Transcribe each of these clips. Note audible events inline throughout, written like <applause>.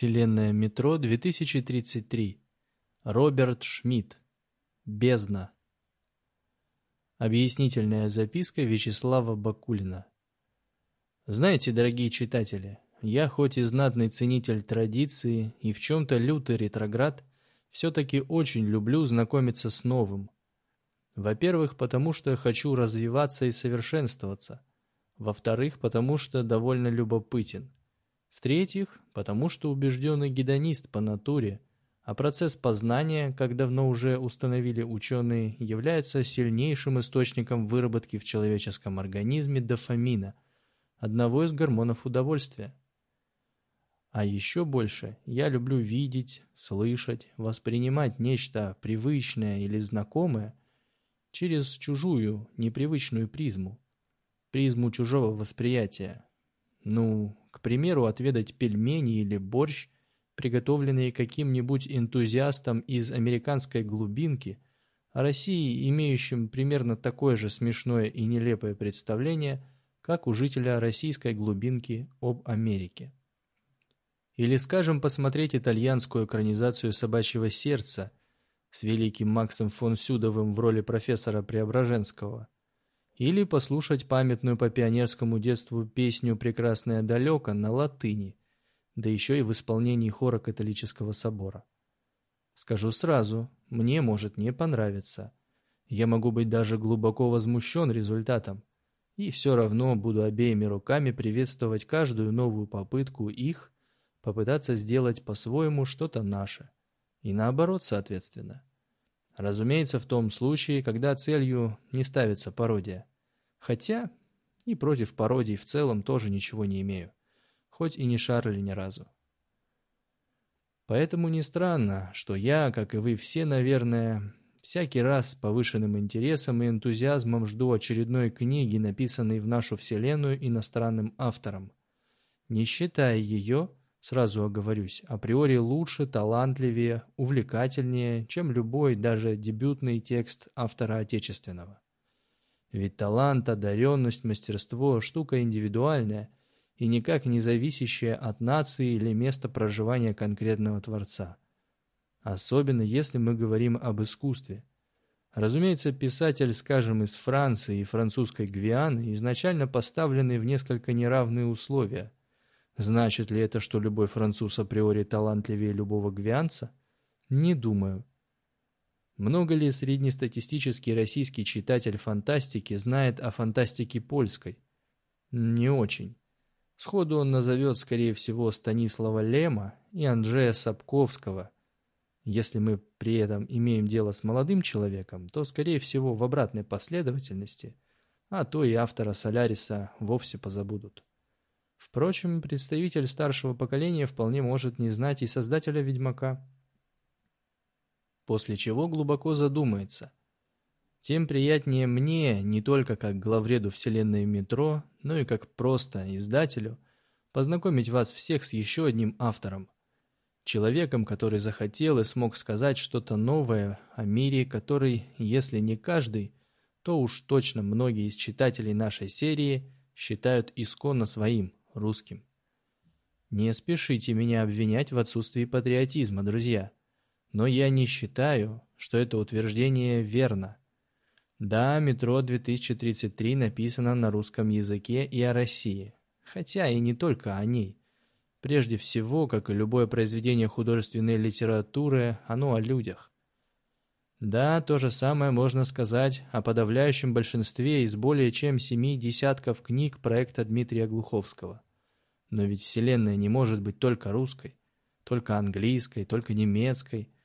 Вселенная метро 2033. Роберт Шмидт. Бездна. Объяснительная записка Вячеслава Бакулина. Знаете, дорогие читатели, я хоть и знатный ценитель традиции и в чем-то лютый ретроград, все-таки очень люблю знакомиться с новым. Во-первых, потому что хочу развиваться и совершенствоваться. Во-вторых, потому что довольно любопытен. В-третьих, потому что убежденный гедонист по натуре, а процесс познания, как давно уже установили ученые, является сильнейшим источником выработки в человеческом организме дофамина, одного из гормонов удовольствия. А еще больше я люблю видеть, слышать, воспринимать нечто привычное или знакомое через чужую, непривычную призму, призму чужого восприятия. Ну, к примеру, отведать пельмени или борщ, приготовленные каким-нибудь энтузиастом из американской глубинки, о России, имеющим примерно такое же смешное и нелепое представление, как у жителя российской глубинки об Америке. Или, скажем, посмотреть итальянскую экранизацию «Собачьего сердца» с великим Максом фон Сюдовым в роли профессора Преображенского – или послушать памятную по пионерскому детству песню «Прекрасное далеко» на латыни, да еще и в исполнении хора католического собора. Скажу сразу, мне может не понравиться. Я могу быть даже глубоко возмущен результатом, и все равно буду обеими руками приветствовать каждую новую попытку их попытаться сделать по-своему что-то наше. И наоборот, соответственно. Разумеется, в том случае, когда целью не ставится пародия. Хотя и против пародий в целом тоже ничего не имею, хоть и не шарили ни разу. Поэтому не странно, что я, как и вы все, наверное, всякий раз с повышенным интересом и энтузиазмом жду очередной книги, написанной в нашу вселенную иностранным автором. Не считая ее, сразу оговорюсь, априори лучше, талантливее, увлекательнее, чем любой, даже дебютный текст автора отечественного. Ведь талант, одаренность, мастерство – штука индивидуальная и никак не зависящая от нации или места проживания конкретного творца. Особенно если мы говорим об искусстве. Разумеется, писатель, скажем, из Франции и французской Гвианы, изначально поставленный в несколько неравные условия. Значит ли это, что любой француз априори талантливее любого гвианца? Не думаю. Много ли среднестатистический российский читатель фантастики знает о фантастике польской? Не очень. Сходу он назовет, скорее всего, Станислава Лема и Анджея Сапковского. Если мы при этом имеем дело с молодым человеком, то, скорее всего, в обратной последовательности, а то и автора Соляриса вовсе позабудут. Впрочем, представитель старшего поколения вполне может не знать и создателя «Ведьмака» после чего глубоко задумается. Тем приятнее мне, не только как главреду вселенной метро, но и как просто издателю, познакомить вас всех с еще одним автором. Человеком, который захотел и смог сказать что-то новое о мире, который, если не каждый, то уж точно многие из читателей нашей серии считают исконно своим, русским. Не спешите меня обвинять в отсутствии патриотизма, друзья. Но я не считаю, что это утверждение верно. Да, «Метро 2033» написано на русском языке и о России, хотя и не только о ней. Прежде всего, как и любое произведение художественной литературы, оно о людях. Да, то же самое можно сказать о подавляющем большинстве из более чем семи десятков книг проекта Дмитрия Глуховского. Но ведь Вселенная не может быть только русской, только английской, только немецкой –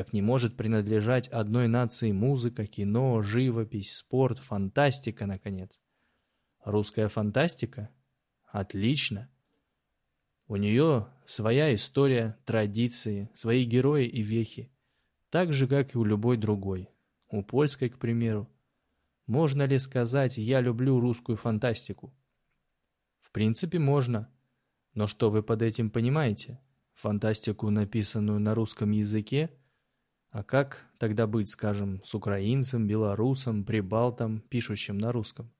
как не может принадлежать одной нации музыка, кино, живопись, спорт, фантастика, наконец. Русская фантастика? Отлично. У нее своя история, традиции, свои герои и вехи, так же, как и у любой другой. У польской, к примеру. Можно ли сказать «я люблю русскую фантастику»? В принципе, можно. Но что вы под этим понимаете? Фантастику, написанную на русском языке – а как тогда быть, скажем, с украинцем, белорусом, прибалтом, пишущим на русском?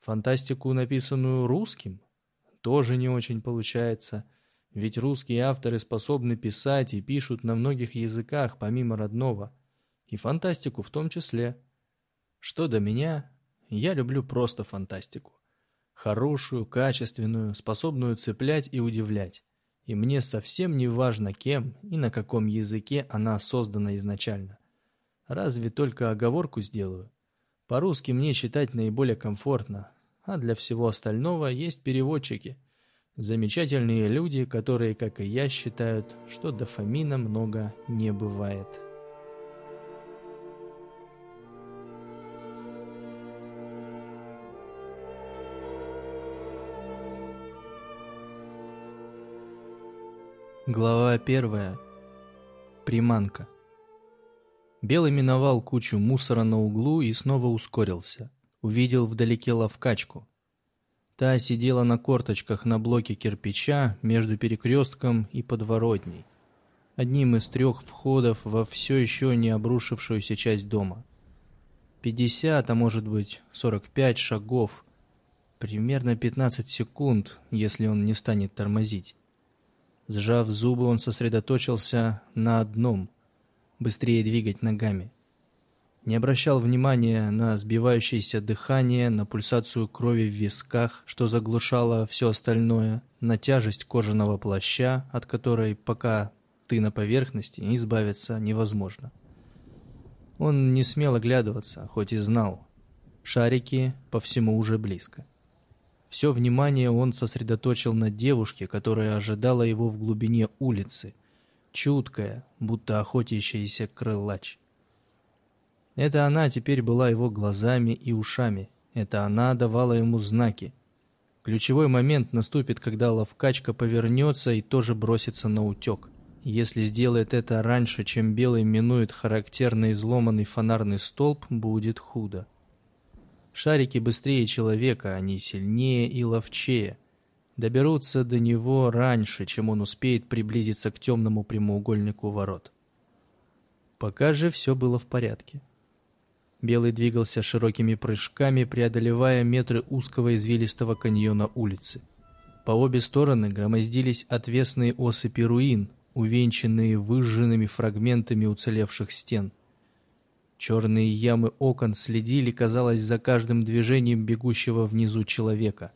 Фантастику, написанную русским, тоже не очень получается, Ведь русские авторы способны писать и пишут на многих языках, помимо родного. И фантастику в том числе. Что до меня, я люблю просто фантастику. Хорошую, качественную, способную цеплять и удивлять. И мне совсем не важно, кем и на каком языке она создана изначально. Разве только оговорку сделаю. По-русски мне читать наиболее комфортно, а для всего остального есть переводчики – Замечательные люди, которые, как и я, считают, что дофамина много не бывает. Глава первая. Приманка. Белый миновал кучу мусора на углу и снова ускорился. Увидел вдалеке ловкачку. Та сидела на корточках на блоке кирпича между перекрестком и подворотней, одним из трех входов во все еще не обрушившуюся часть дома. Пятьдесят, а может быть сорок пять шагов, примерно пятнадцать секунд, если он не станет тормозить. Сжав зубы, он сосредоточился на одном — быстрее двигать ногами не обращал внимания на сбивающееся дыхание, на пульсацию крови в висках, что заглушало все остальное, на тяжесть кожаного плаща, от которой, пока ты на поверхности, избавиться невозможно. Он не смел оглядываться, хоть и знал. Шарики по всему уже близко. Все внимание он сосредоточил на девушке, которая ожидала его в глубине улицы, чуткая, будто охотящаяся крылач. Это она теперь была его глазами и ушами. Это она давала ему знаки. Ключевой момент наступит, когда ловкачка повернется и тоже бросится на утек. Если сделает это раньше, чем белый минует характерно изломанный фонарный столб, будет худо. Шарики быстрее человека, они сильнее и ловчее. Доберутся до него раньше, чем он успеет приблизиться к темному прямоугольнику ворот. Пока же все было в порядке. Белый двигался широкими прыжками, преодолевая метры узкого извилистого каньона улицы. По обе стороны громоздились отвесные осыпи руин, увенчанные выжженными фрагментами уцелевших стен. Черные ямы окон следили, казалось, за каждым движением бегущего внизу человека.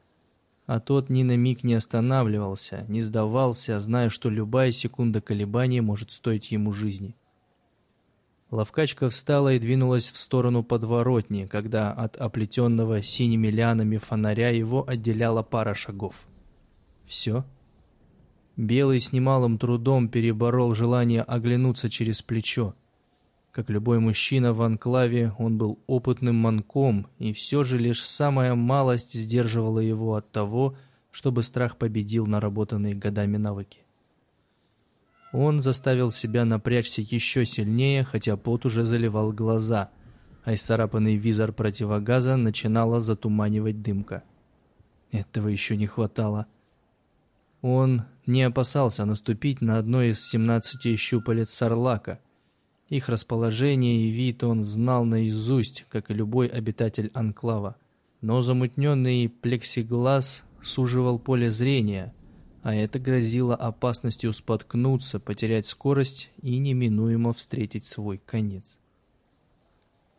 А тот ни на миг не останавливался, не сдавался, зная, что любая секунда колебания может стоить ему жизни. Ловкачка встала и двинулась в сторону подворотни, когда от оплетенного синими лианами фонаря его отделяла пара шагов. Все. Белый с немалым трудом переборол желание оглянуться через плечо. Как любой мужчина в анклаве, он был опытным манком, и все же лишь самая малость сдерживала его от того, чтобы страх победил наработанные годами навыки. Он заставил себя напрячься еще сильнее, хотя пот уже заливал глаза, а исцарапанный визор противогаза начинала затуманивать дымка. Этого еще не хватало. Он не опасался наступить на одно из семнадцати щупалец Сарлака. Их расположение и вид он знал наизусть, как и любой обитатель анклава. Но замутненный плексиглаз суживал поле зрения — а это грозило опасностью споткнуться, потерять скорость и неминуемо встретить свой конец.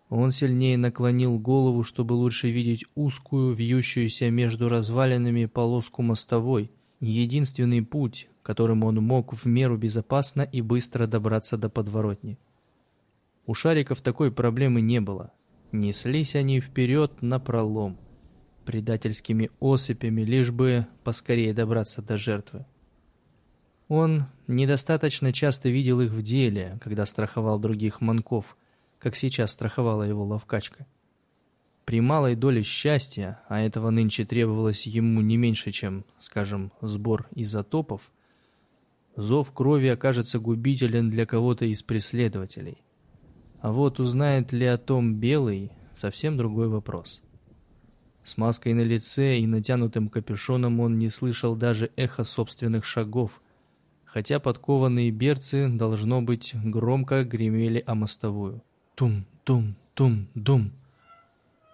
Он сильнее наклонил голову, чтобы лучше видеть узкую, вьющуюся между развалинами полоску мостовой, единственный путь, которым он мог в меру безопасно и быстро добраться до подворотни. У шариков такой проблемы не было. Неслись они вперед на пролом предательскими осыпями, лишь бы поскорее добраться до жертвы. Он недостаточно часто видел их в деле, когда страховал других манков, как сейчас страховала его ловкачка. При малой доле счастья, а этого нынче требовалось ему не меньше, чем, скажем, сбор изотопов, зов крови окажется губителен для кого-то из преследователей. А вот узнает ли о том белый, совсем другой вопрос. С маской на лице и натянутым капюшоном он не слышал даже эха собственных шагов, хотя подкованные берцы, должно быть, громко гремели о мостовую. Тум-тум-тум-дум.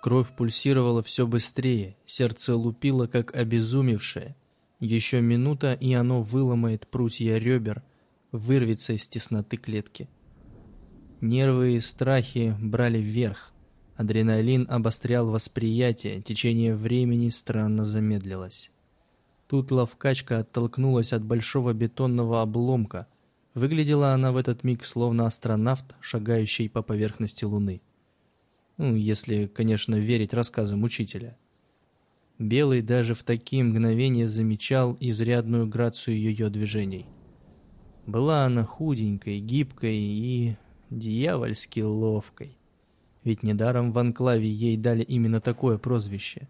Кровь пульсировала все быстрее, сердце лупило, как обезумевшее. Еще минута, и оно выломает прутья ребер, вырвется из тесноты клетки. Нервы и страхи брали вверх. Адреналин обострял восприятие, течение времени странно замедлилось. Тут ловкачка оттолкнулась от большого бетонного обломка. Выглядела она в этот миг словно астронавт, шагающий по поверхности Луны. Ну, если, конечно, верить рассказам учителя. Белый даже в такие мгновения замечал изрядную грацию ее движений. Была она худенькой, гибкой и дьявольски ловкой. Ведь недаром в анклаве ей дали именно такое прозвище.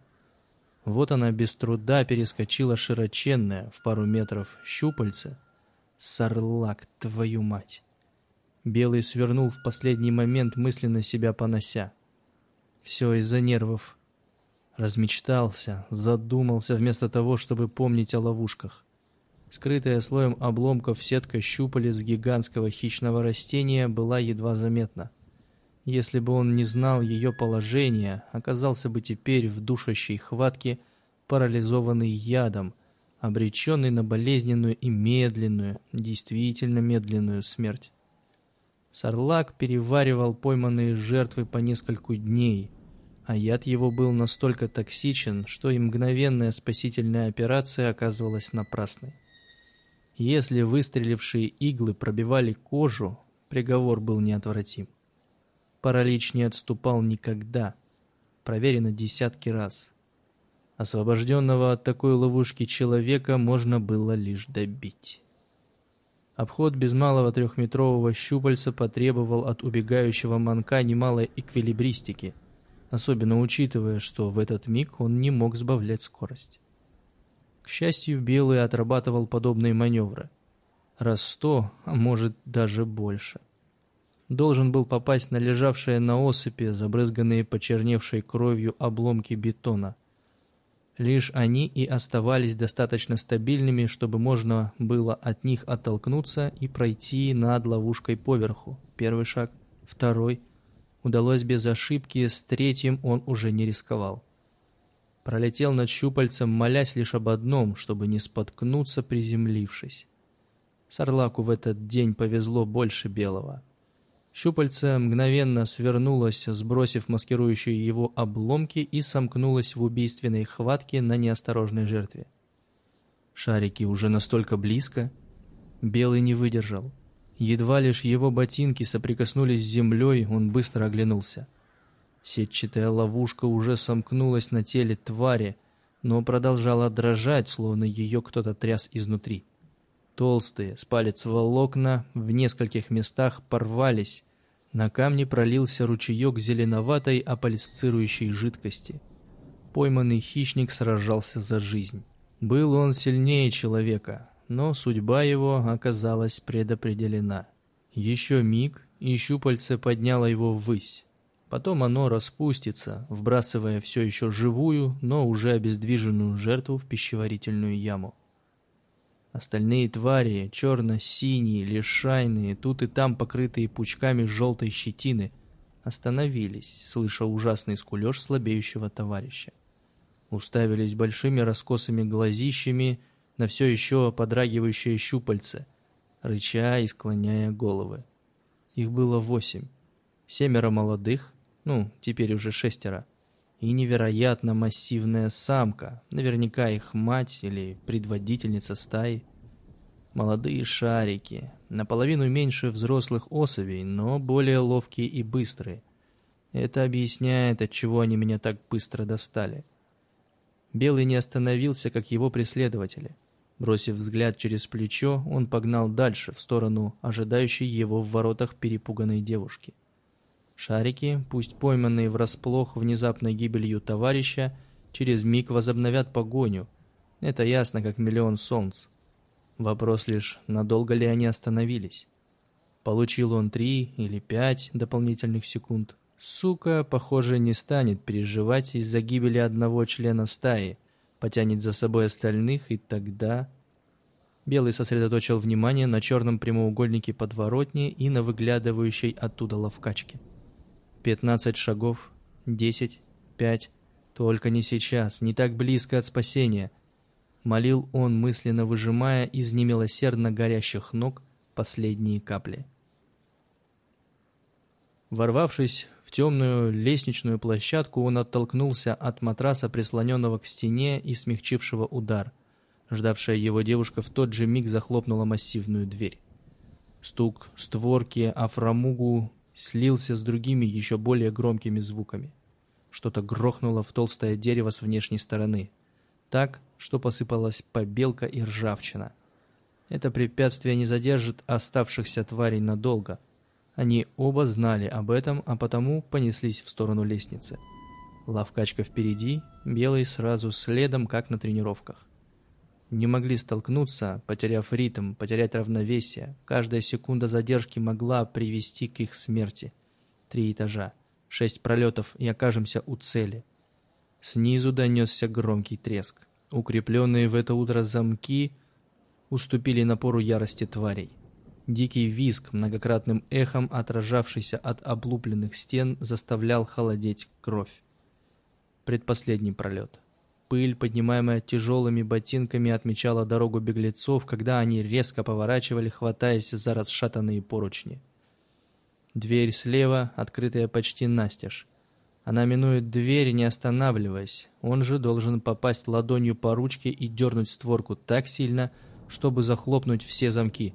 Вот она без труда перескочила широченное, в пару метров, щупальце. Сарлак, твою мать! Белый свернул в последний момент, мысленно себя понося. Все из-за нервов. Размечтался, задумался вместо того, чтобы помнить о ловушках. Скрытая слоем обломков сетка щупалец гигантского хищного растения была едва заметна. Если бы он не знал ее положения, оказался бы теперь в душащей хватке, парализованный ядом, обреченный на болезненную и медленную, действительно медленную смерть. Сарлак переваривал пойманные жертвы по нескольку дней, а яд его был настолько токсичен, что и мгновенная спасительная операция оказывалась напрасной. Если выстрелившие иглы пробивали кожу, приговор был неотвратим. Паралич не отступал никогда, проверено десятки раз. Освобожденного от такой ловушки человека можно было лишь добить. Обход без малого трехметрового щупальца потребовал от убегающего манка немалой эквилибристики, особенно учитывая, что в этот миг он не мог сбавлять скорость. К счастью, Белый отрабатывал подобные маневры. Раз сто, а может даже больше. Должен был попасть на лежавшие на осыпи, забрызганные почерневшей кровью обломки бетона. Лишь они и оставались достаточно стабильными, чтобы можно было от них оттолкнуться и пройти над ловушкой поверху. Первый шаг, второй. Удалось без ошибки, с третьим он уже не рисковал пролетел над щупальцем, молясь лишь об одном, чтобы не споткнуться, приземлившись. Сарлаку в этот день повезло больше белого. Щупальце мгновенно свернулось, сбросив маскирующие его обломки и сомкнулось в убийственной хватке на неосторожной жертве. Шарики уже настолько близко. Белый не выдержал. Едва лишь его ботинки соприкоснулись с землей, он быстро оглянулся. Сетчатая ловушка уже сомкнулась на теле твари, но продолжала дрожать, словно ее кто-то тряс изнутри. Толстые, с волокна, в нескольких местах порвались. На камне пролился ручеек зеленоватой аполисцирующей жидкости. Пойманный хищник сражался за жизнь. Был он сильнее человека, но судьба его оказалась предопределена. Еще миг, и щупальце подняло его ввысь. Потом оно распустится, вбрасывая все еще живую, но уже обездвиженную жертву в пищеварительную яму. Остальные твари, черно-синие, лишайные, тут и там покрытые пучками желтой щетины, остановились, слыша ужасный скулеж слабеющего товарища. Уставились большими раскосыми глазищами на все еще подрагивающее щупальце, рыча и склоняя головы. Их было восемь. Семеро молодых, ну, теперь уже шестеро, и невероятно массивная самка, наверняка их мать или предводительница стаи. Молодые шарики, наполовину меньше взрослых особей, но более ловкие и быстрые. Это объясняет, от чего они меня так быстро достали. Белый не остановился, как его преследователи. Бросив взгляд через плечо, он погнал дальше, в сторону ожидающей его в воротах перепуганной девушки. Шарики, пусть пойманные врасплох внезапной гибелью товарища, через миг возобновят погоню. Это ясно, как миллион солнц. Вопрос лишь, надолго ли они остановились. Получил он три или пять дополнительных секунд. Сука, похоже, не станет переживать из-за гибели одного члена стаи, потянет за собой остальных, и тогда... Белый сосредоточил внимание на черном прямоугольнике подворотни и на выглядывающей оттуда ловкачке. Пятнадцать шагов, десять, пять. Только не сейчас, не так близко от спасения. Молил он, мысленно выжимая из немилосердно горящих ног последние капли. Ворвавшись в темную лестничную площадку, он оттолкнулся от матраса, прислоненного к стене и смягчившего удар. Ждавшая его девушка в тот же миг захлопнула массивную дверь. Стук створки о фрамугу слился с другими, еще более громкими звуками. Что-то грохнуло в толстое дерево с внешней стороны. Так, что посыпалась побелка и ржавчина. Это препятствие не задержит оставшихся тварей надолго. Они оба знали об этом, а потому понеслись в сторону лестницы. Лавкачка впереди, белый сразу следом, как на тренировках. Не могли столкнуться, потеряв ритм, потерять равновесие. Каждая секунда задержки могла привести к их смерти. Три этажа, шесть пролетов и окажемся у цели. Снизу донесся громкий треск. Укрепленные в это утро замки уступили напору ярости тварей. Дикий визг, многократным эхом отражавшийся от облупленных стен, заставлял холодеть кровь. Предпоследний пролет. Пыль, поднимаемая тяжелыми ботинками, отмечала дорогу беглецов, когда они резко поворачивали, хватаясь за расшатанные поручни. Дверь слева, открытая почти настежь. Она минует дверь, не останавливаясь. Он же должен попасть ладонью по ручке и дернуть створку так сильно, чтобы захлопнуть все замки.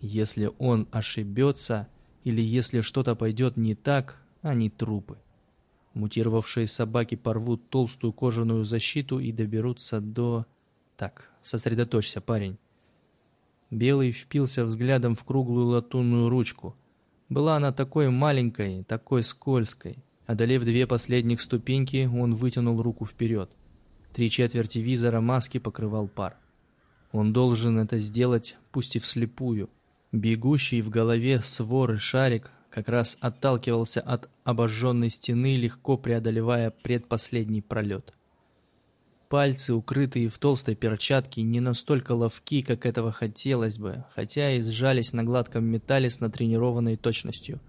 Если он ошибется, или если что-то пойдет не так, они трупы. Мутировавшие собаки порвут толстую кожаную защиту и доберутся до... Так, сосредоточься, парень. Белый впился взглядом в круглую латунную ручку. Была она такой маленькой, такой скользкой. Одолев две последних ступеньки, он вытянул руку вперед. Три четверти визора маски покрывал пар. Он должен это сделать, пусть и вслепую. Бегущий в голове своры шарик как раз отталкивался от обожженной стены, легко преодолевая предпоследний пролет. Пальцы, укрытые в толстой перчатке, не настолько ловки, как этого хотелось бы, хотя и сжались на гладком металле с натренированной точностью.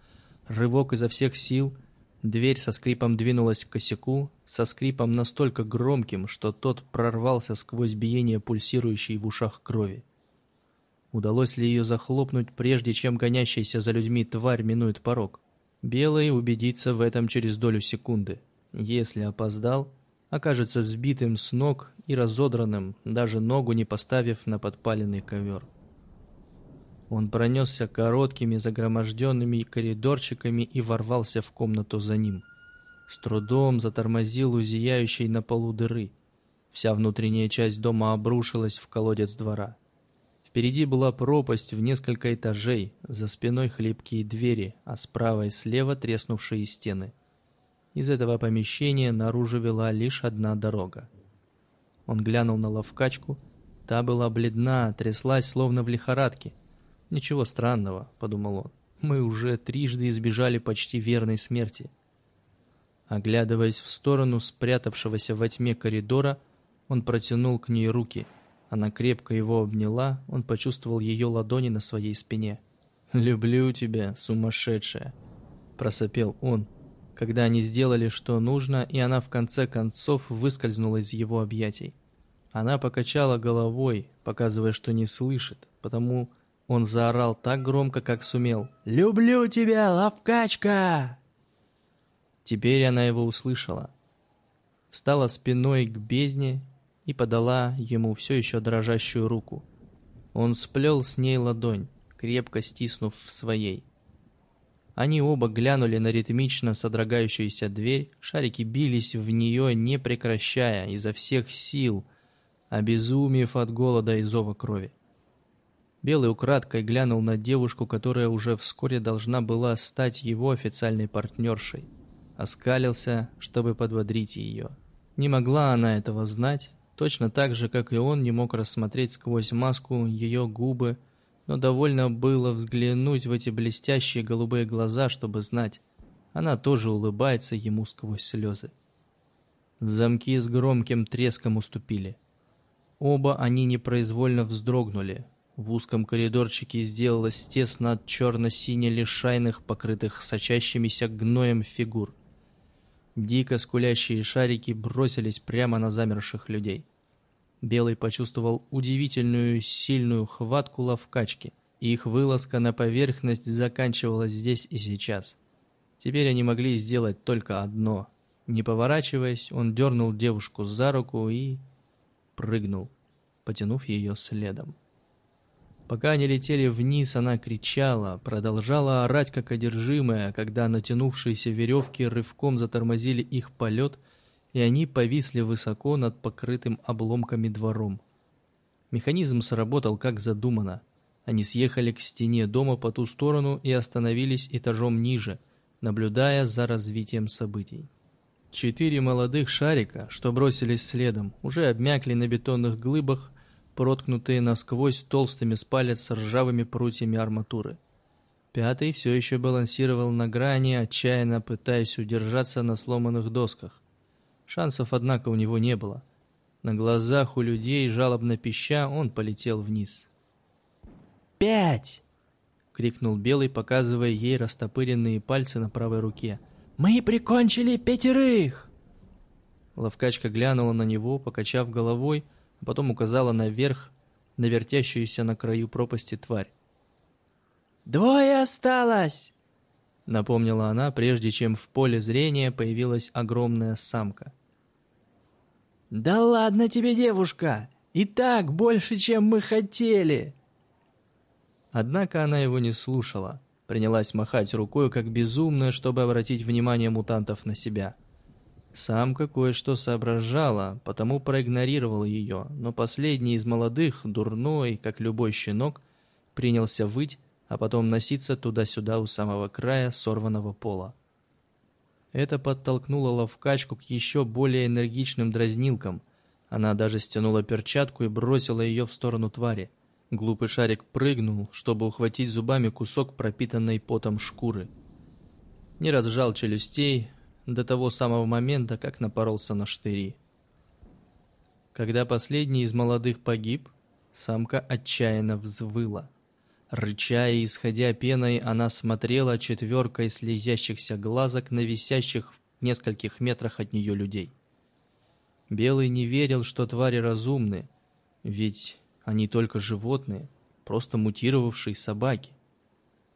Рывок изо всех сил — Дверь со скрипом двинулась к косяку, со скрипом настолько громким, что тот прорвался сквозь биение пульсирующей в ушах крови. Удалось ли ее захлопнуть, прежде чем гонящаяся за людьми тварь минует порог? Белый убедится в этом через долю секунды. Если опоздал, окажется сбитым с ног и разодранным, даже ногу не поставив на подпаленный ковер. Он пронесся короткими загроможденными коридорчиками и ворвался в комнату за ним. С трудом затормозил у зияющей на полу дыры. Вся внутренняя часть дома обрушилась в колодец двора. Впереди была пропасть в несколько этажей, за спиной хлипкие двери, а справа и слева треснувшие стены. Из этого помещения наружу вела лишь одна дорога. Он глянул на ловкачку. Та была бледна, тряслась, словно в лихорадке. «Ничего странного», — подумал он. «Мы уже трижды избежали почти верной смерти». Оглядываясь в сторону спрятавшегося во тьме коридора, он протянул к ней руки. Она крепко его обняла, он почувствовал ее ладони на своей спине. «Люблю тебя, сумасшедшая», — просопел он, когда они сделали, что нужно, и она в конце концов выскользнула из его объятий. Она покачала головой, показывая, что не слышит, потому он заорал так громко, как сумел. «Люблю тебя, ловкачка!» Теперь она его услышала. Встала спиной к бездне и подала ему все еще дрожащую руку. Он сплел с ней ладонь, крепко стиснув в своей. Они оба глянули на ритмично содрогающуюся дверь, шарики бились в нее, не прекращая, изо всех сил, обезумев от голода и зова крови. Белый украдкой глянул на девушку, которая уже вскоре должна была стать его официальной партнершей. Оскалился, чтобы подбодрить ее. Не могла она этого знать, точно так же, как и он не мог рассмотреть сквозь маску ее губы, но довольно было взглянуть в эти блестящие голубые глаза, чтобы знать, она тоже улыбается ему сквозь слезы. Замки с громким треском уступили. Оба они непроизвольно вздрогнули, в узком коридорчике сделалось тесно от черно-сине-лишайных, покрытых сочащимися гноем фигур. Дико скулящие шарики бросились прямо на замерших людей. Белый почувствовал удивительную сильную хватку ловкачки, их вылазка на поверхность заканчивалась здесь и сейчас. Теперь они могли сделать только одно. Не поворачиваясь, он дернул девушку за руку и... прыгнул, потянув ее следом. Пока они летели вниз, она кричала, продолжала орать как одержимая, когда натянувшиеся веревки рывком затормозили их полет, и они повисли высоко над покрытым обломками двором. Механизм сработал как задумано. Они съехали к стене дома по ту сторону и остановились этажом ниже, наблюдая за развитием событий. Четыре молодых шарика, что бросились следом, уже обмякли на бетонных глыбах, проткнутые насквозь толстыми с ржавыми прутьями арматуры. Пятый все еще балансировал на грани, отчаянно пытаясь удержаться на сломанных досках. Шансов, однако, у него не было. На глазах у людей, жалобно пища, он полетел вниз. «Пять!» — крикнул Белый, показывая ей растопыренные пальцы на правой руке. «Мы прикончили пятерых!» Ловкачка глянула на него, покачав головой, а потом указала наверх, на вертящуюся на краю пропасти тварь. «Двое осталось!» Напомнила она, прежде чем в поле зрения появилась огромная самка. «Да ладно тебе, девушка! И так больше, чем мы хотели!» Однако она его не слушала. Принялась махать рукой, как безумная, чтобы обратить внимание мутантов на себя. Самка кое-что соображала, потому проигнорировал ее, но последний из молодых, дурной, как любой щенок, принялся выть, а потом носиться туда-сюда у самого края сорванного пола. Это подтолкнуло ловкачку к еще более энергичным дразнилкам. Она даже стянула перчатку и бросила ее в сторону твари. Глупый шарик прыгнул, чтобы ухватить зубами кусок пропитанной потом шкуры. Не разжал челюстей до того самого момента, как напоролся на штыри. Когда последний из молодых погиб, самка отчаянно взвыла. Рыча и исходя пеной, она смотрела четверкой слезящихся глазок на висящих в нескольких метрах от нее людей. Белый не верил, что твари разумны, ведь они только животные, просто мутировавшие собаки.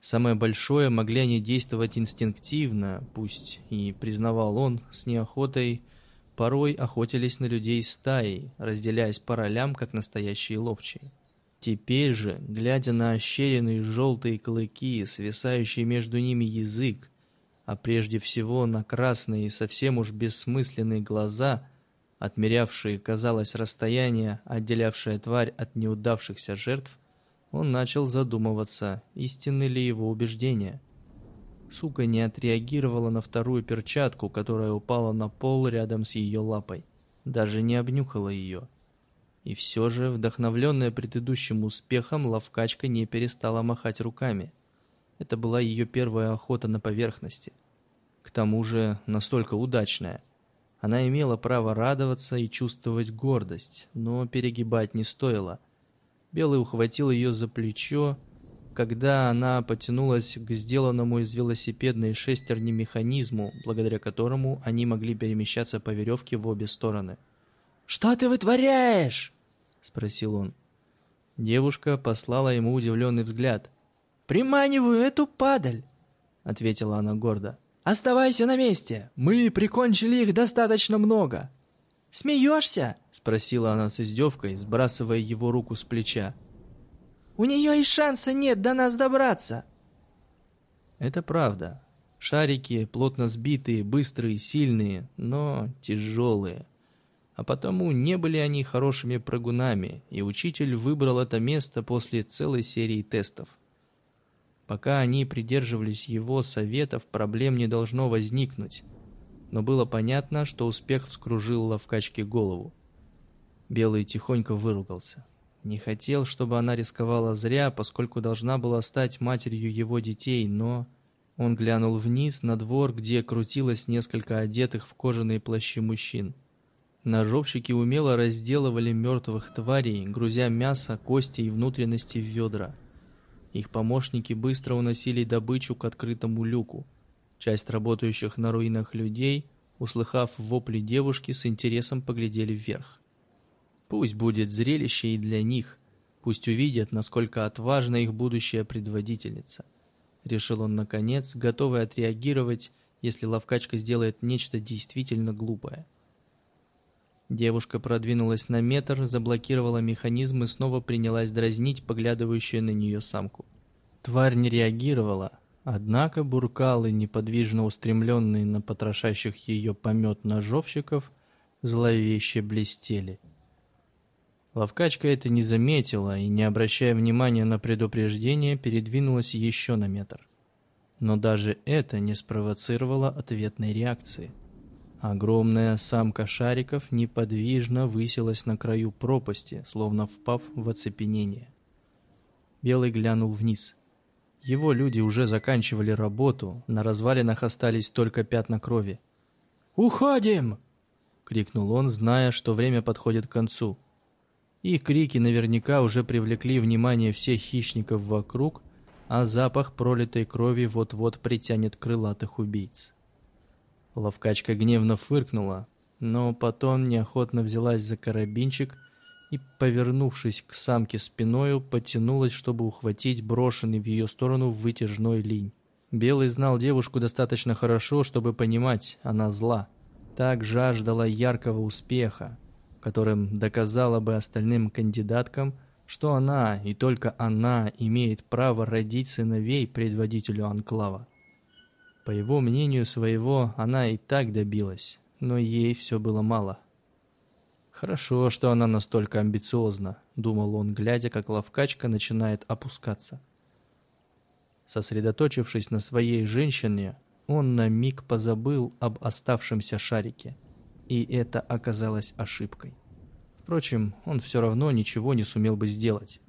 Самое большое могли они действовать инстинктивно, пусть и признавал он с неохотой, порой охотились на людей стаей, разделяясь по ролям, как настоящие ловчие. Теперь же, глядя на ощеренные желтые клыки, свисающий между ними язык, а прежде всего на красные и совсем уж бессмысленные глаза, отмерявшие, казалось, расстояние, отделявшее тварь от неудавшихся жертв, он начал задумываться, истинны ли его убеждения. Сука не отреагировала на вторую перчатку, которая упала на пол рядом с ее лапой. Даже не обнюхала ее. И все же, вдохновленная предыдущим успехом, ловкачка не перестала махать руками. Это была ее первая охота на поверхности. К тому же, настолько удачная. Она имела право радоваться и чувствовать гордость, но перегибать не стоило. Белый ухватил ее за плечо, когда она потянулась к сделанному из велосипедной шестерни механизму, благодаря которому они могли перемещаться по веревке в обе стороны. «Что ты вытворяешь?» — спросил он. Девушка послала ему удивленный взгляд. «Приманиваю эту падаль!» — ответила она гордо. «Оставайся на месте! Мы прикончили их достаточно много!» «Смеешься?» — спросила она с издевкой, сбрасывая его руку с плеча. «У нее и шанса нет до нас добраться!» Это правда. Шарики плотно сбитые, быстрые, сильные, но тяжелые а потому не были они хорошими прыгунами, и учитель выбрал это место после целой серии тестов. Пока они придерживались его советов, проблем не должно возникнуть, но было понятно, что успех вскружил ловкачке голову. Белый тихонько выругался. Не хотел, чтобы она рисковала зря, поскольку должна была стать матерью его детей, но... Он глянул вниз на двор, где крутилось несколько одетых в кожаные плащи мужчин. Ножовщики умело разделывали мертвых тварей, грузя мясо, кости и внутренности в ведра. Их помощники быстро уносили добычу к открытому люку. Часть работающих на руинах людей, услыхав вопли девушки, с интересом поглядели вверх. Пусть будет зрелище и для них. Пусть увидят, насколько отважна их будущая предводительница. Решил он наконец, готовый отреагировать, если ловкачка сделает нечто действительно глупое. Девушка продвинулась на метр, заблокировала механизм и снова принялась дразнить поглядывающую на нее самку. Тварь не реагировала, однако буркалы, неподвижно устремленные на потрошащих ее помет ножовщиков, зловеще блестели. Ловкачка это не заметила и, не обращая внимания на предупреждение, передвинулась еще на метр. Но даже это не спровоцировало ответной реакции. Огромная самка шариков неподвижно высилась на краю пропасти, словно впав в оцепенение. Белый глянул вниз. Его люди уже заканчивали работу, на развалинах остались только пятна крови. «Уходим!» — крикнул он, зная, что время подходит к концу. Их крики наверняка уже привлекли внимание всех хищников вокруг, а запах пролитой крови вот-вот притянет крылатых убийц. Ловкачка гневно фыркнула, но потом неохотно взялась за карабинчик и, повернувшись к самке спиною, потянулась, чтобы ухватить брошенный в ее сторону вытяжной линь. Белый знал девушку достаточно хорошо, чтобы понимать, она зла. Так жаждала яркого успеха, которым доказала бы остальным кандидаткам, что она и только она имеет право родить сыновей предводителю Анклава. По его мнению своего, она и так добилась, но ей все было мало. «Хорошо, что она настолько амбициозна», — думал он, глядя, как ловкачка начинает опускаться. Сосредоточившись на своей женщине, он на миг позабыл об оставшемся шарике — и это оказалось ошибкой. Впрочем, он все равно ничего не сумел бы сделать.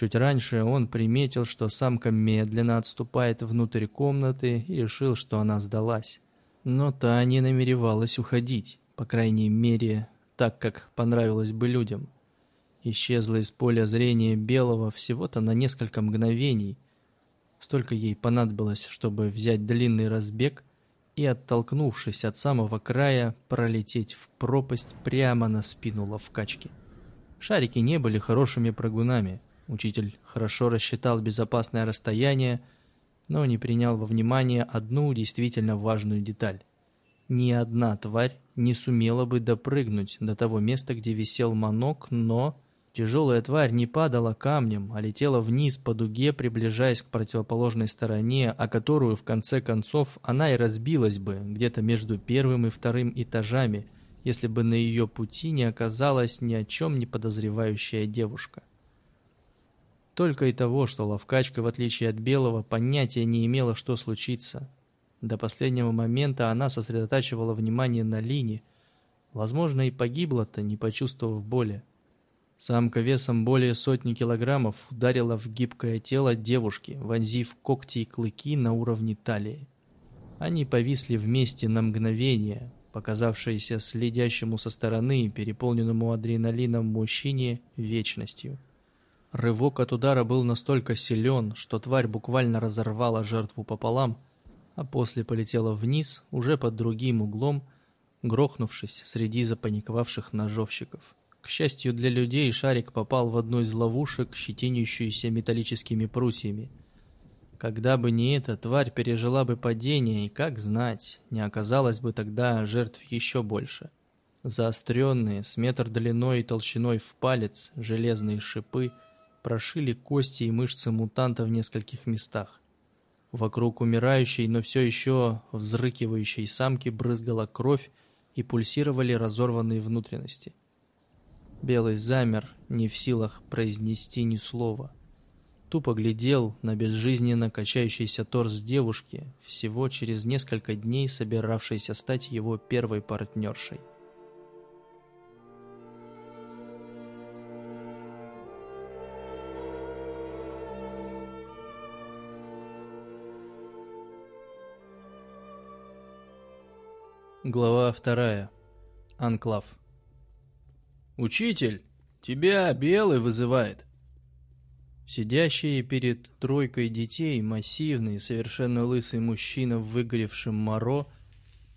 Чуть раньше он приметил, что самка медленно отступает внутрь комнаты и решил, что она сдалась. Но та не намеревалась уходить, по крайней мере, так, как понравилось бы людям. Исчезла из поля зрения белого всего-то на несколько мгновений. Столько ей понадобилось, чтобы взять длинный разбег и, оттолкнувшись от самого края, пролететь в пропасть прямо на спину ловкачки. Шарики не были хорошими прыгунами. Учитель хорошо рассчитал безопасное расстояние, но не принял во внимание одну действительно важную деталь. Ни одна тварь не сумела бы допрыгнуть до того места, где висел манок, но Тяжелая тварь не падала камнем, а летела вниз по дуге, приближаясь к противоположной стороне, о которую, в конце концов, она и разбилась бы, где-то между первым и вторым этажами, если бы на ее пути не оказалась ни о чем не подозревающая девушка. Только и того, что ловкачка, в отличие от белого, понятия не имела, что случится. До последнего момента она сосредотачивала внимание на Лине, возможно, и погибла-то, не почувствовав боли. Самка весом более сотни килограммов ударила в гибкое тело девушки, вонзив когти и клыки на уровне талии. Они повисли вместе на мгновение, показавшееся следящему со стороны, переполненному адреналином мужчине, вечностью. Рывок от удара был настолько силен, что тварь буквально разорвала жертву пополам, а после полетела вниз, уже под другим углом, грохнувшись среди запаниковавших ножовщиков. К счастью для людей, шарик попал в одну из ловушек, щетинящуюся металлическими прутьями. Когда бы не эта тварь пережила бы падение, и как знать, не оказалось бы тогда жертв еще больше. Заостренные, с метр длиной и толщиной в палец, железные шипы прошили кости и мышцы мутанта в нескольких местах. Вокруг умирающей, но все еще взрыкивающей самки брызгала кровь и пульсировали разорванные внутренности. Белый замер, не в силах произнести ни слова. Тупо глядел на безжизненно качающийся торс девушки, всего через несколько дней собиравшейся стать его первой партнершей. Глава вторая. Анклав. «Учитель, тебя Белый вызывает». Сидящий перед тройкой детей массивный, совершенно лысый мужчина в выгоревшем моро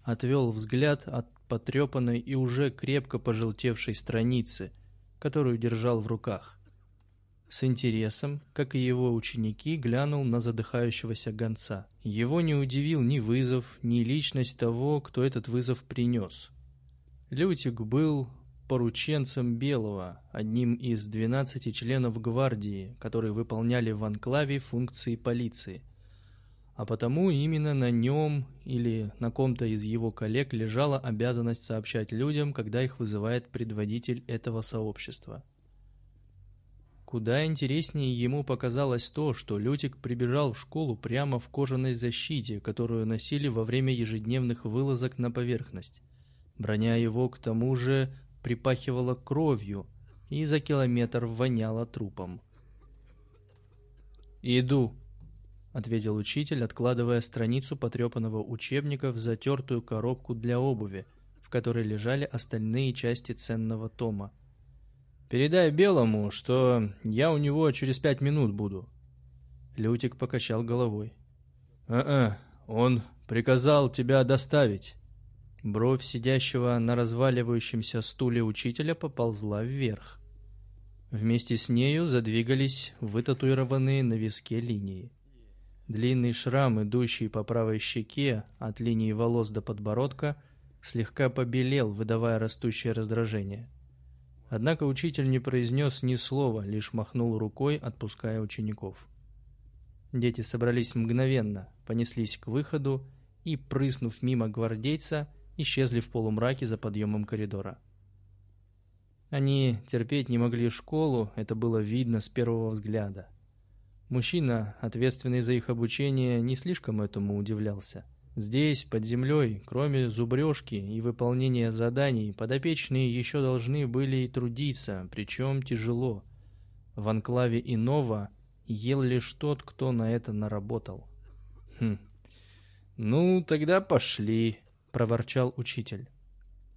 отвел взгляд от потрепанной и уже крепко пожелтевшей страницы, которую держал в руках. С интересом, как и его ученики, глянул на задыхающегося гонца. Его не удивил ни вызов, ни личность того, кто этот вызов принес. Лютик был порученцем Белого, одним из 12 членов гвардии, которые выполняли в анклаве функции полиции. А потому именно на нем или на ком-то из его коллег лежала обязанность сообщать людям, когда их вызывает предводитель этого сообщества. Куда интереснее ему показалось то, что Лютик прибежал в школу прямо в кожаной защите, которую носили во время ежедневных вылазок на поверхность. Броня его, к тому же, припахивала кровью и за километр воняла трупом. «Иду», — ответил учитель, откладывая страницу потрепанного учебника в затертую коробку для обуви, в которой лежали остальные части ценного тома. «Передай Белому, что я у него через пять минут буду». Лютик покачал головой. «А-а, он приказал тебя доставить». Бровь сидящего на разваливающемся стуле учителя поползла вверх. Вместе с нею задвигались вытатуированные на виске линии. Длинный шрам, идущий по правой щеке от линии волос до подбородка, слегка побелел, выдавая растущее раздражение. Однако учитель не произнес ни слова, лишь махнул рукой, отпуская учеников. Дети собрались мгновенно, понеслись к выходу и, прыснув мимо гвардейца, исчезли в полумраке за подъемом коридора. Они терпеть не могли школу, это было видно с первого взгляда. Мужчина, ответственный за их обучение, не слишком этому удивлялся. Здесь, под землей, кроме зубрежки и выполнения заданий, подопечные еще должны были и трудиться, причем тяжело. В анклаве Инова ел лишь тот, кто на это наработал. Хм. «Ну, тогда пошли», проворчал учитель.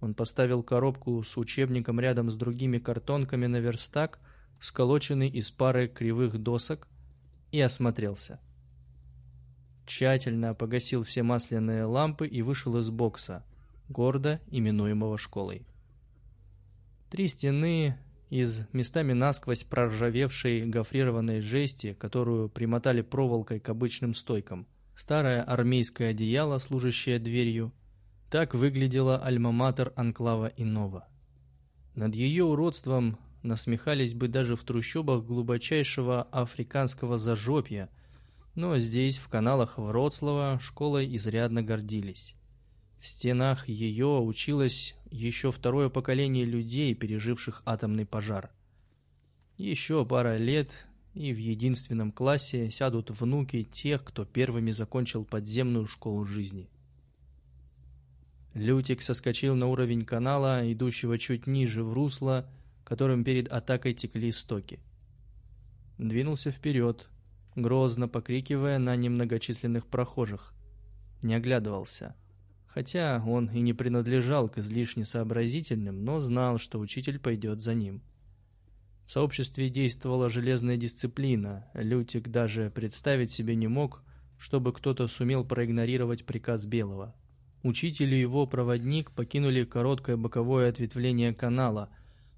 Он поставил коробку с учебником рядом с другими картонками на верстак, сколоченный из пары кривых досок, и осмотрелся. Тщательно погасил все масляные лампы и вышел из бокса, гордо именуемого школой. Три стены из местами насквозь проржавевшей гофрированной жести, которую примотали проволокой к обычным стойкам, старое армейское одеяло, служащее дверью, так выглядела альма-матер анклава Инова. Над ее уродством насмехались бы даже в трущобах глубочайшего африканского зажопья, но здесь, в каналах Вроцлава, школой изрядно гордились. В стенах ее училось еще второе поколение людей, переживших атомный пожар. Еще пара лет, и в единственном классе сядут внуки тех, кто первыми закончил подземную школу жизни. Лютик соскочил на уровень канала, идущего чуть ниже в русло, которым перед атакой текли стоки. Двинулся вперед, грозно покрикивая на немногочисленных прохожих. Не оглядывался. Хотя он и не принадлежал к излишне сообразительным, но знал, что учитель пойдет за ним. В сообществе действовала железная дисциплина. Лютик даже представить себе не мог, чтобы кто-то сумел проигнорировать приказ Белого. Учитель и его проводник покинули короткое боковое ответвление канала,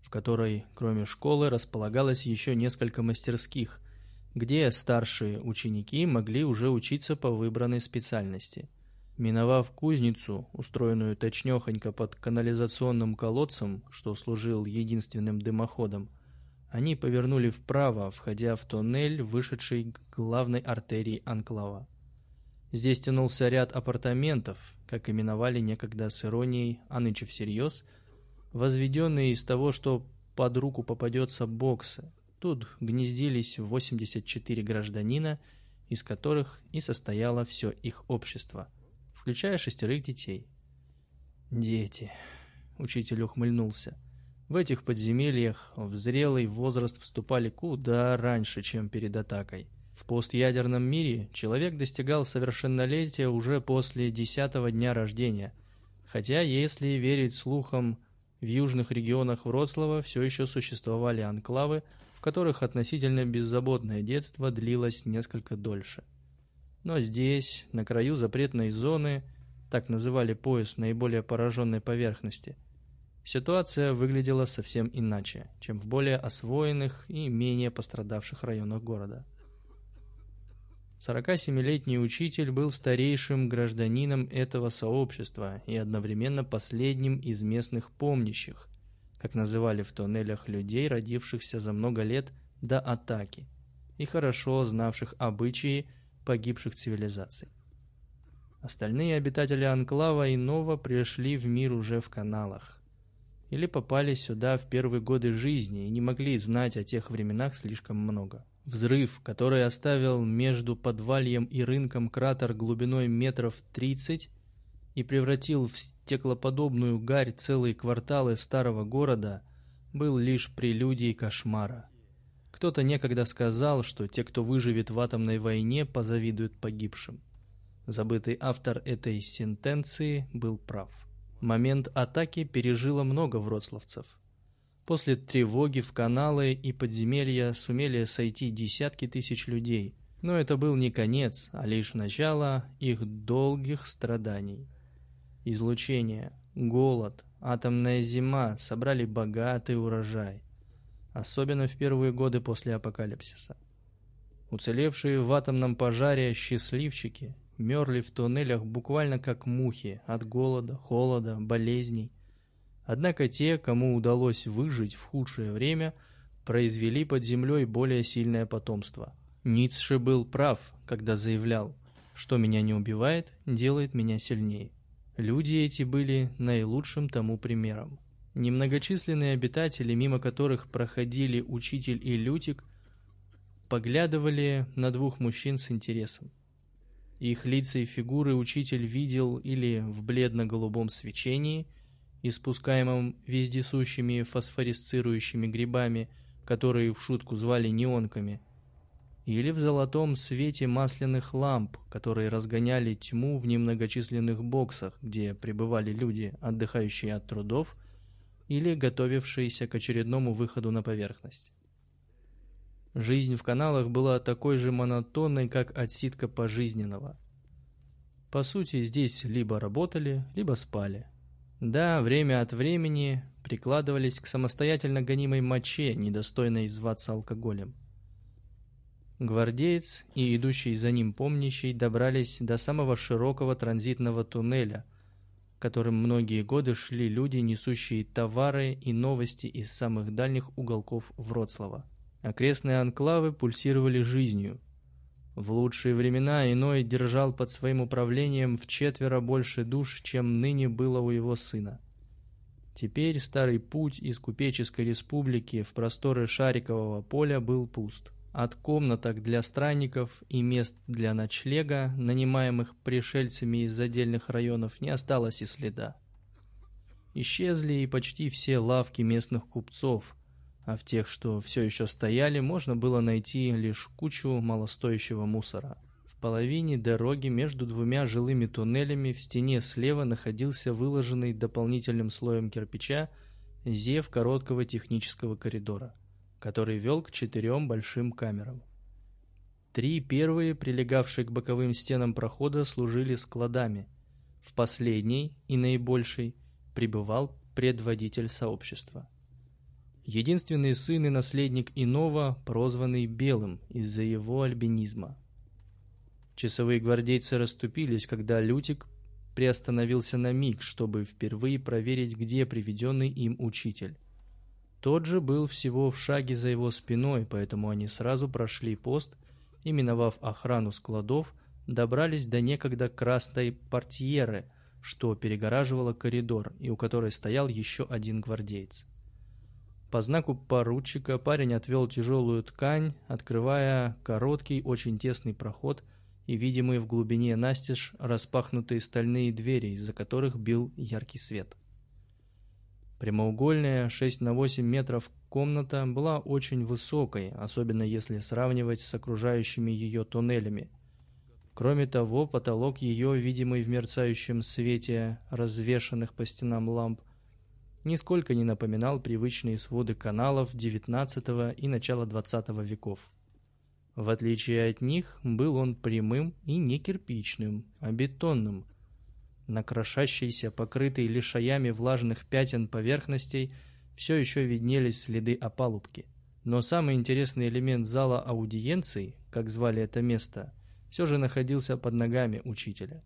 в которой, кроме школы, располагалось еще несколько мастерских, где старшие ученики могли уже учиться по выбранной специальности. Миновав кузницу, устроенную точнёхонько под канализационным колодцем, что служил единственным дымоходом, они повернули вправо, входя в тоннель, вышедший к главной артерии анклава. Здесь тянулся ряд апартаментов, как именовали некогда с иронией, а нынче всерьез, возведенные из того, что под руку попадется боксы. Тут гнездились 84 гражданина, из которых и состояло все их общество, включая шестерых детей. «Дети», — учитель ухмыльнулся, — «в этих подземельях в зрелый возраст вступали куда раньше, чем перед атакой». В постъядерном мире человек достигал совершеннолетия уже после десятого дня рождения, хотя, если верить слухам, в южных регионах Вроцлава все еще существовали анклавы, в которых относительно беззаботное детство длилось несколько дольше. Но здесь, на краю запретной зоны, так называли пояс наиболее пораженной поверхности, ситуация выглядела совсем иначе, чем в более освоенных и менее пострадавших районах города. 47-летний учитель был старейшим гражданином этого сообщества и одновременно последним из местных помнящих, как называли в тоннелях людей, родившихся за много лет до атаки и хорошо знавших обычаи погибших цивилизаций. Остальные обитатели Анклава иного пришли в мир уже в каналах. Или попали сюда в первые годы жизни и не могли знать о тех временах слишком много. Взрыв, который оставил между подвальем и рынком кратер глубиной метров 30 и превратил в стеклоподобную гарь целые кварталы старого города, был лишь прелюдией кошмара. Кто-то некогда сказал, что те, кто выживет в атомной войне, позавидуют погибшим. Забытый автор этой сентенции был прав. Момент атаки пережило много вроцлавцев. После тревоги в каналы и подземелья сумели сойти десятки тысяч людей, но это был не конец, а лишь начало их долгих страданий. Излучение, голод, атомная зима собрали богатый урожай, особенно в первые годы после апокалипсиса. Уцелевшие в атомном пожаре счастливчики мерли в туннелях буквально как мухи от голода, холода, болезней. Однако те, кому удалось выжить в худшее время, произвели под землей более сильное потомство. Ницше был прав, когда заявлял, что меня не убивает, делает меня сильнее. Люди эти были наилучшим тому примером. Немногочисленные обитатели, мимо которых проходили учитель и лютик, поглядывали на двух мужчин с интересом. Их лица и фигуры учитель видел или в бледно-голубом свечении, испускаемом вездесущими фосфорисцирующими грибами, которые в шутку звали неонками, или в золотом свете масляных ламп, которые разгоняли тьму в немногочисленных боксах, где пребывали люди, отдыхающие от трудов, или готовившиеся к очередному выходу на поверхность. Жизнь в каналах была такой же монотонной, как отсидка пожизненного. По сути, здесь либо работали, либо спали. Да, время от времени прикладывались к самостоятельно гонимой моче, недостойной зваться алкоголем. Гвардеец и идущий за ним помнящий добрались до самого широкого транзитного туннеля, которым многие годы шли люди, несущие товары и новости из самых дальних уголков Вроцлава. Окрестные анклавы пульсировали жизнью. В лучшие времена иной держал под своим управлением в четверо больше душ, чем ныне было у его сына. Теперь старый путь из купеческой республики в просторы Шарикового поля был пуст. От комнаток для странников и мест для ночлега, нанимаемых пришельцами из отдельных районов, не осталось и следа. Исчезли и почти все лавки местных купцов, а в тех, что все еще стояли, можно было найти лишь кучу малостоящего мусора. В половине дороги между двумя жилыми туннелями в стене слева находился выложенный дополнительным слоем кирпича зев короткого технического коридора, который вел к четырем большим камерам. Три первые, прилегавшие к боковым стенам прохода, служили складами. В последней и наибольшей пребывал предводитель сообщества. Единственный сын и наследник иного, прозванный Белым из-за его альбинизма. Часовые гвардейцы расступились, когда Лютик приостановился на миг, чтобы впервые проверить, где приведенный им учитель. Тот же был всего в шаге за его спиной, поэтому они сразу прошли пост и, миновав охрану складов, добрались до некогда красной портьеры, что перегораживало коридор и у которой стоял еще один гвардеец. По знаку поручика парень отвел тяжелую ткань, открывая короткий, очень тесный проход и видимые в глубине настежь распахнутые стальные двери, из-за которых бил яркий свет. Прямоугольная 6 на 8 метров комната была очень высокой, особенно если сравнивать с окружающими ее туннелями. Кроме того, потолок ее, видимый в мерцающем свете развешанных по стенам ламп, нисколько не напоминал привычные своды каналов XIX и начала XX веков. В отличие от них, был он прямым и не кирпичным, а бетонным. На крошащейся, покрытой лишаями влажных пятен поверхностей все еще виднелись следы опалубки. Но самый интересный элемент зала аудиенций, как звали это место, все же находился под ногами учителя.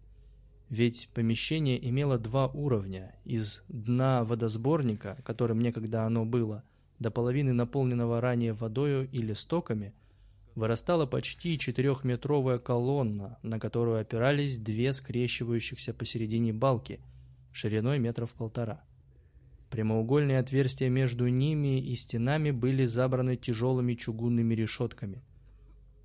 Ведь помещение имело два уровня. Из дна водосборника, которым некогда оно было, до половины наполненного ранее водою или стоками, вырастала почти четырехметровая колонна, на которую опирались две скрещивающихся посередине балки, шириной метров полтора. Прямоугольные отверстия между ними и стенами были забраны тяжелыми чугунными решетками.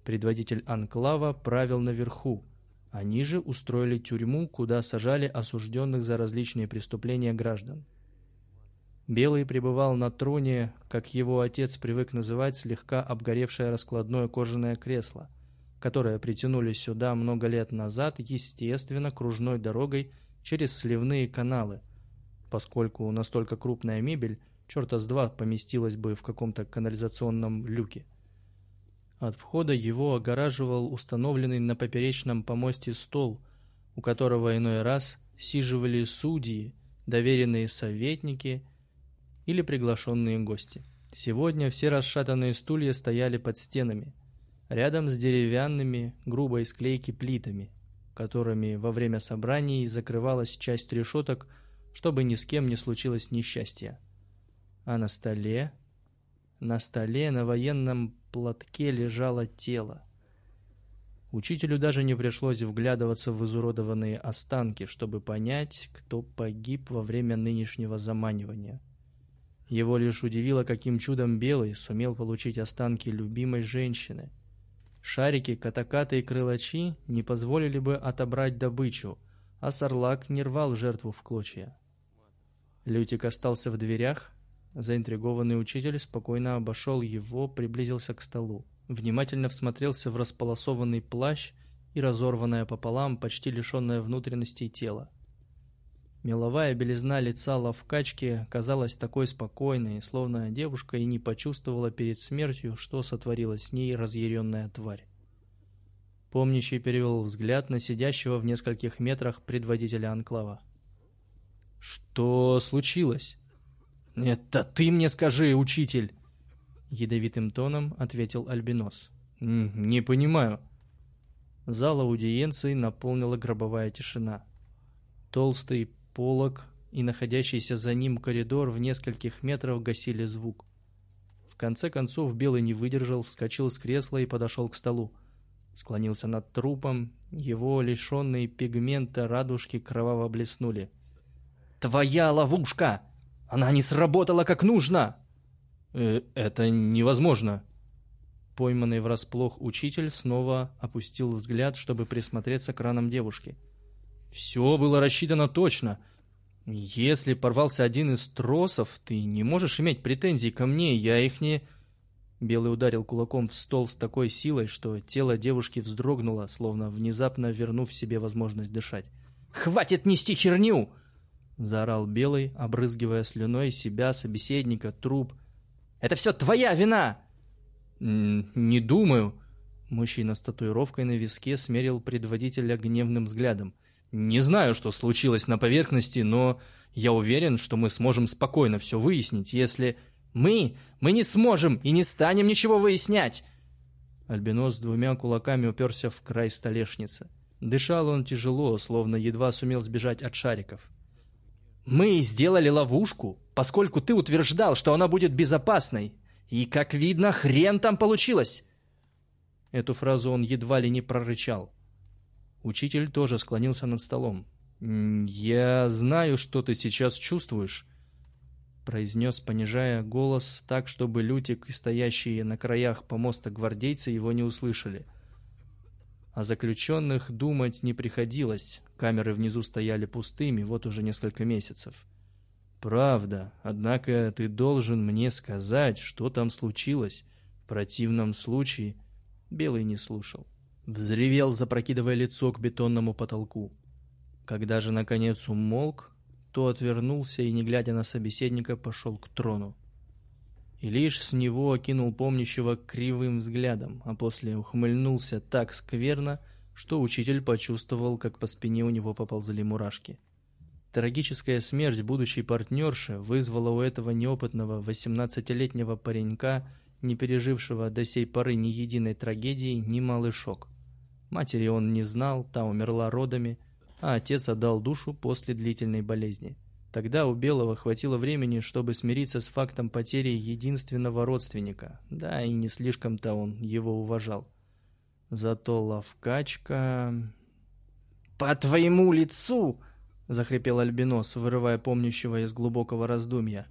Предводитель анклава правил наверху, они же устроили тюрьму, куда сажали осужденных за различные преступления граждан. Белый пребывал на троне, как его отец привык называть слегка обгоревшее раскладное кожаное кресло, которое притянули сюда много лет назад, естественно, кружной дорогой через сливные каналы, поскольку настолько крупная мебель черта с два поместилась бы в каком-то канализационном люке. От входа его огораживал установленный на поперечном помосте стол, у которого иной раз сиживали судьи, доверенные советники или приглашенные гости. Сегодня все расшатанные стулья стояли под стенами, рядом с деревянными, грубой склейки плитами, которыми во время собраний закрывалась часть решеток, чтобы ни с кем не случилось несчастья. А на столе... На столе на военном платке лежало тело. Учителю даже не пришлось вглядываться в изуродованные останки, чтобы понять, кто погиб во время нынешнего заманивания. Его лишь удивило, каким чудом Белый сумел получить останки любимой женщины. Шарики, катакаты и крылачи не позволили бы отобрать добычу, а Сарлак не рвал жертву в клочья. Лютик остался в дверях, Заинтригованный учитель спокойно обошел его, приблизился к столу. Внимательно всмотрелся в располосованный плащ и разорванное пополам, почти лишенное внутренностей тело. Меловая белизна лица ловкачки казалась такой спокойной, словно девушка и не почувствовала перед смертью, что сотворила с ней разъяренная тварь. Помнящий перевел взгляд на сидящего в нескольких метрах предводителя анклава. «Что случилось?» «Это ты мне скажи, учитель!» Ядовитым тоном ответил Альбинос. «Не понимаю». Зал аудиенции наполнила гробовая тишина. Толстый полог и находящийся за ним коридор в нескольких метрах гасили звук. В конце концов Белый не выдержал, вскочил с кресла и подошел к столу. Склонился над трупом, его лишенные пигмента радужки кроваво блеснули. «Твоя ловушка!» Она не сработала как нужно!» э, «Это невозможно!» Пойманный врасплох учитель снова опустил взгляд, чтобы присмотреться к ранам девушки. «Все было рассчитано точно. Если порвался один из тросов, ты не можешь иметь претензий ко мне, я их не...» Белый ударил кулаком в стол с такой силой, что тело девушки вздрогнуло, словно внезапно вернув себе возможность дышать. «Хватит нести херню!» Заорал Белый, обрызгивая слюной себя, собеседника, труп. «Это все твоя вина!» «Не думаю». Мужчина с татуировкой на виске смерил предводителя гневным взглядом. «Не знаю, что случилось на поверхности, но я уверен, что мы сможем спокойно все выяснить, если...» «Мы! Мы не сможем и не станем ничего выяснять!» Альбинос двумя кулаками уперся в край столешницы. Дышал он тяжело, словно едва сумел сбежать от шариков. Мы сделали ловушку, поскольку ты утверждал, что она будет безопасной. И, как видно, хрен там получилось. Эту фразу он едва ли не прорычал. Учитель тоже склонился над столом. «Я знаю, что ты сейчас чувствуешь», — произнес, понижая голос так, чтобы Лютик и стоящие на краях помоста гвардейцы его не услышали. О заключенных думать не приходилось, Камеры внизу стояли пустыми вот уже несколько месяцев. «Правда, однако ты должен мне сказать, что там случилось. В противном случае...» Белый не слушал. Взревел, запрокидывая лицо к бетонному потолку. Когда же, наконец, умолк, то отвернулся и, не глядя на собеседника, пошел к трону. И лишь с него окинул помнящего кривым взглядом, а после ухмыльнулся так скверно, что учитель почувствовал, как по спине у него поползли мурашки. Трагическая смерть будущей партнерши вызвала у этого неопытного 18-летнего паренька, не пережившего до сей поры ни единой трагедии, немалый шок. Матери он не знал, та умерла родами, а отец отдал душу после длительной болезни. Тогда у Белого хватило времени, чтобы смириться с фактом потери единственного родственника. Да, и не слишком-то он его уважал. Зато ловкачка... «По твоему лицу!» — захрипел Альбинос, вырывая помнящего из глубокого раздумья.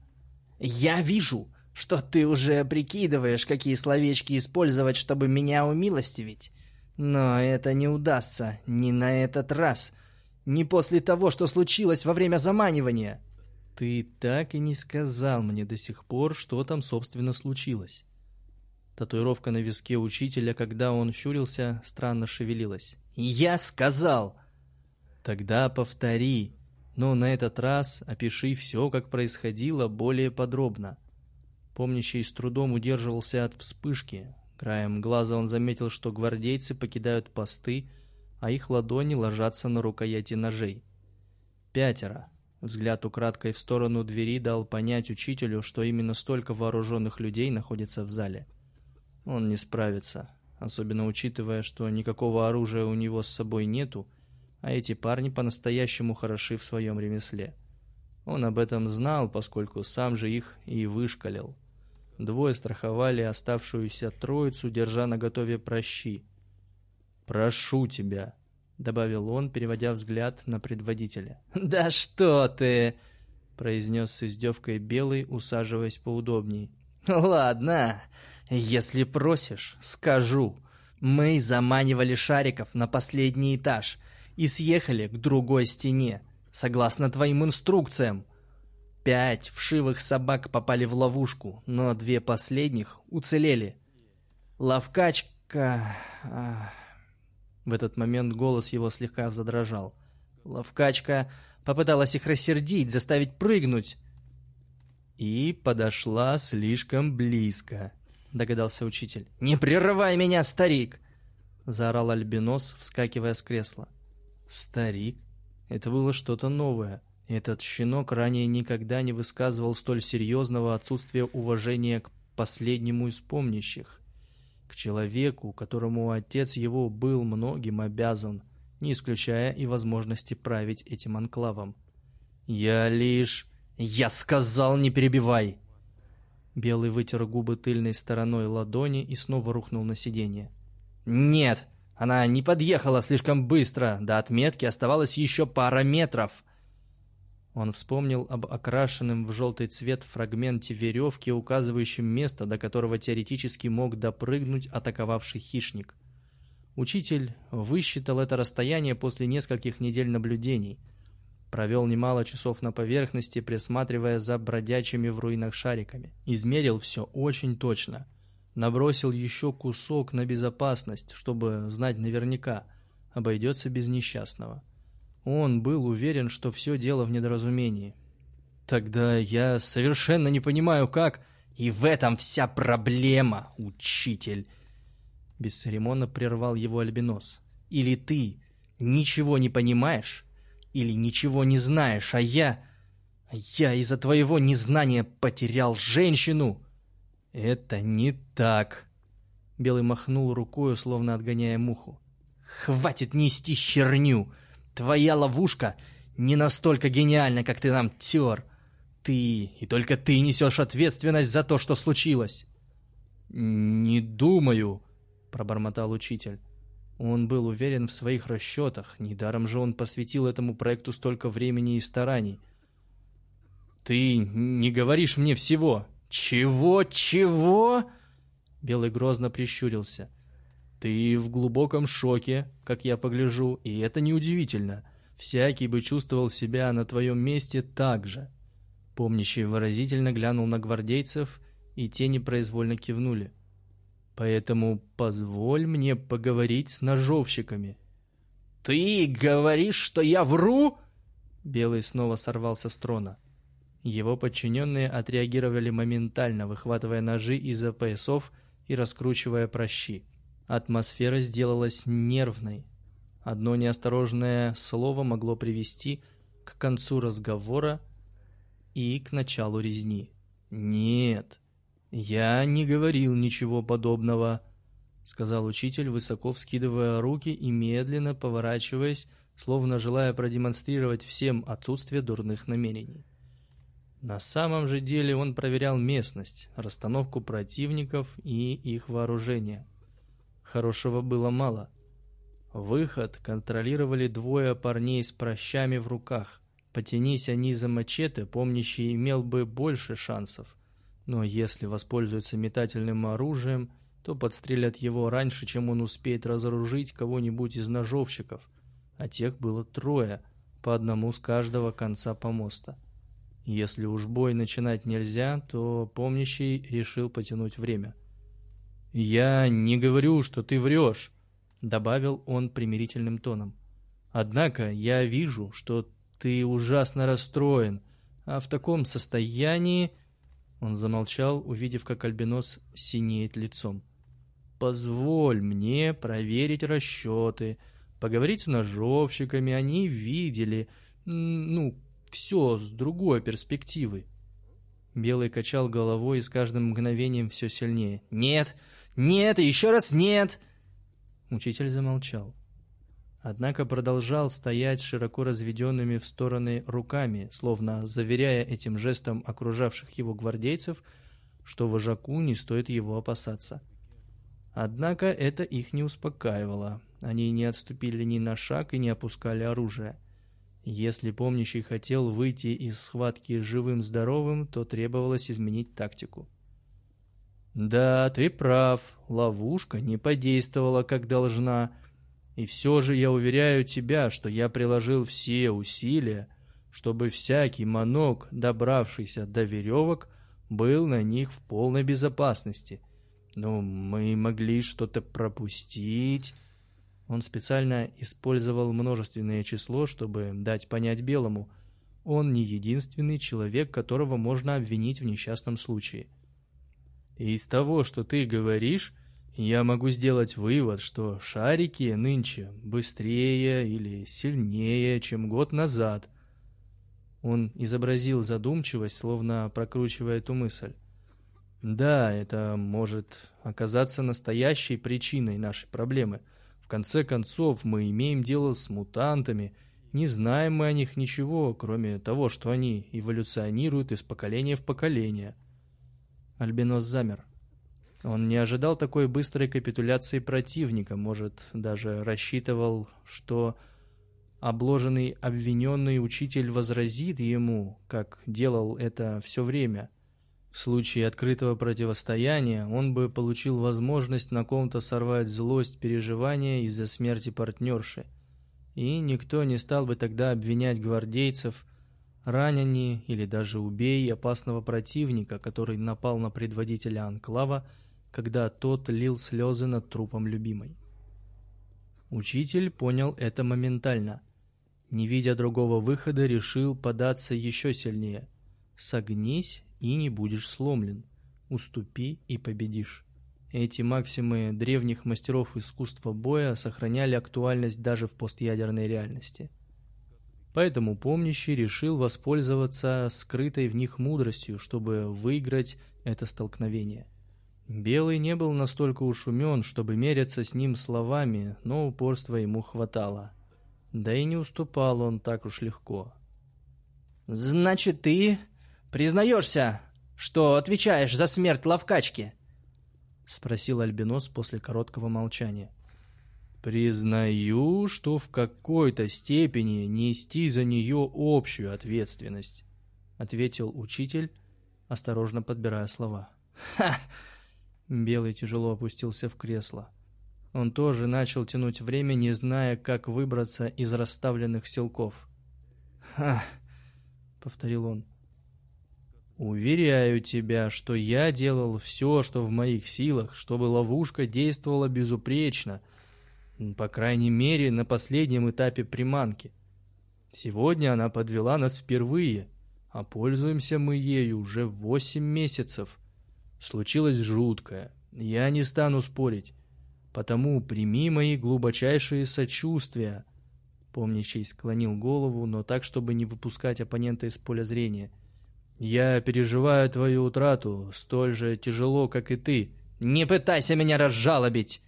«Я вижу, что ты уже прикидываешь, какие словечки использовать, чтобы меня умилостивить. Но это не удастся ни на этот раз, ни после того, что случилось во время заманивания». «Ты так и не сказал мне до сих пор, что там, собственно, случилось». Татуировка на виске учителя, когда он щурился, странно шевелилась. «Я сказал!» «Тогда повтори, но на этот раз опиши все, как происходило, более подробно». Помнящий с трудом удерживался от вспышки. Краем глаза он заметил, что гвардейцы покидают посты, а их ладони ложатся на рукояти ножей. Пятеро. Взгляд украдкой в сторону двери дал понять учителю, что именно столько вооруженных людей находится в зале. Он не справится, особенно учитывая, что никакого оружия у него с собой нету, а эти парни по-настоящему хороши в своем ремесле. Он об этом знал, поскольку сам же их и вышкалил. Двое страховали оставшуюся троицу, держа на готове прощи. «Прошу тебя», — добавил он, переводя взгляд на предводителя. «Да что ты!» — произнес с издевкой Белый, усаживаясь поудобней. «Ладно, если просишь, скажу. Мы заманивали шариков на последний этаж и съехали к другой стене, согласно твоим инструкциям. Пять вшивых собак попали в ловушку, но две последних уцелели. Ловкачка... В этот момент голос его слегка задрожал. Ловкачка попыталась их рассердить, заставить прыгнуть. И подошла слишком близко догадался учитель. «Не прерывай меня, старик!» заорал Альбинос, вскакивая с кресла. «Старик?» Это было что-то новое. Этот щенок ранее никогда не высказывал столь серьезного отсутствия уважения к последнему из помнящих. К человеку, которому отец его был многим обязан, не исключая и возможности править этим анклавом. «Я лишь...» «Я сказал, не перебивай!» Белый вытер губы тыльной стороной ладони и снова рухнул на сиденье. «Нет, она не подъехала слишком быстро. До отметки оставалось еще пара метров». Он вспомнил об окрашенном в желтый цвет фрагменте веревки, указывающем место, до которого теоретически мог допрыгнуть атаковавший хищник. Учитель высчитал это расстояние после нескольких недель наблюдений – Провел немало часов на поверхности, присматривая за бродячими в руинах шариками. Измерил все очень точно. Набросил еще кусок на безопасность, чтобы знать наверняка, обойдется без несчастного. Он был уверен, что все дело в недоразумении. «Тогда я совершенно не понимаю, как...» «И в этом вся проблема, учитель!» Бесцеремонно прервал его Альбинос. «Или ты ничего не понимаешь, или ничего не знаешь, а я... Я из-за твоего незнания потерял женщину!» «Это не так!» Белый махнул рукой, словно отгоняя муху. «Хватит нести херню! Твоя ловушка не настолько гениальна, как ты нам тер! Ты и только ты несешь ответственность за то, что случилось!» «Не думаю», — пробормотал учитель. Он был уверен в своих расчетах, недаром же он посвятил этому проекту столько времени и стараний. «Ты не говоришь мне всего!» «Чего? Чего?» Белый грозно прищурился. «Ты в глубоком шоке, как я погляжу, и это неудивительно. Всякий бы чувствовал себя на твоем месте так же». Помнящий выразительно глянул на гвардейцев, и те непроизвольно кивнули. Поэтому позволь мне поговорить с ножовщиками». «Ты говоришь, что я вру?» Белый снова сорвался с трона. Его подчиненные отреагировали моментально, выхватывая ножи из-за поясов и раскручивая прощи. Атмосфера сделалась нервной. Одно неосторожное слово могло привести к концу разговора и к началу резни. «Нет, я не говорил ничего подобного», — сказал учитель, высоко вскидывая руки и медленно поворачиваясь, словно желая продемонстрировать всем отсутствие дурных намерений. На самом же деле он проверял местность, расстановку противников и их вооружение. Хорошего было мало. Выход контролировали двое парней с прощами в руках. Потянись они за мачете, помнящий имел бы больше шансов. Но если воспользуется метательным оружием, то подстрелят его раньше, чем он успеет разоружить кого-нибудь из ножовщиков. А тех было трое, по одному с каждого конца помоста. Если уж бой начинать нельзя, то помнящий решил потянуть время. «Я не говорю, что ты врешь», — добавил он примирительным тоном. «Однако я вижу, что ты ужасно расстроен, а в таком состоянии...» Он замолчал, увидев, как Альбинос синеет лицом. «Позволь мне проверить расчеты, поговорить с ножовщиками, они видели, ну, все с другой перспективы. Белый качал головой и с каждым мгновением все сильнее. «Нет! Нет! И еще раз нет!» Учитель замолчал. Однако продолжал стоять широко разведенными в стороны руками, словно заверяя этим жестом окружавших его гвардейцев, что вожаку не стоит его опасаться. Однако это их не успокаивало. Они не отступили ни на шаг и не опускали оружие. Если помнящий хотел выйти из схватки живым-здоровым, то требовалось изменить тактику. «Да, ты прав, ловушка не подействовала, как должна. И все же я уверяю тебя, что я приложил все усилия, чтобы всякий манок, добравшийся до веревок, был на них в полной безопасности. Но мы могли что-то пропустить». Он специально использовал множественное число, чтобы дать понять Белому. Он не единственный человек, которого можно обвинить в несчастном случае. Из того, что ты говоришь, я могу сделать вывод, что шарики нынче быстрее или сильнее, чем год назад. Он изобразил задумчивость, словно прокручивая эту мысль. Да, это может оказаться настоящей причиной нашей проблемы – в конце концов, мы имеем дело с мутантами, не знаем мы о них ничего, кроме того, что они эволюционируют из поколения в поколение. Альбинос замер. Он не ожидал такой быстрой капитуляции противника, может, даже рассчитывал, что обложенный обвиненный учитель возразит ему, как делал это все время – в случае открытого противостояния он бы получил возможность на ком-то сорвать злость переживания из-за смерти партнерши. И никто не стал бы тогда обвинять гвардейцев, ранени или даже убей опасного противника, который напал на предводителя анклава, когда тот лил слезы над трупом любимой. Учитель понял это моментально. Не видя другого выхода, решил податься еще сильнее. «Согнись и не будешь сломлен. Уступи и победишь. Эти максимы древних мастеров искусства боя сохраняли актуальность даже в постъядерной реальности. Поэтому помнящий решил воспользоваться скрытой в них мудростью, чтобы выиграть это столкновение. Белый не был настолько уж умен, чтобы мериться с ним словами, но упорства ему хватало. Да и не уступал он так уж легко. «Значит, ты «Признаешься, что отвечаешь за смерть ловкачки?» — спросил Альбинос после короткого молчания. «Признаю, что в какой-то степени нести за нее общую ответственность», — ответил учитель, осторожно подбирая слова. «Ха!» Белый тяжело опустился в кресло. Он тоже начал тянуть время, не зная, как выбраться из расставленных селков. «Ха!» — повторил он. Уверяю тебя, что я делал все, что в моих силах, чтобы ловушка действовала безупречно, по крайней мере, на последнем этапе приманки. Сегодня она подвела нас впервые, а пользуемся мы ею уже восемь месяцев. Случилось жуткое, я не стану спорить, потому прими мои глубочайшие сочувствия. Помнящий склонил голову, но так, чтобы не выпускать оппонента из поля зрения. «Я переживаю твою утрату столь же тяжело, как и ты». «Не пытайся меня разжалобить!»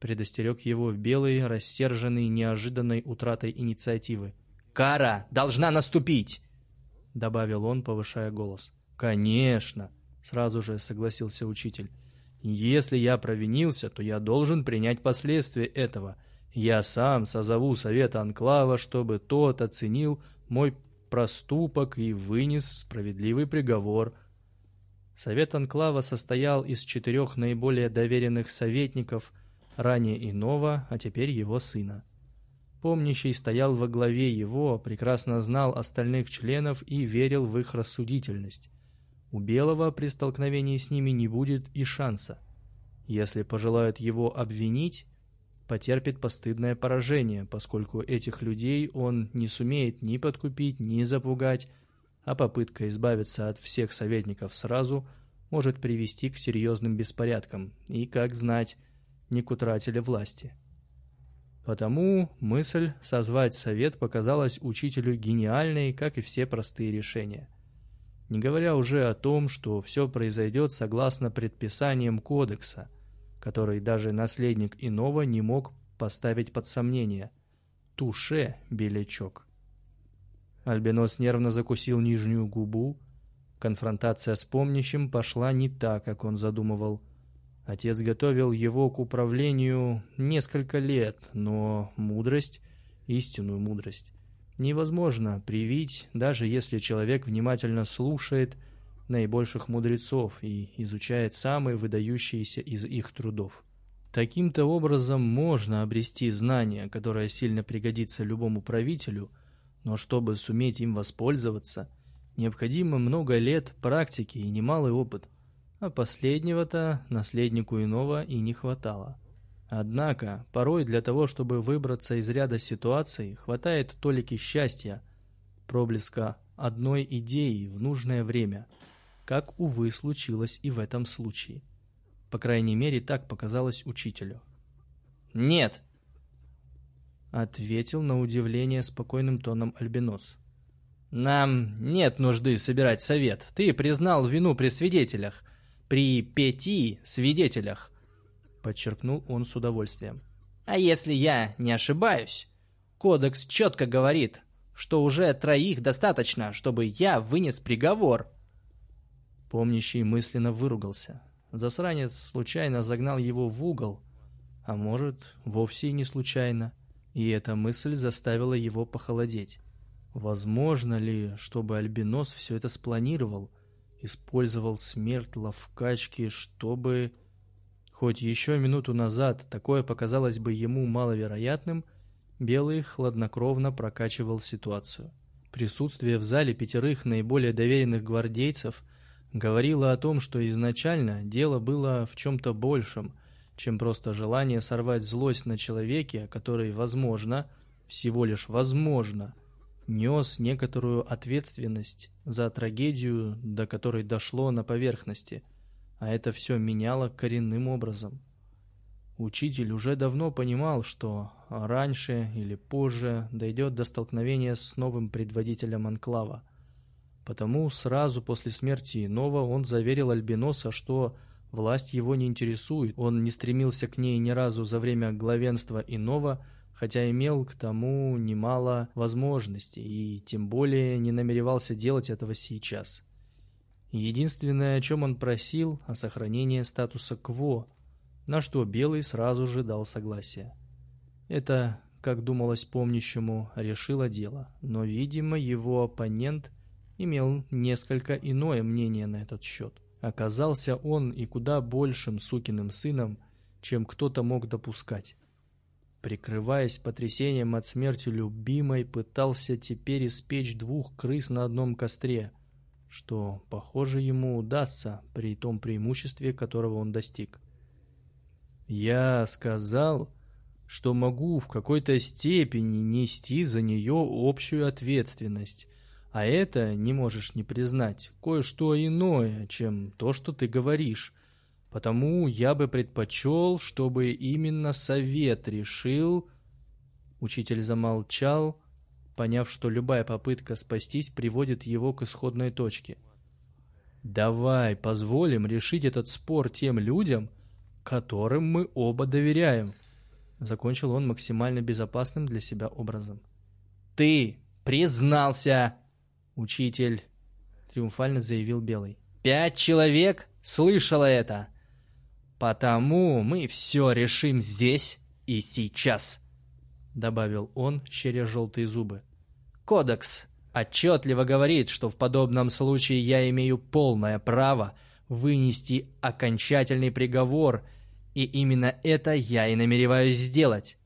Предостерег его белый, рассерженный неожиданной утратой инициативы. «Кара должна наступить!» Добавил он, повышая голос. «Конечно!» Сразу же согласился учитель. «Если я провинился, то я должен принять последствия этого. Я сам созову совет Анклава, чтобы тот оценил мой проступок и вынес справедливый приговор». Совет Анклава состоял из четырех наиболее доверенных советников, ранее иного, а теперь его сына. Помнящий стоял во главе его, прекрасно знал остальных членов и верил в их рассудительность. У Белого при столкновении с ними не будет и шанса. Если пожелают его обвинить, потерпит постыдное поражение, поскольку этих людей он не сумеет ни подкупить, ни запугать, а попытка избавиться от всех советников сразу может привести к серьезным беспорядкам и, как знать, не к утрате власти. Потому мысль созвать совет показалась учителю гениальной, как и все простые решения – не говоря уже о том, что все произойдет согласно предписаниям кодекса, который даже наследник иного не мог поставить под сомнение. Туше, белячок. Альбинос нервно закусил нижнюю губу. Конфронтация с помнящим пошла не так, как он задумывал. Отец готовил его к управлению несколько лет, но мудрость, истинную мудрость, невозможно привить, даже если человек внимательно слушает наибольших мудрецов и изучает самые выдающиеся из их трудов. Таким-то образом можно обрести знание, которое сильно пригодится любому правителю, но чтобы суметь им воспользоваться, необходимо много лет практики и немалый опыт, а последнего-то наследнику иного и не хватало. Однако, порой для того, чтобы выбраться из ряда ситуаций, хватает толики счастья, проблеска одной идеи в нужное время, как, увы, случилось и в этом случае. По крайней мере, так показалось учителю. «Нет!» — ответил на удивление спокойным тоном Альбинос. «Нам нет нужды собирать совет. Ты признал вину при свидетелях. При пяти свидетелях. — подчеркнул он с удовольствием. «А если я не ошибаюсь, кодекс четко говорит, что уже троих достаточно, чтобы я вынес приговор». Помнящий мысленно выругался. Засранец случайно загнал его в угол, а может, вовсе и не случайно, и эта мысль заставила его похолодеть. Возможно ли, чтобы Альбинос все это спланировал, использовал смерть ловкачки, чтобы... Хоть еще минуту назад такое показалось бы ему маловероятным, Белый хладнокровно прокачивал ситуацию. Присутствие в зале пятерых наиболее доверенных гвардейцев говорило о том, что изначально дело было в чем-то большем, чем просто желание сорвать злость на человеке, который, возможно, всего лишь возможно, нес некоторую ответственность за трагедию, до которой дошло на поверхности – а это все меняло коренным образом. Учитель уже давно понимал, что раньше или позже дойдет до столкновения с новым предводителем Анклава. Потому сразу после смерти Иного он заверил Альбиноса, что власть его не интересует, он не стремился к ней ни разу за время главенства Иного, хотя имел к тому немало возможностей и тем более не намеревался делать этого сейчас. Единственное, о чем он просил, о сохранении статуса КВО, на что Белый сразу же дал согласие. Это, как думалось помнящему, решило дело, но, видимо, его оппонент имел несколько иное мнение на этот счет. Оказался он и куда большим сукиным сыном, чем кто-то мог допускать. Прикрываясь потрясением от смерти любимой, пытался теперь испечь двух крыс на одном костре – что, похоже, ему удастся при том преимуществе, которого он достиг. «Я сказал, что могу в какой-то степени нести за нее общую ответственность, а это, не можешь не признать, кое-что иное, чем то, что ты говоришь. Потому я бы предпочел, чтобы именно совет решил...» Учитель замолчал, поняв, что любая попытка спастись приводит его к исходной точке. «Давай позволим решить этот спор тем людям, которым мы оба доверяем», закончил он максимально безопасным для себя образом. «Ты признался!» «Учитель!» — триумфально заявил Белый. «Пять человек слышало это! Потому мы все решим здесь и сейчас!» Добавил он, щеря желтые зубы. «Кодекс отчетливо говорит, что в подобном случае я имею полное право вынести окончательный приговор, и именно это я и намереваюсь сделать».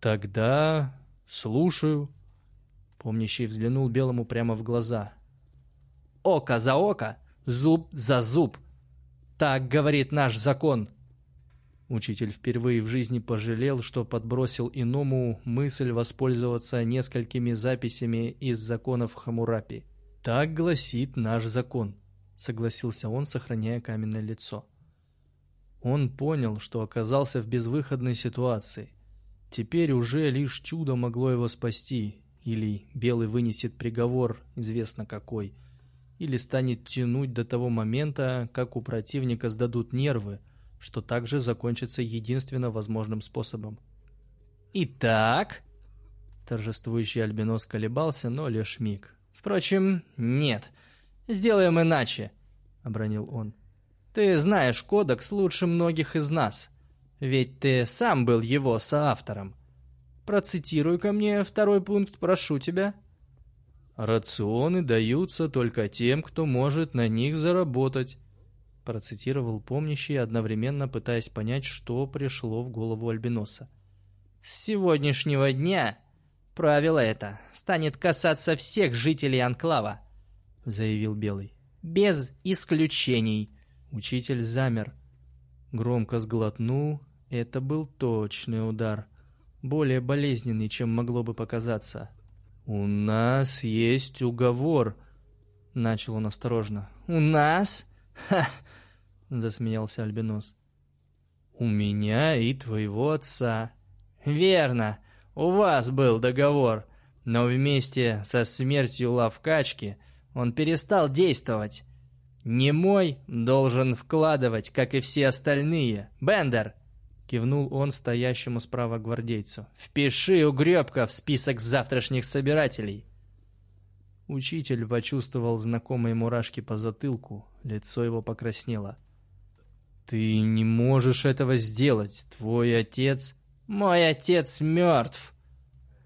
«Тогда слушаю», Помнящий взглянул Белому прямо в глаза. «Око за око, зуб за зуб. Так говорит наш закон». Учитель впервые в жизни пожалел, что подбросил иному мысль воспользоваться несколькими записями из законов Хамурапи. «Так гласит наш закон», — согласился он, сохраняя каменное лицо. Он понял, что оказался в безвыходной ситуации. Теперь уже лишь чудо могло его спасти, или Белый вынесет приговор, известно какой, или станет тянуть до того момента, как у противника сдадут нервы, что также закончится единственно возможным способом. «Итак...» Торжествующий альбинос колебался, но лишь миг. «Впрочем, нет. Сделаем иначе», — обронил он. «Ты знаешь кодекс лучше многих из нас, ведь ты сам был его соавтором. Процитируй ко мне второй пункт, прошу тебя. Рационы даются только тем, кто может на них заработать. Процитировал помнящий, одновременно пытаясь понять, что пришло в голову Альбиноса. С сегодняшнего дня правило это станет касаться всех жителей Анклава, заявил Белый. Без исключений. Учитель замер. Громко сглотнул. Это был точный удар более болезненный, чем могло бы показаться. «У нас есть уговор», — начал он осторожно. «У нас? Ха!» — засмеялся Альбинос. «У меня и твоего отца». «Верно, у вас был договор, но вместе со смертью лавкачки он перестал действовать. Не мой должен вкладывать, как и все остальные. Бендер, Кивнул он стоящему справа гвардейцу. «Впиши угребка в список завтрашних собирателей!» Учитель почувствовал знакомые мурашки по затылку, лицо его покраснело. «Ты не можешь этого сделать, твой отец...» «Мой отец мертв!»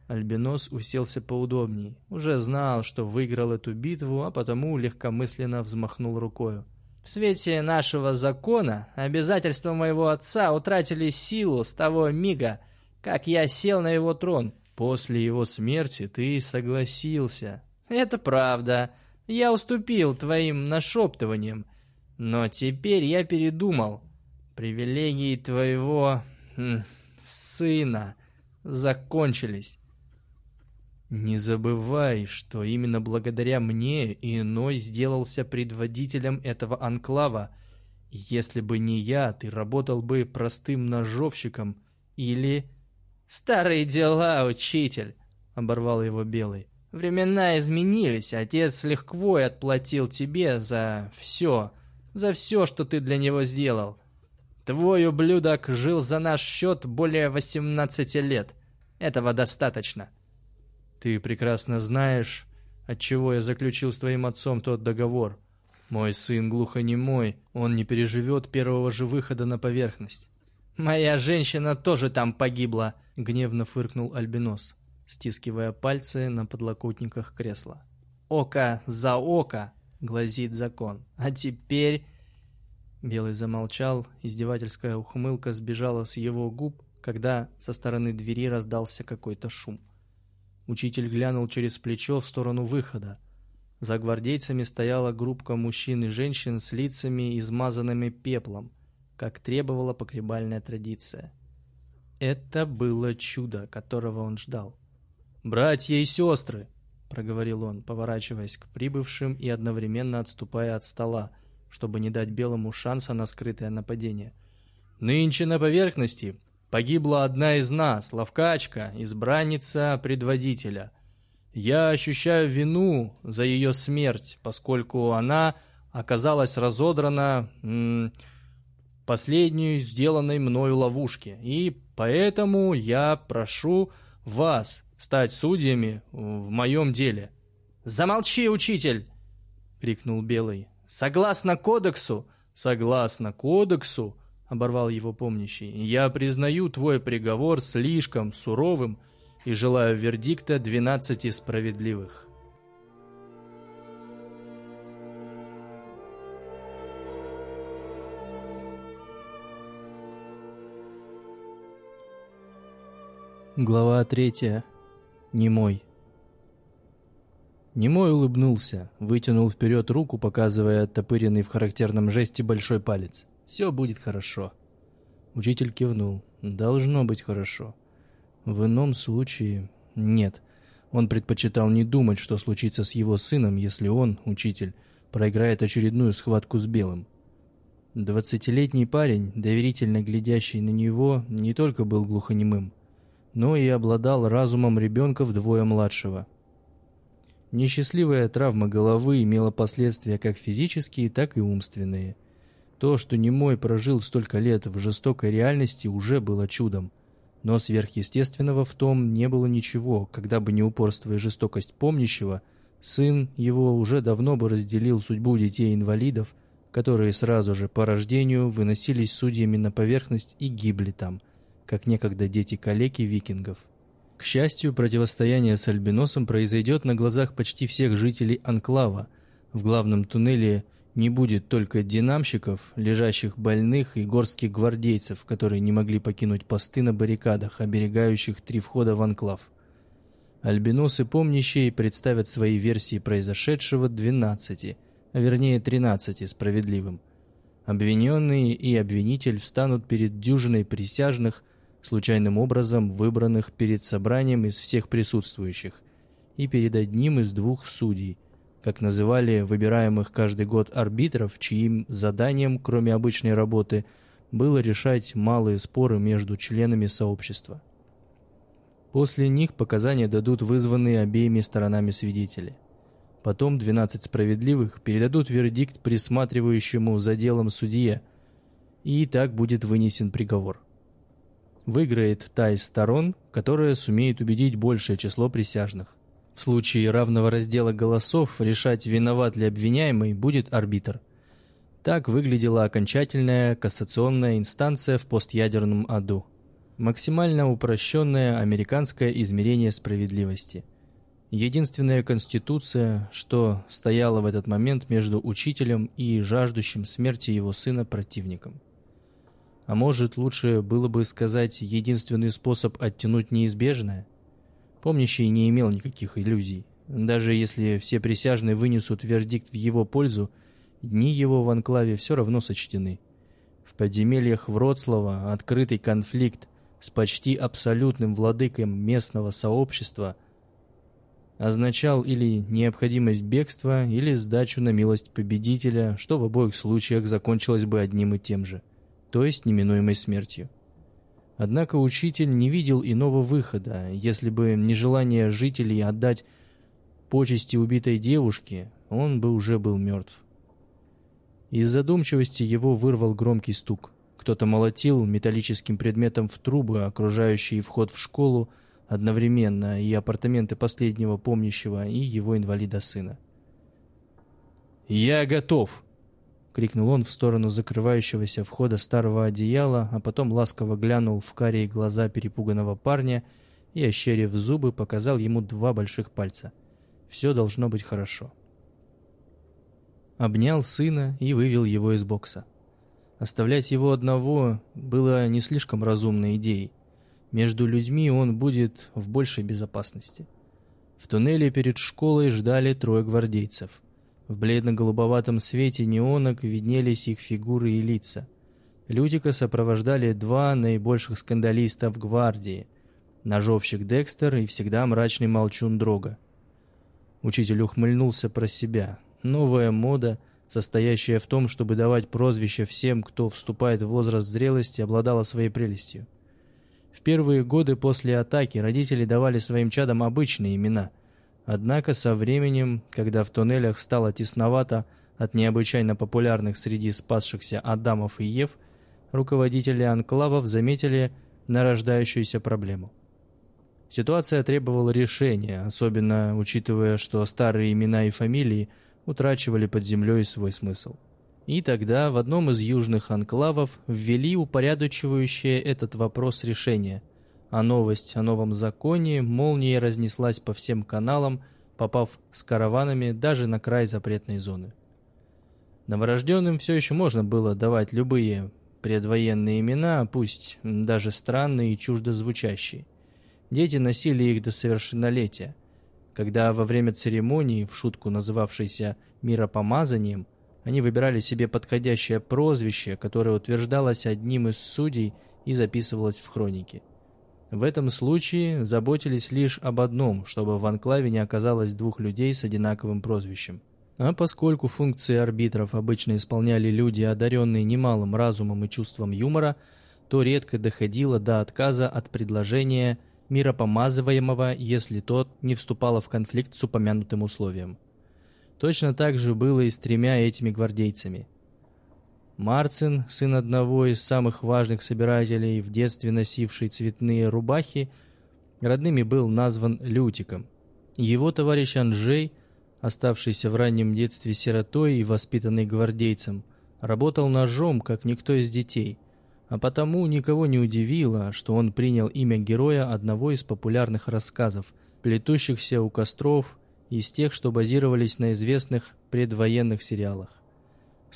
Альбинос уселся поудобней, уже знал, что выиграл эту битву, а потому легкомысленно взмахнул рукою. В свете нашего закона обязательства моего отца утратили силу с того мига, как я сел на его трон. После его смерти ты согласился. Это правда. Я уступил твоим нашептываниям. Но теперь я передумал. Привилегии твоего... Хм, сына закончились. Не забывай, что именно благодаря мне иной сделался предводителем этого анклава. Если бы не я, ты работал бы простым ножовщиком или... «Старые дела, учитель!» — оборвал его Белый. «Времена изменились, отец легко отплатил тебе за все, за все, что ты для него сделал. Твой ублюдок жил за наш счет более 18 лет. Этого достаточно». Ты прекрасно знаешь, от чего я заключил с твоим отцом тот договор. Мой сын глухонемой, он не переживет первого же выхода на поверхность. Моя женщина тоже там погибла, гневно фыркнул Альбинос, стискивая пальцы на подлокотниках кресла. Око за око, гласит закон. А теперь... Белый замолчал, издевательская ухмылка сбежала с его губ, когда со стороны двери раздался какой-то шум. Учитель глянул через плечо в сторону выхода. За гвардейцами стояла группка мужчин и женщин с лицами, измазанными пеплом, как требовала погребальная традиция. Это было чудо, которого он ждал. «Братья и сестры!» — проговорил он, поворачиваясь к прибывшим и одновременно отступая от стола, чтобы не дать белому шанса на скрытое нападение. «Нынче на поверхности Погибла одна из нас, ловкачка, избранница предводителя. Я ощущаю вину за ее смерть, поскольку она оказалась разодрана м, последней сделанной мною ловушки. И поэтому я прошу вас стать судьями в моем деле. «Замолчи, учитель!» — крикнул Белый. «Согласно кодексу...» «Согласно кодексу...» — оборвал его помнящий. «Я признаю твой приговор слишком суровым и желаю вердикта двенадцати справедливых». Глава третья. Немой. Немой улыбнулся, вытянул вперед руку, показывая оттопыренный в характерном жесте большой палец. «Все будет хорошо». Учитель кивнул. «Должно быть хорошо». В ином случае... Нет. Он предпочитал не думать, что случится с его сыном, если он, учитель, проиграет очередную схватку с Белым. Двадцатилетний парень, доверительно глядящий на него, не только был глухонемым, но и обладал разумом ребенка вдвое младшего. Несчастливая травма головы имела последствия как физические, так и умственные. То, что Немой прожил столько лет в жестокой реальности, уже было чудом. Но сверхъестественного в том не было ничего, когда бы не упорство и жестокость помнящего, сын его уже давно бы разделил судьбу детей-инвалидов, которые сразу же по рождению выносились судьями на поверхность и гибли там – как некогда дети-калеки викингов. К счастью, противостояние с альбиносом произойдет на глазах почти всех жителей Анклава. В главном туннеле не будет только динамщиков, лежащих больных и горских гвардейцев, которые не могли покинуть посты на баррикадах, оберегающих три входа в Анклав. Альбиносы помнящие представят свои версии произошедшего 12, а вернее 13 справедливым. Обвиненные и обвинитель встанут перед дюжиной присяжных – случайным образом выбранных перед собранием из всех присутствующих, и перед одним из двух судей, как называли выбираемых каждый год арбитров, чьим заданием, кроме обычной работы, было решать малые споры между членами сообщества. После них показания дадут вызванные обеими сторонами свидетели. Потом 12 справедливых передадут вердикт присматривающему за делом судье, и так будет вынесен приговор. Выиграет та из сторон, которая сумеет убедить большее число присяжных. В случае равного раздела голосов решать, виноват ли обвиняемый, будет арбитр. Так выглядела окончательная кассационная инстанция в постъядерном аду. Максимально упрощенное американское измерение справедливости. Единственная конституция, что стояла в этот момент между учителем и жаждущим смерти его сына противником. А может, лучше было бы сказать единственный способ оттянуть неизбежное? Помнящий не имел никаких иллюзий. Даже если все присяжные вынесут вердикт в его пользу, дни его в анклаве все равно сочтены. В подземельях Вроцлава открытый конфликт с почти абсолютным владыкой местного сообщества означал или необходимость бегства, или сдачу на милость победителя, что в обоих случаях закончилось бы одним и тем же – то есть неминуемой смертью. Однако учитель не видел иного выхода. Если бы не желание жителей отдать почести убитой девушке, он бы уже был мертв. Из задумчивости его вырвал громкий стук. Кто-то молотил металлическим предметом в трубы, окружающие вход в школу, одновременно и апартаменты последнего помнящего, и его инвалида сына. «Я готов!» Крикнул он в сторону закрывающегося входа старого одеяла, а потом ласково глянул в карие глаза перепуганного парня и, ощерив зубы, показал ему два больших пальца. Все должно быть хорошо. Обнял сына и вывел его из бокса. Оставлять его одного было не слишком разумной идеей. Между людьми он будет в большей безопасности. В туннеле перед школой ждали трое гвардейцев. В бледно-голубоватом свете неонок виднелись их фигуры и лица. Лютика сопровождали два наибольших скандалиста в гвардии – ножовщик Декстер и всегда мрачный молчун Дрога. Учитель ухмыльнулся про себя. Новая мода, состоящая в том, чтобы давать прозвище всем, кто вступает в возраст зрелости, обладала своей прелестью. В первые годы после атаки родители давали своим чадам обычные имена. Однако со временем, когда в туннелях стало тесновато от необычайно популярных среди спасшихся Адамов и Ев, руководители анклавов заметили нарождающуюся проблему. Ситуация требовала решения, особенно учитывая, что старые имена и фамилии утрачивали под землей свой смысл. И тогда в одном из южных анклавов ввели упорядочивающее этот вопрос решение, а новость о новом законе молнией разнеслась по всем каналам, попав с караванами даже на край запретной зоны. Новорожденным все еще можно было давать любые предвоенные имена, пусть даже странные и чуждо звучащие. Дети носили их до совершеннолетия, когда во время церемонии, в шутку называвшейся «миропомазанием», они выбирали себе подходящее прозвище, которое утверждалось одним из судей и записывалось в хронике. В этом случае заботились лишь об одном, чтобы в анклаве не оказалось двух людей с одинаковым прозвищем. А поскольку функции арбитров обычно исполняли люди, одаренные немалым разумом и чувством юмора, то редко доходило до отказа от предложения миропомазываемого, если тот не вступало в конфликт с упомянутым условием. Точно так же было и с тремя этими гвардейцами. Марцин, сын одного из самых важных собирателей, в детстве носивший цветные рубахи, родными был назван Лютиком. Его товарищ Анжей, оставшийся в раннем детстве сиротой и воспитанный гвардейцем, работал ножом, как никто из детей, а потому никого не удивило, что он принял имя героя одного из популярных рассказов, плетущихся у костров из тех, что базировались на известных предвоенных сериалах.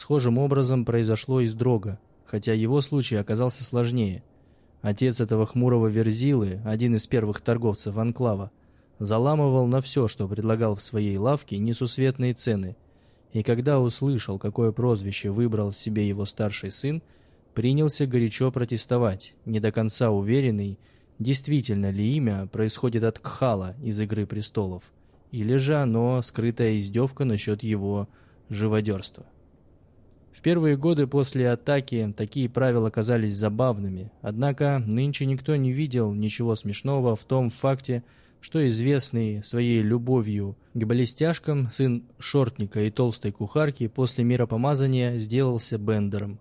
Схожим образом произошло и с Дрога, хотя его случай оказался сложнее. Отец этого хмурого Верзилы, один из первых торговцев Анклава, заламывал на все, что предлагал в своей лавке, несусветные цены, и когда услышал, какое прозвище выбрал себе его старший сын, принялся горячо протестовать, не до конца уверенный, действительно ли имя происходит от Кхала из «Игры престолов», или же оно скрытая издевка насчет его живодерства. В первые годы после атаки такие правила казались забавными, однако нынче никто не видел ничего смешного в том факте, что известный своей любовью к баллистяшкам сын шортника и толстой кухарки после миропомазания сделался бендером.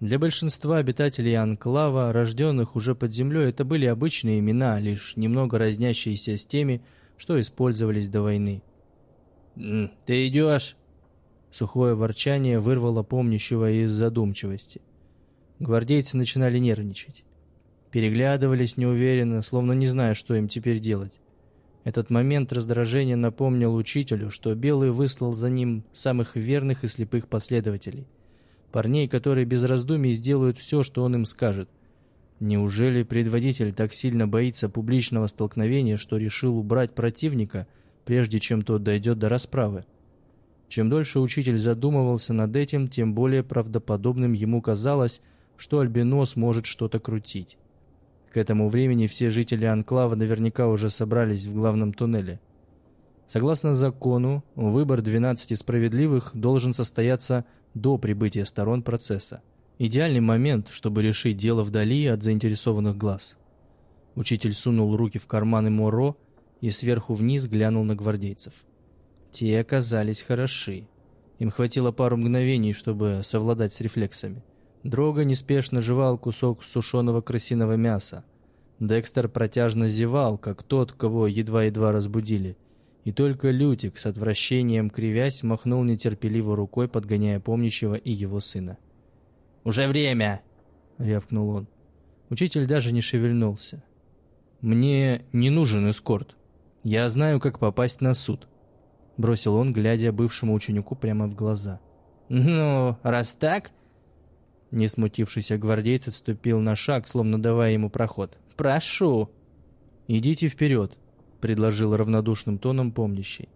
Для большинства обитателей Анклава, рожденных уже под землей, это были обычные имена, лишь немного разнящиеся с теми, что использовались до войны. «Ты идешь?» Сухое ворчание вырвало помнящего из задумчивости. Гвардейцы начинали нервничать. Переглядывались неуверенно, словно не зная, что им теперь делать. Этот момент раздражения напомнил учителю, что Белый выслал за ним самых верных и слепых последователей. Парней, которые без раздумий сделают все, что он им скажет. Неужели предводитель так сильно боится публичного столкновения, что решил убрать противника, прежде чем тот дойдет до расправы? Чем дольше учитель задумывался над этим, тем более правдоподобным ему казалось, что Альбинос может что-то крутить. К этому времени все жители Анклава наверняка уже собрались в главном туннеле. Согласно закону, выбор 12 справедливых должен состояться до прибытия сторон процесса. Идеальный момент, чтобы решить дело вдали от заинтересованных глаз. Учитель сунул руки в карманы Моро и сверху вниз глянул на гвардейцев. Те оказались хороши. Им хватило пару мгновений, чтобы совладать с рефлексами. Дрога неспешно жевал кусок сушеного крысиного мяса. Декстер протяжно зевал, как тот, кого едва-едва разбудили. И только Лютик с отвращением кривясь махнул нетерпеливо рукой, подгоняя помнящего и его сына. «Уже время!» — рявкнул он. Учитель даже не шевельнулся. «Мне не нужен эскорт. Я знаю, как попасть на суд», — бросил он, глядя бывшему ученику прямо в глаза. «Ну, раз так...» Не смутившийся гвардейц отступил на шаг, словно давая ему проход. «Прошу!» «Идите вперед», — предложил равнодушным тоном помнящий.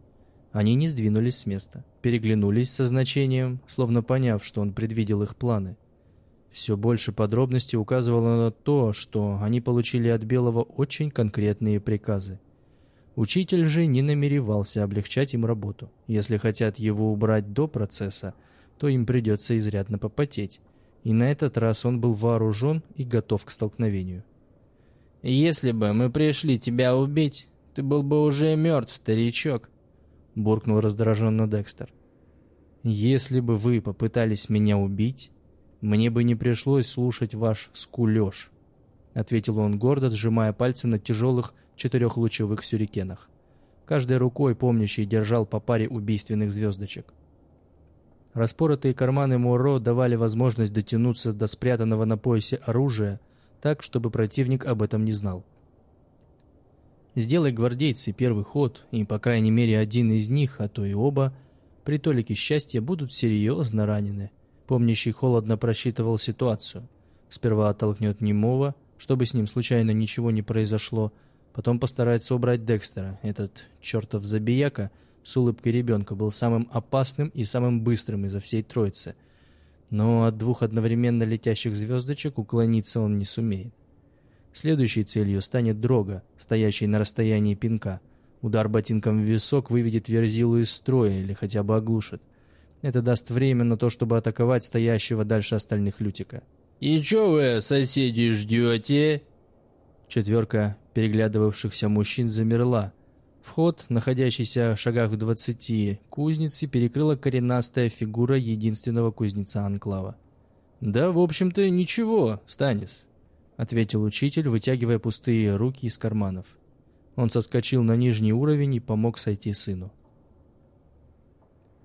Они не сдвинулись с места, переглянулись со значением, словно поняв, что он предвидел их планы. Все больше подробностей указывало на то, что они получили от Белого очень конкретные приказы. Учитель же не намеревался облегчать им работу. Если хотят его убрать до процесса, то им придется изрядно попотеть. И на этот раз он был вооружен и готов к столкновению. «Если бы мы пришли тебя убить, ты был бы уже мертв, старичок», — буркнул раздраженно Декстер. «Если бы вы попытались меня убить, мне бы не пришлось слушать ваш скулеж», — ответил он гордо, сжимая пальцы на тяжелых четырехлучевых сюрикенах. Каждой рукой помнящий держал по паре убийственных звездочек. Распоротые карманы Муро давали возможность дотянуться до спрятанного на поясе оружия так, чтобы противник об этом не знал. Сделай гвардейцы первый ход, и, по крайней мере, один из них, а то и оба, при толике счастья будут серьезно ранены. Помнящий холодно просчитывал ситуацию. Сперва оттолкнет немого, чтобы с ним случайно ничего не произошло, потом постарается убрать Декстера. Этот чертов забияка — с улыбкой ребенка был самым опасным и самым быстрым изо всей троицы. Но от двух одновременно летящих звездочек уклониться он не сумеет. Следующей целью станет дрога, стоящий на расстоянии пинка. Удар ботинком в висок выведет Верзилу из строя или хотя бы оглушит. Это даст время на то, чтобы атаковать стоящего дальше остальных Лютика. «И чё вы, соседи, ждете?» Четверка переглядывавшихся мужчин замерла, Вход, находящийся в шагах в двадцати кузницы, перекрыла коренастая фигура единственного кузнеца Анклава. «Да, в общем-то, ничего, Станис», — ответил учитель, вытягивая пустые руки из карманов. Он соскочил на нижний уровень и помог сойти сыну.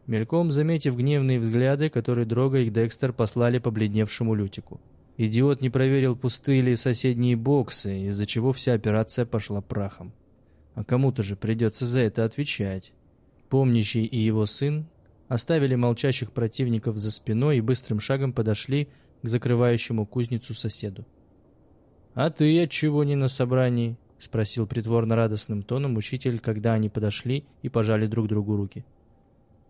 Мельком заметив гневные взгляды, которые Дрога и Декстер послали побледневшему Лютику. Идиот не проверил, пустые ли соседние боксы, из-за чего вся операция пошла прахом. А кому-то же придется за это отвечать. Помнящий и его сын оставили молчащих противников за спиной и быстрым шагом подошли к закрывающему кузницу соседу. «А ты отчего не на собрании?» — спросил притворно радостным тоном учитель, когда они подошли и пожали друг другу руки.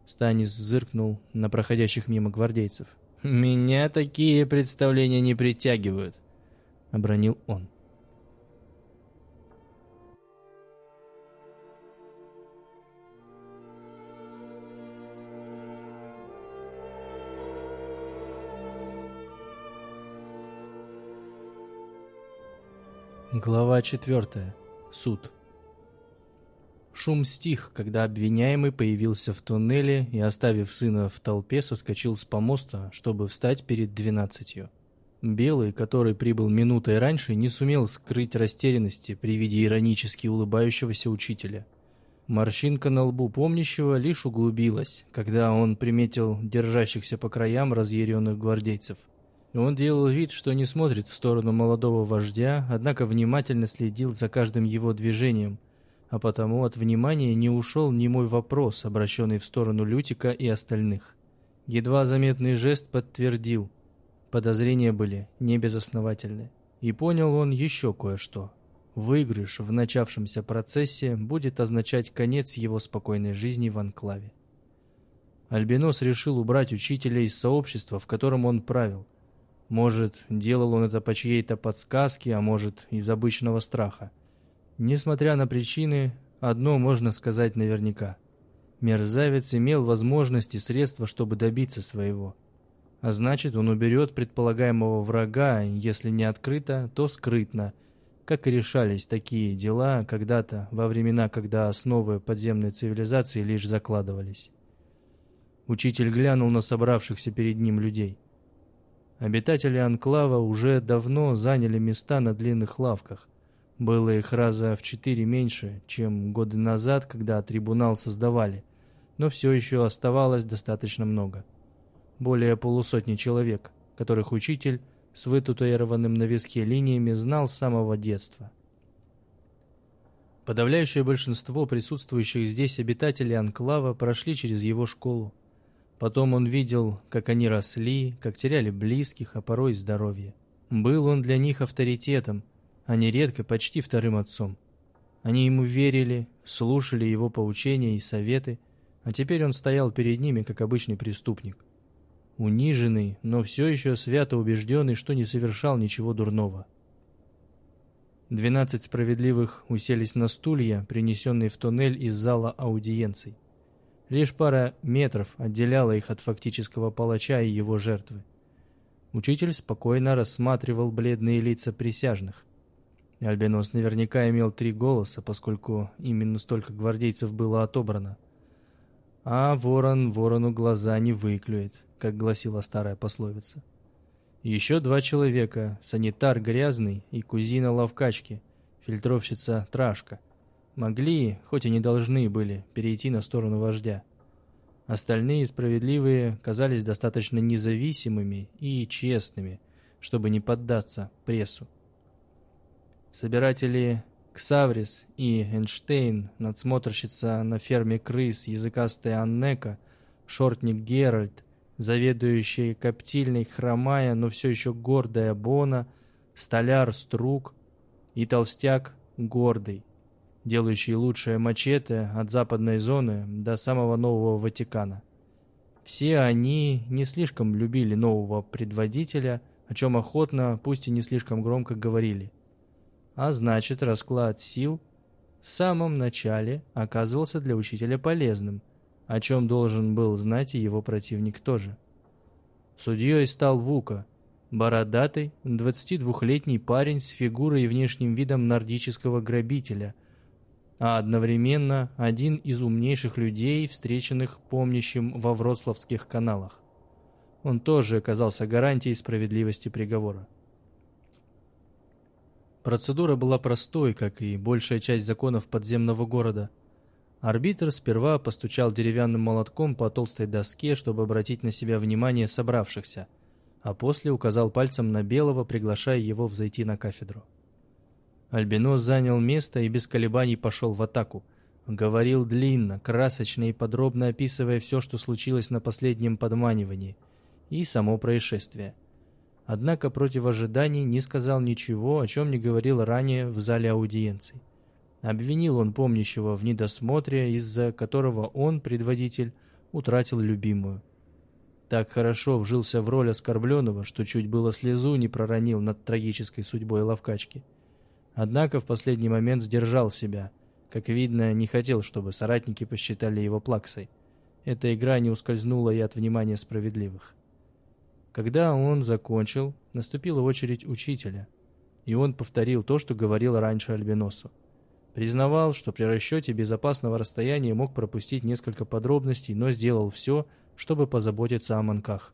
Станис зыркнул на проходящих мимо гвардейцев. «Меня такие представления не притягивают», — обронил он. Глава 4. Суд. Шум стих, когда обвиняемый появился в туннеле и, оставив сына в толпе, соскочил с помоста, чтобы встать перед двенадцатью. Белый, который прибыл минутой раньше, не сумел скрыть растерянности при виде иронически улыбающегося учителя. Морщинка на лбу помнящего лишь углубилась, когда он приметил держащихся по краям разъяренных гвардейцев – он делал вид, что не смотрит в сторону молодого вождя, однако внимательно следил за каждым его движением, а потому от внимания не ушел ни мой вопрос, обращенный в сторону Лютика и остальных. Едва заметный жест подтвердил. Подозрения были небезосновательны. И понял он еще кое-что. Выигрыш в начавшемся процессе будет означать конец его спокойной жизни в анклаве. Альбинос решил убрать учителя из сообщества, в котором он правил – может, делал он это по чьей-то подсказке, а может, из обычного страха. Несмотря на причины, одно можно сказать наверняка. Мерзавец имел возможности и средства, чтобы добиться своего. А значит, он уберет предполагаемого врага, если не открыто, то скрытно, как и решались такие дела когда-то, во времена, когда основы подземной цивилизации лишь закладывались. Учитель глянул на собравшихся перед ним людей – Обитатели анклава уже давно заняли места на длинных лавках. Было их раза в четыре меньше, чем годы назад, когда трибунал создавали, но все еще оставалось достаточно много. Более полусотни человек, которых учитель с вытатуированным на виске линиями знал с самого детства. Подавляющее большинство присутствующих здесь обитателей анклава прошли через его школу. Потом он видел, как они росли, как теряли близких, а порой здоровье. Был он для них авторитетом, а нередко почти вторым отцом. Они ему верили, слушали его поучения и советы, а теперь он стоял перед ними, как обычный преступник. Униженный, но все еще свято убежденный, что не совершал ничего дурного. Двенадцать справедливых уселись на стулья, принесенные в туннель из зала аудиенций. Лишь пара метров отделяла их от фактического палача и его жертвы. Учитель спокойно рассматривал бледные лица присяжных. Альбинос наверняка имел три голоса, поскольку именно столько гвардейцев было отобрано. А ворон ворону глаза не выклюет, как гласила старая пословица. Еще два человека, санитар Грязный и кузина Лавкачки, фильтровщица Трашка, могли, хоть и не должны были, перейти на сторону вождя. Остальные справедливые казались достаточно независимыми и честными, чтобы не поддаться прессу. Собиратели Ксаврис и Эйнштейн, надсмотрщица на ферме крыс, языкастая Аннека, шортник Геральт, заведующий коптильной хромая, но все еще гордая Бона, столяр Струк и толстяк Гордый, делающий лучшее мачете от западной зоны до самого Нового Ватикана. Все они не слишком любили нового предводителя, о чем охотно, пусть и не слишком громко говорили. А значит, расклад сил в самом начале оказывался для учителя полезным, о чем должен был знать и его противник тоже. Судьей стал Вука, бородатый, 22-летний парень с фигурой и внешним видом нордического грабителя – а одновременно один из умнейших людей, встреченных помнящим во вроцлавских каналах. Он тоже оказался гарантией справедливости приговора. Процедура была простой, как и большая часть законов подземного города. Арбитр сперва постучал деревянным молотком по толстой доске, чтобы обратить на себя внимание собравшихся, а после указал пальцем на Белого, приглашая его взойти на кафедру. Альбинос занял место и без колебаний пошел в атаку. Говорил длинно, красочно и подробно описывая все, что случилось на последнем подманивании, и само происшествие. Однако против ожиданий не сказал ничего, о чем не говорил ранее в зале аудиенций. Обвинил он помнящего в недосмотре, из-за которого он, предводитель, утратил любимую. Так хорошо вжился в роль оскорбленного, что чуть было слезу не проронил над трагической судьбой Лавкачки. Однако в последний момент сдержал себя. Как видно, не хотел, чтобы соратники посчитали его плаксой. Эта игра не ускользнула и от внимания справедливых. Когда он закончил, наступила очередь учителя, и он повторил то, что говорил раньше Альбиносу. Признавал, что при расчете безопасного расстояния мог пропустить несколько подробностей, но сделал все, чтобы позаботиться о манках.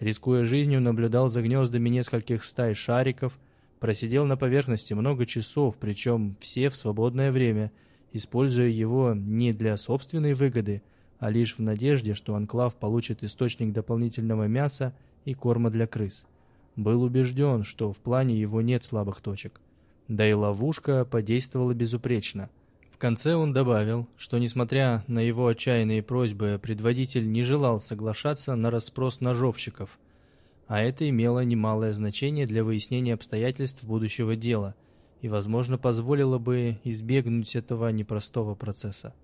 Рискуя жизнью, наблюдал за гнездами нескольких стай шариков, Просидел на поверхности много часов, причем все в свободное время, используя его не для собственной выгоды, а лишь в надежде, что анклав получит источник дополнительного мяса и корма для крыс. Был убежден, что в плане его нет слабых точек. Да и ловушка подействовала безупречно. В конце он добавил, что несмотря на его отчаянные просьбы, предводитель не желал соглашаться на расспрос ножовщиков – а это имело немалое значение для выяснения обстоятельств будущего дела и, возможно, позволило бы избегнуть этого непростого процесса.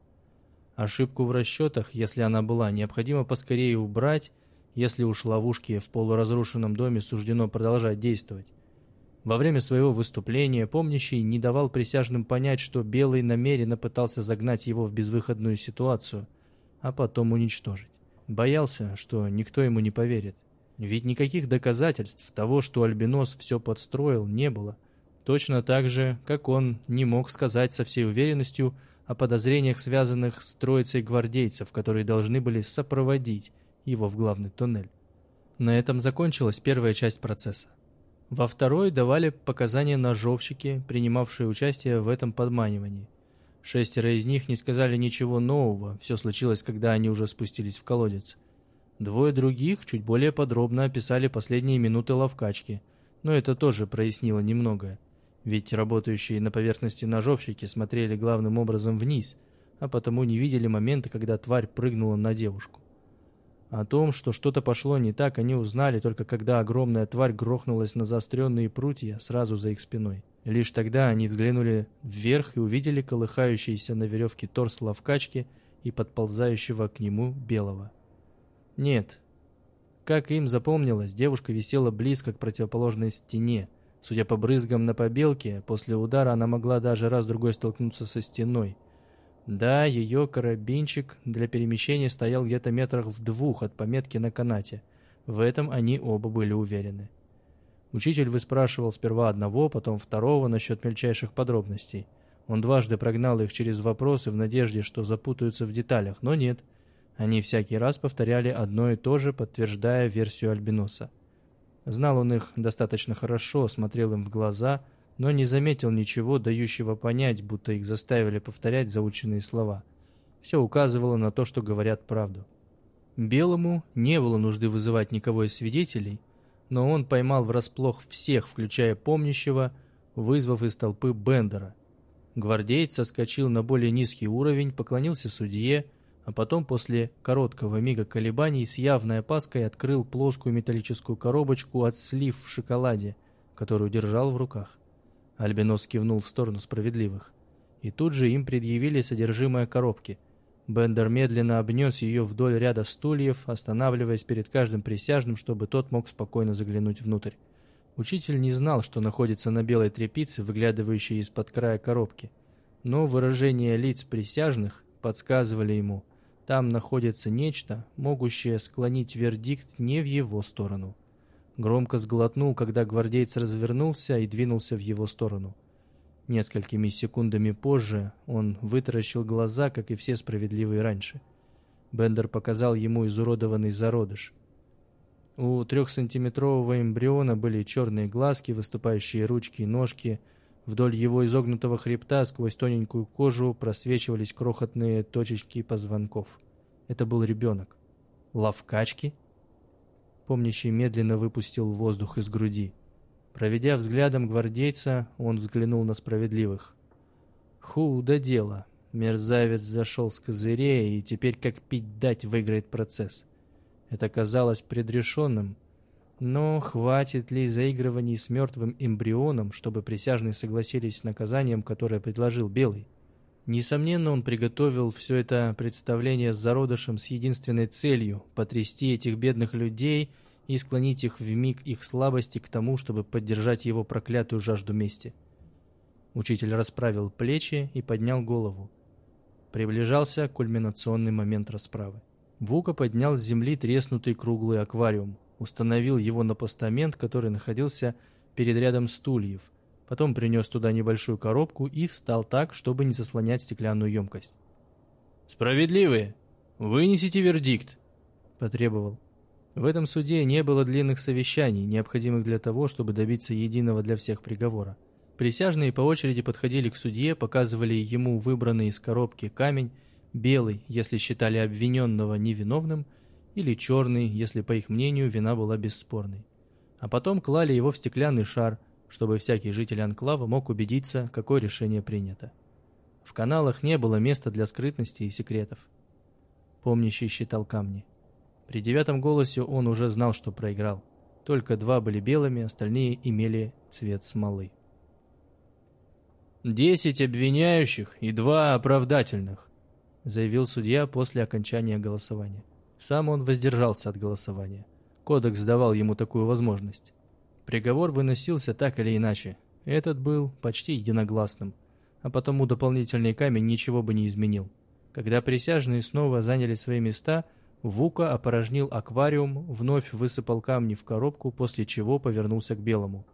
Ошибку в расчетах, если она была, необходимо поскорее убрать, если уж ловушки в полуразрушенном доме суждено продолжать действовать. Во время своего выступления помнящий не давал присяжным понять, что Белый намеренно пытался загнать его в безвыходную ситуацию, а потом уничтожить. Боялся, что никто ему не поверит. Ведь никаких доказательств того, что Альбинос все подстроил, не было. Точно так же, как он не мог сказать со всей уверенностью о подозрениях, связанных с троицей гвардейцев, которые должны были сопроводить его в главный туннель. На этом закончилась первая часть процесса. Во второй давали показания ножовщики, принимавшие участие в этом подманивании. Шестеро из них не сказали ничего нового, все случилось, когда они уже спустились в колодец. Двое других чуть более подробно описали последние минуты ловкачки, но это тоже прояснило немногое. Ведь работающие на поверхности ножовщики смотрели главным образом вниз, а потому не видели момента, когда тварь прыгнула на девушку. О том, что что-то пошло не так, они узнали только когда огромная тварь грохнулась на заостренные прутья сразу за их спиной. Лишь тогда они взглянули вверх и увидели колыхающийся на веревке торс ловкачки и подползающего к нему белого. Нет. Как им запомнилось, девушка висела близко к противоположной стене. Судя по брызгам на побелке, после удара она могла даже раз-другой столкнуться со стеной. Да, ее карабинчик для перемещения стоял где-то метрах в двух от пометки на канате. В этом они оба были уверены. Учитель выспрашивал сперва одного, потом второго насчет мельчайших подробностей. Он дважды прогнал их через вопросы в надежде, что запутаются в деталях, но нет. Они всякий раз повторяли одно и то же, подтверждая версию Альбиноса. Знал он их достаточно хорошо, смотрел им в глаза, но не заметил ничего, дающего понять, будто их заставили повторять заученные слова. Все указывало на то, что говорят правду. Белому не было нужды вызывать никого из свидетелей, но он поймал врасплох всех, включая помнящего, вызвав из толпы Бендера. Гвардеец соскочил на более низкий уровень, поклонился судье, а потом после короткого мига колебаний с явной опаской открыл плоскую металлическую коробочку от слив в шоколаде, которую держал в руках. Альбинос кивнул в сторону справедливых. И тут же им предъявили содержимое коробки. Бендер медленно обнес ее вдоль ряда стульев, останавливаясь перед каждым присяжным, чтобы тот мог спокойно заглянуть внутрь. Учитель не знал, что находится на белой тряпице, выглядывающей из-под края коробки. Но выражения лиц присяжных подсказывали ему, там находится нечто, могущее склонить вердикт не в его сторону. Громко сглотнул, когда гвардейц развернулся и двинулся в его сторону. Несколькими секундами позже он вытаращил глаза, как и все справедливые раньше. Бендер показал ему изуродованный зародыш. У трехсантиметрового эмбриона были черные глазки, выступающие ручки и ножки. Вдоль его изогнутого хребта сквозь тоненькую кожу просвечивались крохотные точечки позвонков. Это был ребенок. Лавкачки? Помнящий медленно выпустил воздух из груди. Проведя взглядом гвардейца, он взглянул на справедливых. Худо дело. Мерзавец зашел с козырей и теперь как пить дать выиграет процесс. Это казалось предрешенным, но хватит ли заигрываний с мертвым эмбрионом, чтобы присяжные согласились с наказанием, которое предложил Белый? Несомненно, он приготовил все это представление с зародышем с единственной целью – потрясти этих бедных людей и склонить их в миг их слабости к тому, чтобы поддержать его проклятую жажду мести. Учитель расправил плечи и поднял голову. Приближался кульминационный момент расправы. Вука поднял с земли треснутый круглый аквариум, установил его на постамент, который находился перед рядом стульев – Потом принес туда небольшую коробку и встал так, чтобы не заслонять стеклянную емкость. «Справедливые! Вынесите вердикт!» – потребовал. В этом суде не было длинных совещаний, необходимых для того, чтобы добиться единого для всех приговора. Присяжные по очереди подходили к судье, показывали ему выбранный из коробки камень, белый, если считали обвиненного невиновным, или черный, если, по их мнению, вина была бесспорной. А потом клали его в стеклянный шар – чтобы всякий житель анклава мог убедиться, какое решение принято. В каналах не было места для скрытности и секретов. Помнящий считал камни. При девятом голосе он уже знал, что проиграл. Только два были белыми, остальные имели цвет смолы. «Десять обвиняющих и два оправдательных», заявил судья после окончания голосования. Сам он воздержался от голосования. Кодекс давал ему такую возможность. Приговор выносился так или иначе. Этот был почти единогласным, а потому дополнительный камень ничего бы не изменил. Когда присяжные снова заняли свои места, Вука опорожнил аквариум, вновь высыпал камни в коробку, после чего повернулся к Белому.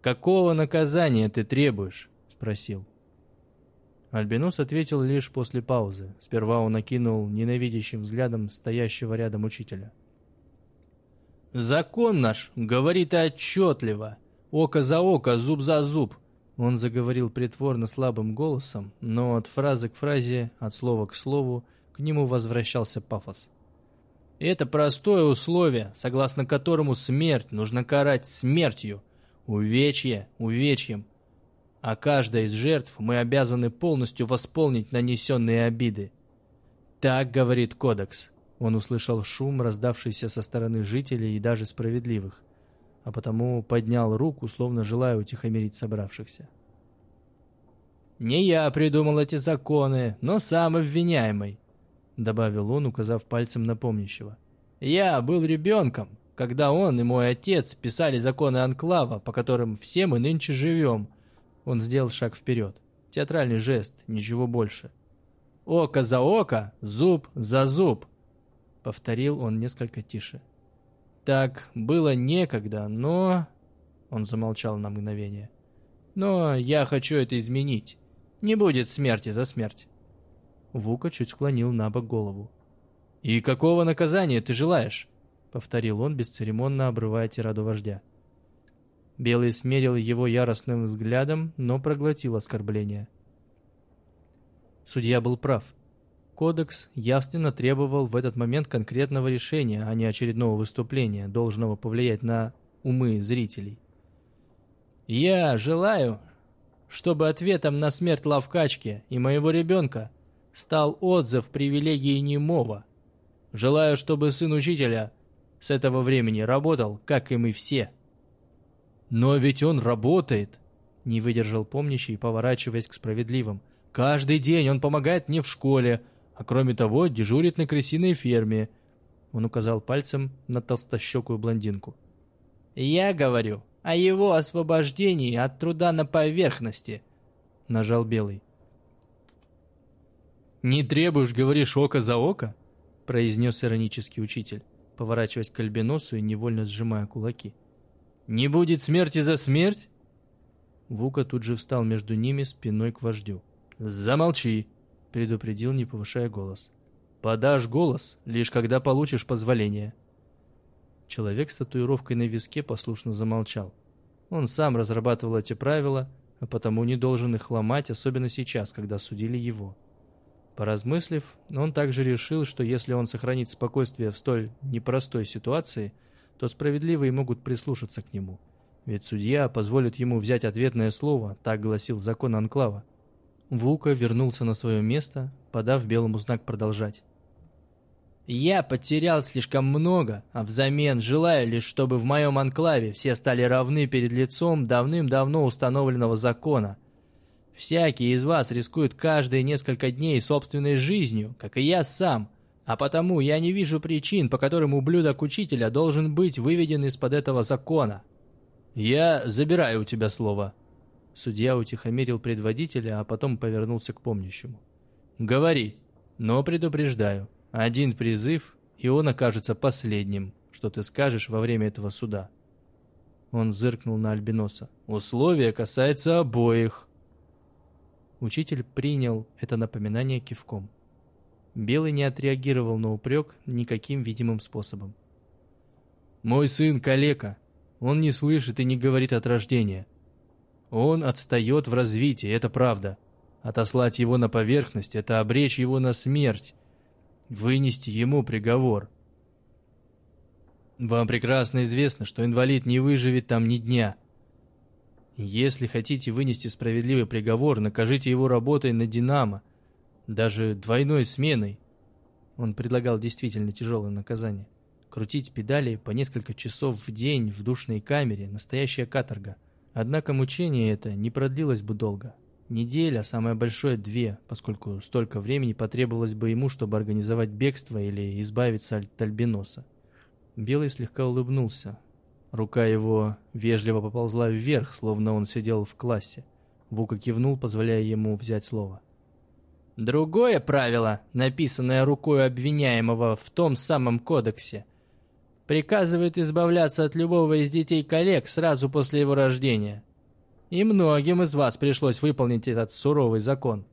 «Какого наказания ты требуешь?» — спросил. Альбинос ответил лишь после паузы. Сперва он окинул ненавидящим взглядом стоящего рядом учителя. «Закон наш говорит отчетливо. Око за око, зуб за зуб». Он заговорил притворно слабым голосом, но от фразы к фразе, от слова к слову, к нему возвращался пафос. Это простое условие, согласно которому смерть нужно карать смертью, увечье увечьем. А каждой из жертв мы обязаны полностью восполнить нанесенные обиды. Так говорит кодекс. Он услышал шум, раздавшийся со стороны жителей и даже справедливых, а потому поднял руку, словно желая утихомирить собравшихся. «Не я придумал эти законы, но сам обвиняемый», — добавил он, указав пальцем на помнящего. «Я был ребенком, когда он и мой отец писали законы Анклава, по которым все мы нынче живем». Он сделал шаг вперед. Театральный жест, ничего больше. «Око за око, зуб за зуб», Повторил он несколько тише. Так было некогда, но... Он замолчал на мгновение. «Но я хочу это изменить. Не будет смерти за смерть». Вука чуть склонил на бок голову. «И какого наказания ты желаешь?» — повторил он, бесцеремонно обрывая тираду вождя. Белый смерил его яростным взглядом, но проглотил оскорбление. Судья был прав. Кодекс явственно требовал в этот момент конкретного решения, а не очередного выступления, должного повлиять на умы зрителей. «Я желаю, чтобы ответом на смерть Лавкачки и моего ребенка стал отзыв привилегии немого. Желаю, чтобы сын учителя с этого времени работал, как и мы все». «Но ведь он работает!» — не выдержал помнящий, поворачиваясь к справедливым. «Каждый день он помогает мне в школе, а кроме того дежурит на крысиной ферме». Он указал пальцем на толстощекую блондинку. «Я говорю о его освобождении от труда на поверхности», — нажал Белый. «Не требуешь, говоришь, око за око?» — произнес иронический учитель, поворачиваясь к Альбиносу и невольно сжимая кулаки. «Не будет смерти за смерть?» Вука тут же встал между ними спиной к вождю. «Замолчи!» — предупредил, не повышая голос. «Подашь голос, лишь когда получишь позволение». Человек с татуировкой на виске послушно замолчал. Он сам разрабатывал эти правила, а потому не должен их ломать, особенно сейчас, когда судили его. Поразмыслив, он также решил, что если он сохранит спокойствие в столь непростой ситуации, то справедливые могут прислушаться к нему. Ведь судья позволит ему взять ответное слово, так гласил закон Анклава. Вука вернулся на свое место, подав белому знак продолжать. «Я потерял слишком много, а взамен желаю лишь, чтобы в моем анклаве все стали равны перед лицом давным-давно установленного закона. Всякий из вас рискует каждые несколько дней собственной жизнью, как и я сам, а потому я не вижу причин, по которым ублюдок учителя должен быть выведен из-под этого закона. Я забираю у тебя слово», Судья утихомирил предводителя, а потом повернулся к помнящему. «Говори, но предупреждаю, один призыв, и он окажется последним, что ты скажешь во время этого суда». Он зыркнул на Альбиноса. «Условие касается обоих». Учитель принял это напоминание кивком. Белый не отреагировал на упрек никаким видимым способом. «Мой сын калека. Он не слышит и не говорит от рождения. Он отстает в развитии, это правда. Отослать его на поверхность — это обречь его на смерть. Вынести ему приговор. Вам прекрасно известно, что инвалид не выживет там ни дня. Если хотите вынести справедливый приговор, накажите его работой на «Динамо», даже двойной сменой. Он предлагал действительно тяжелое наказание. Крутить педали по несколько часов в день в душной камере – настоящая каторга – Однако мучение это не продлилось бы долго. Неделя, самое большое две, поскольку столько времени потребовалось бы ему, чтобы организовать бегство или избавиться от альбиноса. Белый слегка улыбнулся. Рука его вежливо поползла вверх, словно он сидел в классе. Вука кивнул, позволяя ему взять слово. Другое правило, написанное рукой обвиняемого в том самом кодексе – приказывает избавляться от любого из детей коллег сразу после его рождения. И многим из вас пришлось выполнить этот суровый закон.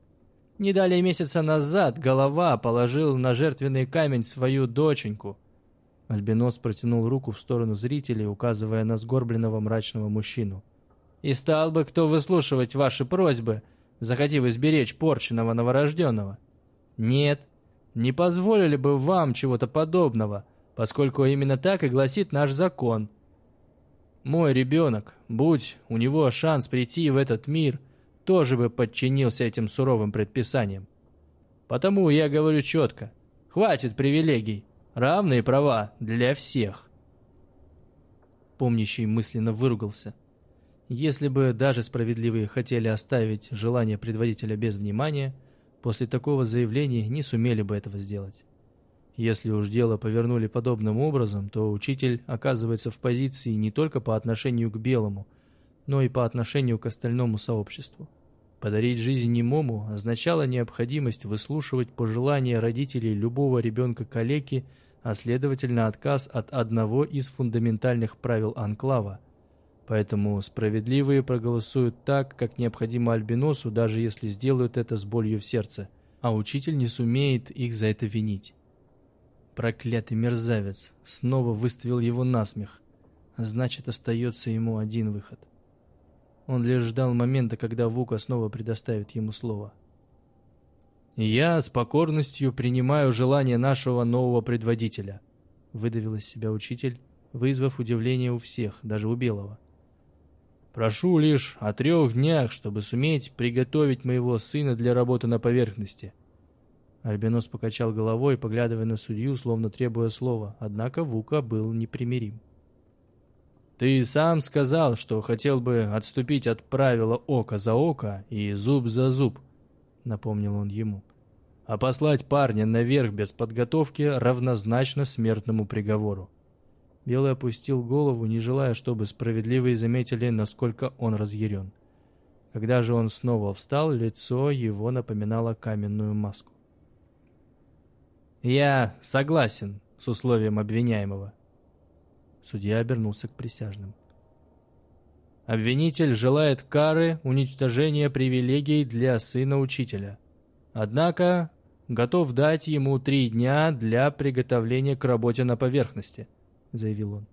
Не далее месяца назад голова положил на жертвенный камень свою доченьку. Альбинос протянул руку в сторону зрителей, указывая на сгорбленного мрачного мужчину. «И стал бы кто выслушивать ваши просьбы, захотев изберечь порченного новорожденного? Нет, не позволили бы вам чего-то подобного» поскольку именно так и гласит наш закон. Мой ребенок, будь у него шанс прийти в этот мир, тоже бы подчинился этим суровым предписаниям. Потому я говорю четко, хватит привилегий, равные права для всех. Помнящий мысленно выругался. Если бы даже справедливые хотели оставить желание предводителя без внимания, после такого заявления не сумели бы этого сделать. Если уж дело повернули подобным образом, то учитель оказывается в позиции не только по отношению к белому, но и по отношению к остальному сообществу. Подарить жизнь немому означало необходимость выслушивать пожелания родителей любого ребенка-калеки, а следовательно отказ от одного из фундаментальных правил анклава. Поэтому справедливые проголосуют так, как необходимо Альбиносу, даже если сделают это с болью в сердце, а учитель не сумеет их за это винить. Проклятый мерзавец снова выставил его насмех. Значит, остается ему один выход. Он лишь ждал момента, когда Вука снова предоставит ему слово. «Я с покорностью принимаю желание нашего нового предводителя», — выдавил из себя учитель, вызвав удивление у всех, даже у Белого. «Прошу лишь о трех днях, чтобы суметь приготовить моего сына для работы на поверхности». Альбинос покачал головой, поглядывая на судью, словно требуя слова, однако Вука был непримирим. «Ты сам сказал, что хотел бы отступить от правила око за око и зуб за зуб», — напомнил он ему. «А послать парня наверх без подготовки равнозначно смертному приговору. Белый опустил голову, не желая, чтобы справедливые заметили, насколько он разъярен. Когда же он снова встал, лицо его напоминало каменную маску. «Я согласен с условием обвиняемого». Судья обернулся к присяжным. Обвинитель желает кары уничтожения привилегий для сына учителя. Однако готов дать ему три дня для приготовления к работе на поверхности. — заявил он.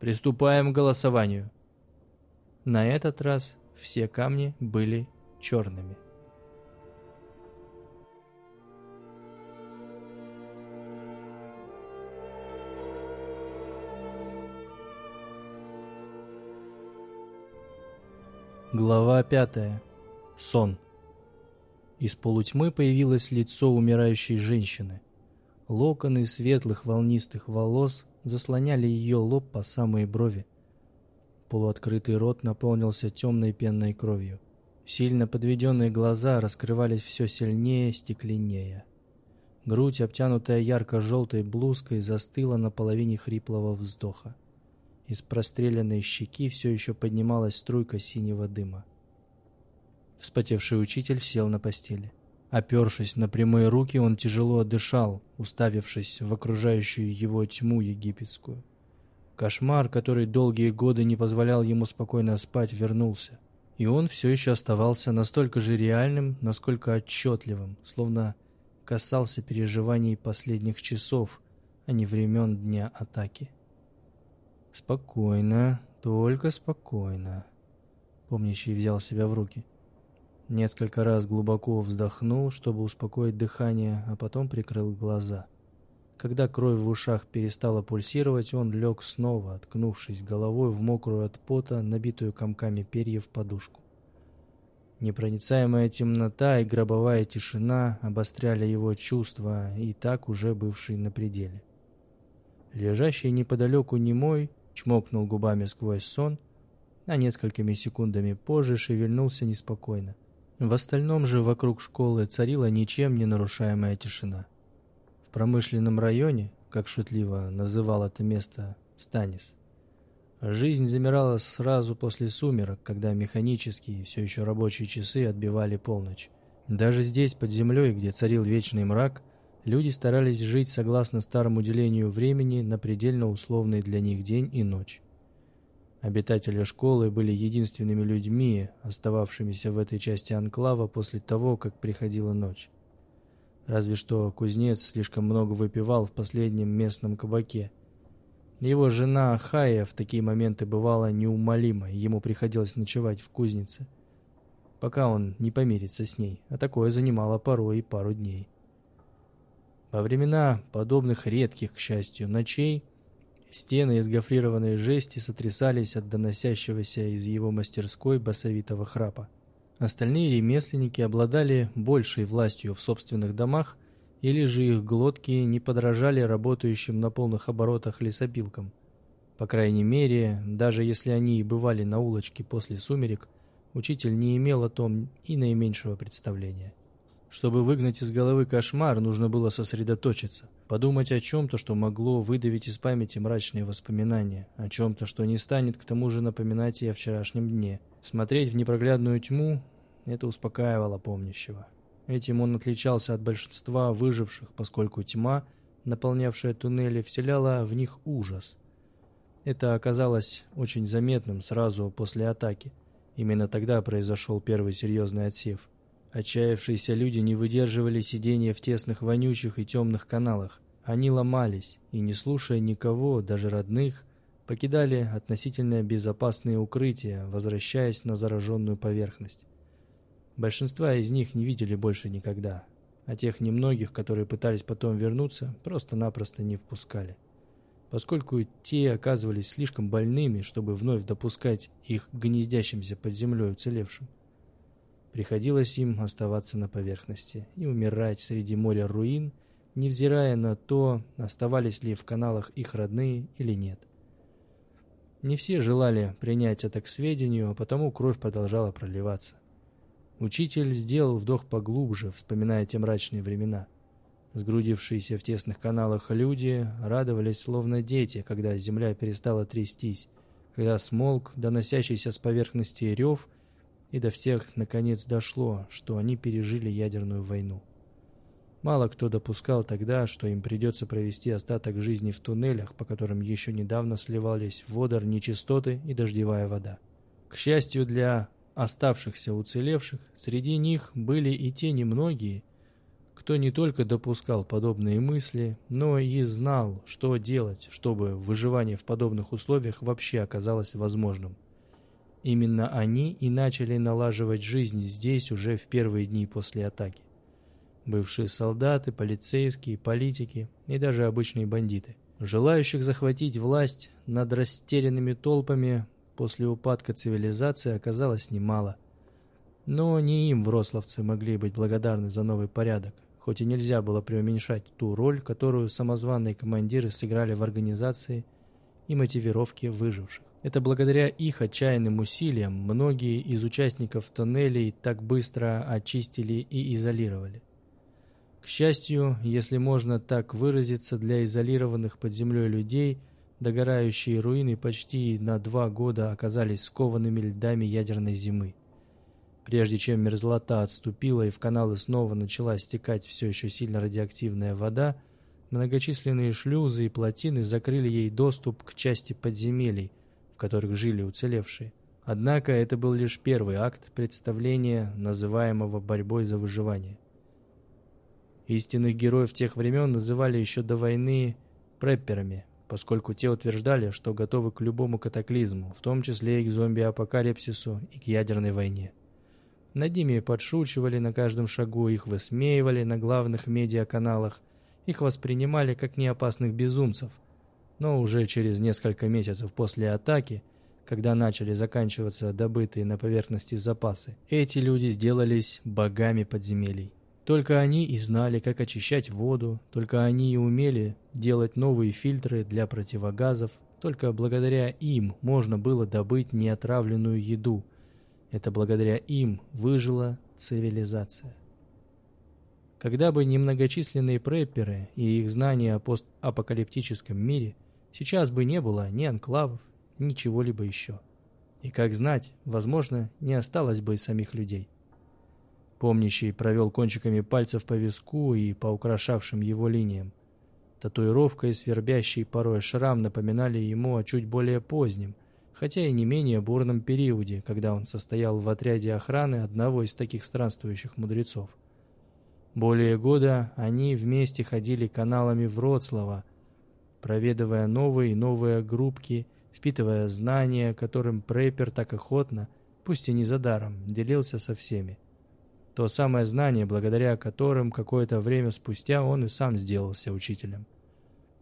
«Приступаем к голосованию». На этот раз все камни были черными. Глава пятая. Сон. Из полутьмы появилось лицо умирающей женщины. Локоны светлых волнистых волос заслоняли ее лоб по самые брови. Полуоткрытый рот наполнился темной пенной кровью. Сильно подведенные глаза раскрывались все сильнее, стекленнее. Грудь, обтянутая ярко-желтой блузкой, застыла на половине хриплого вздоха. Из простреленной щеки все еще поднималась струйка синего дыма. Вспотевший учитель сел на постели. Опершись на прямые руки, он тяжело дышал, уставившись в окружающую его тьму египетскую. Кошмар, который долгие годы не позволял ему спокойно спать, вернулся. И он все еще оставался настолько же реальным, насколько отчетливым, словно касался переживаний последних часов, а не времен дня атаки. «Спокойно, только спокойно», — помнящий взял себя в руки. Несколько раз глубоко вздохнул, чтобы успокоить дыхание, а потом прикрыл глаза. Когда кровь в ушах перестала пульсировать, он лег снова, откнувшись головой в мокрую от пота, набитую комками перьев подушку. Непроницаемая темнота и гробовая тишина обостряли его чувства, и так уже бывшие на пределе. Лежащий неподалеку немой чмокнул губами сквозь сон, а несколькими секундами позже шевельнулся неспокойно. В остальном же вокруг школы царила ничем не нарушаемая тишина. В промышленном районе, как шутливо называл это место Станис, жизнь замирала сразу после сумерок, когда механические, все еще рабочие часы отбивали полночь. Даже здесь, под землей, где царил вечный мрак, люди старались жить согласно старому делению времени на предельно условный для них день и ночь. Обитатели школы были единственными людьми, остававшимися в этой части анклава после того, как приходила ночь. Разве что кузнец слишком много выпивал в последнем местном кабаке. Его жена Хая в такие моменты бывала неумолима, ему приходилось ночевать в кузнице, пока он не помирится с ней, а такое занимало порой и пару дней. Во времена подобных редких, к счастью, ночей Стены из гофрированной жести сотрясались от доносящегося из его мастерской басовитого храпа. Остальные ремесленники обладали большей властью в собственных домах, или же их глотки не подражали работающим на полных оборотах лесопилкам. По крайней мере, даже если они и бывали на улочке после сумерек, учитель не имел о том и наименьшего представления. Чтобы выгнать из головы кошмар, нужно было сосредоточиться, подумать о чем-то, что могло выдавить из памяти мрачные воспоминания, о чем-то, что не станет к тому же напоминать и о вчерашнем дне. Смотреть в непроглядную тьму – это успокаивало помнящего. Этим он отличался от большинства выживших, поскольку тьма, наполнявшая туннели, вселяла в них ужас. Это оказалось очень заметным сразу после атаки. Именно тогда произошел первый серьезный отсев. Отчаявшиеся люди не выдерживали сидения в тесных вонючих и темных каналах. Они ломались и, не слушая никого, даже родных, покидали относительно безопасные укрытия, возвращаясь на зараженную поверхность. Большинства из них не видели больше никогда, а тех немногих, которые пытались потом вернуться, просто-напросто не впускали. Поскольку те оказывались слишком больными, чтобы вновь допускать их гнездящимся под землей уцелевшим. Приходилось им оставаться на поверхности и умирать среди моря руин, невзирая на то, оставались ли в каналах их родные или нет. Не все желали принять это к сведению, а потому кровь продолжала проливаться. Учитель сделал вдох поглубже, вспоминая те мрачные времена. Сгрудившиеся в тесных каналах люди радовались, словно дети, когда земля перестала трястись, когда смолк доносящийся с поверхности рев, и до всех наконец дошло, что они пережили ядерную войну. Мало кто допускал тогда, что им придется провести остаток жизни в туннелях, по которым еще недавно сливались водор, нечистоты и дождевая вода. К счастью для оставшихся уцелевших, среди них были и те немногие, кто не только допускал подобные мысли, но и знал, что делать, чтобы выживание в подобных условиях вообще оказалось возможным. Именно они и начали налаживать жизнь здесь уже в первые дни после атаки бывшие солдаты, полицейские, политики и даже обычные бандиты. Желающих захватить власть над растерянными толпами после упадка цивилизации оказалось немало. Но не им врословцы могли быть благодарны за новый порядок, хоть и нельзя было преуменьшать ту роль, которую самозваные командиры сыграли в организации и мотивировке выживших. Это благодаря их отчаянным усилиям многие из участников тоннелей так быстро очистили и изолировали. К счастью, если можно так выразиться, для изолированных под землей людей догорающие руины почти на два года оказались скованными льдами ядерной зимы. Прежде чем мерзлота отступила и в каналы снова начала стекать все еще сильно радиоактивная вода, многочисленные шлюзы и плотины закрыли ей доступ к части подземелий, в которых жили уцелевшие. Однако это был лишь первый акт представления, называемого борьбой за выживание. Истинных героев тех времен называли еще до войны препперами, поскольку те утверждали, что готовы к любому катаклизму, в том числе и к зомби-апокалипсису и к ядерной войне. Над ними подшучивали на каждом шагу, их высмеивали на главных медиаканалах, их воспринимали как неопасных безумцев. Но уже через несколько месяцев после атаки, когда начали заканчиваться добытые на поверхности запасы, эти люди сделались богами подземелий. Только они и знали, как очищать воду, только они и умели делать новые фильтры для противогазов, только благодаря им можно было добыть неотравленную еду. Это благодаря им выжила цивилизация. Когда бы не многочисленные препперы и их знания о постапокалиптическом мире, сейчас бы не было ни анклавов, ни чего-либо еще. И как знать, возможно, не осталось бы и самих людей. Помнящий провел кончиками пальцев по виску и по украшавшим его линиям. Татуировка и свербящий порой шрам напоминали ему о чуть более позднем, хотя и не менее бурном периоде, когда он состоял в отряде охраны одного из таких странствующих мудрецов. Более года они вместе ходили каналами Вроцлава, проведывая новые и новые группки, впитывая знания, которым Преппер так охотно, пусть и не за даром, делился со всеми. То самое знание, благодаря которым какое-то время спустя он и сам сделался учителем.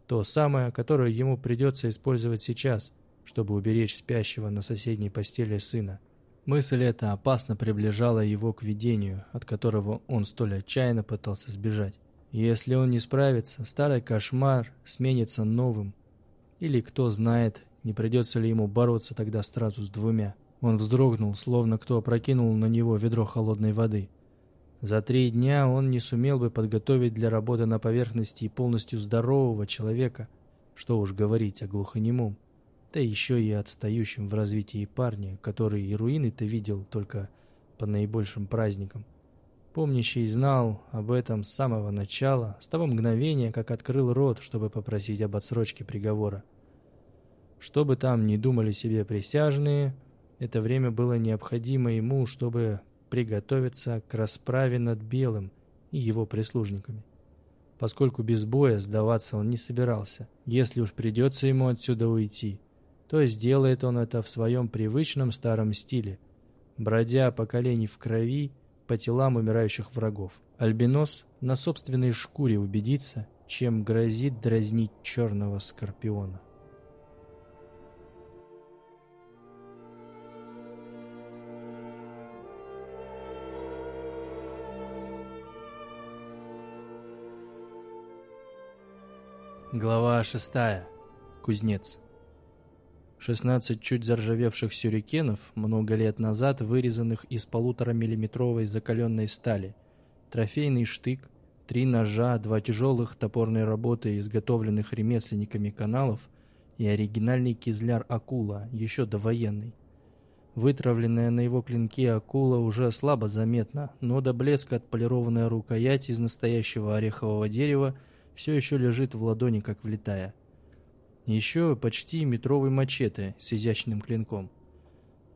То самое, которое ему придется использовать сейчас, чтобы уберечь спящего на соседней постели сына. Мысль эта опасно приближала его к видению, от которого он столь отчаянно пытался сбежать. Если он не справится, старый кошмар сменится новым. Или кто знает, не придется ли ему бороться тогда сразу с двумя. Он вздрогнул, словно кто опрокинул на него ведро холодной воды. За три дня он не сумел бы подготовить для работы на поверхности полностью здорового человека, что уж говорить о глухонемом, да еще и отстающем в развитии парне, который и руины-то видел только по наибольшим праздникам. Помнящий знал об этом с самого начала, с того мгновения, как открыл рот, чтобы попросить об отсрочке приговора. Что бы там ни думали себе присяжные, это время было необходимо ему, чтобы приготовиться к расправе над Белым и его прислужниками. Поскольку без боя сдаваться он не собирался, если уж придется ему отсюда уйти, то сделает он это в своем привычном старом стиле, бродя по колени в крови по телам умирающих врагов. Альбинос на собственной шкуре убедится, чем грозит дразнить черного скорпиона. Глава шестая. Кузнец. 16 чуть заржавевших сюрикенов, много лет назад вырезанных из полуторамиллиметровой закаленной стали, трофейный штык, три ножа, два тяжелых топорной работы, изготовленных ремесленниками каналов, и оригинальный кизляр акула, еще довоенный. Вытравленная на его клинке акула уже слабо заметна, но до блеска отполированная рукоять из настоящего орехового дерева – все еще лежит в ладони, как влетая. Еще почти метровый мачете с изящным клинком.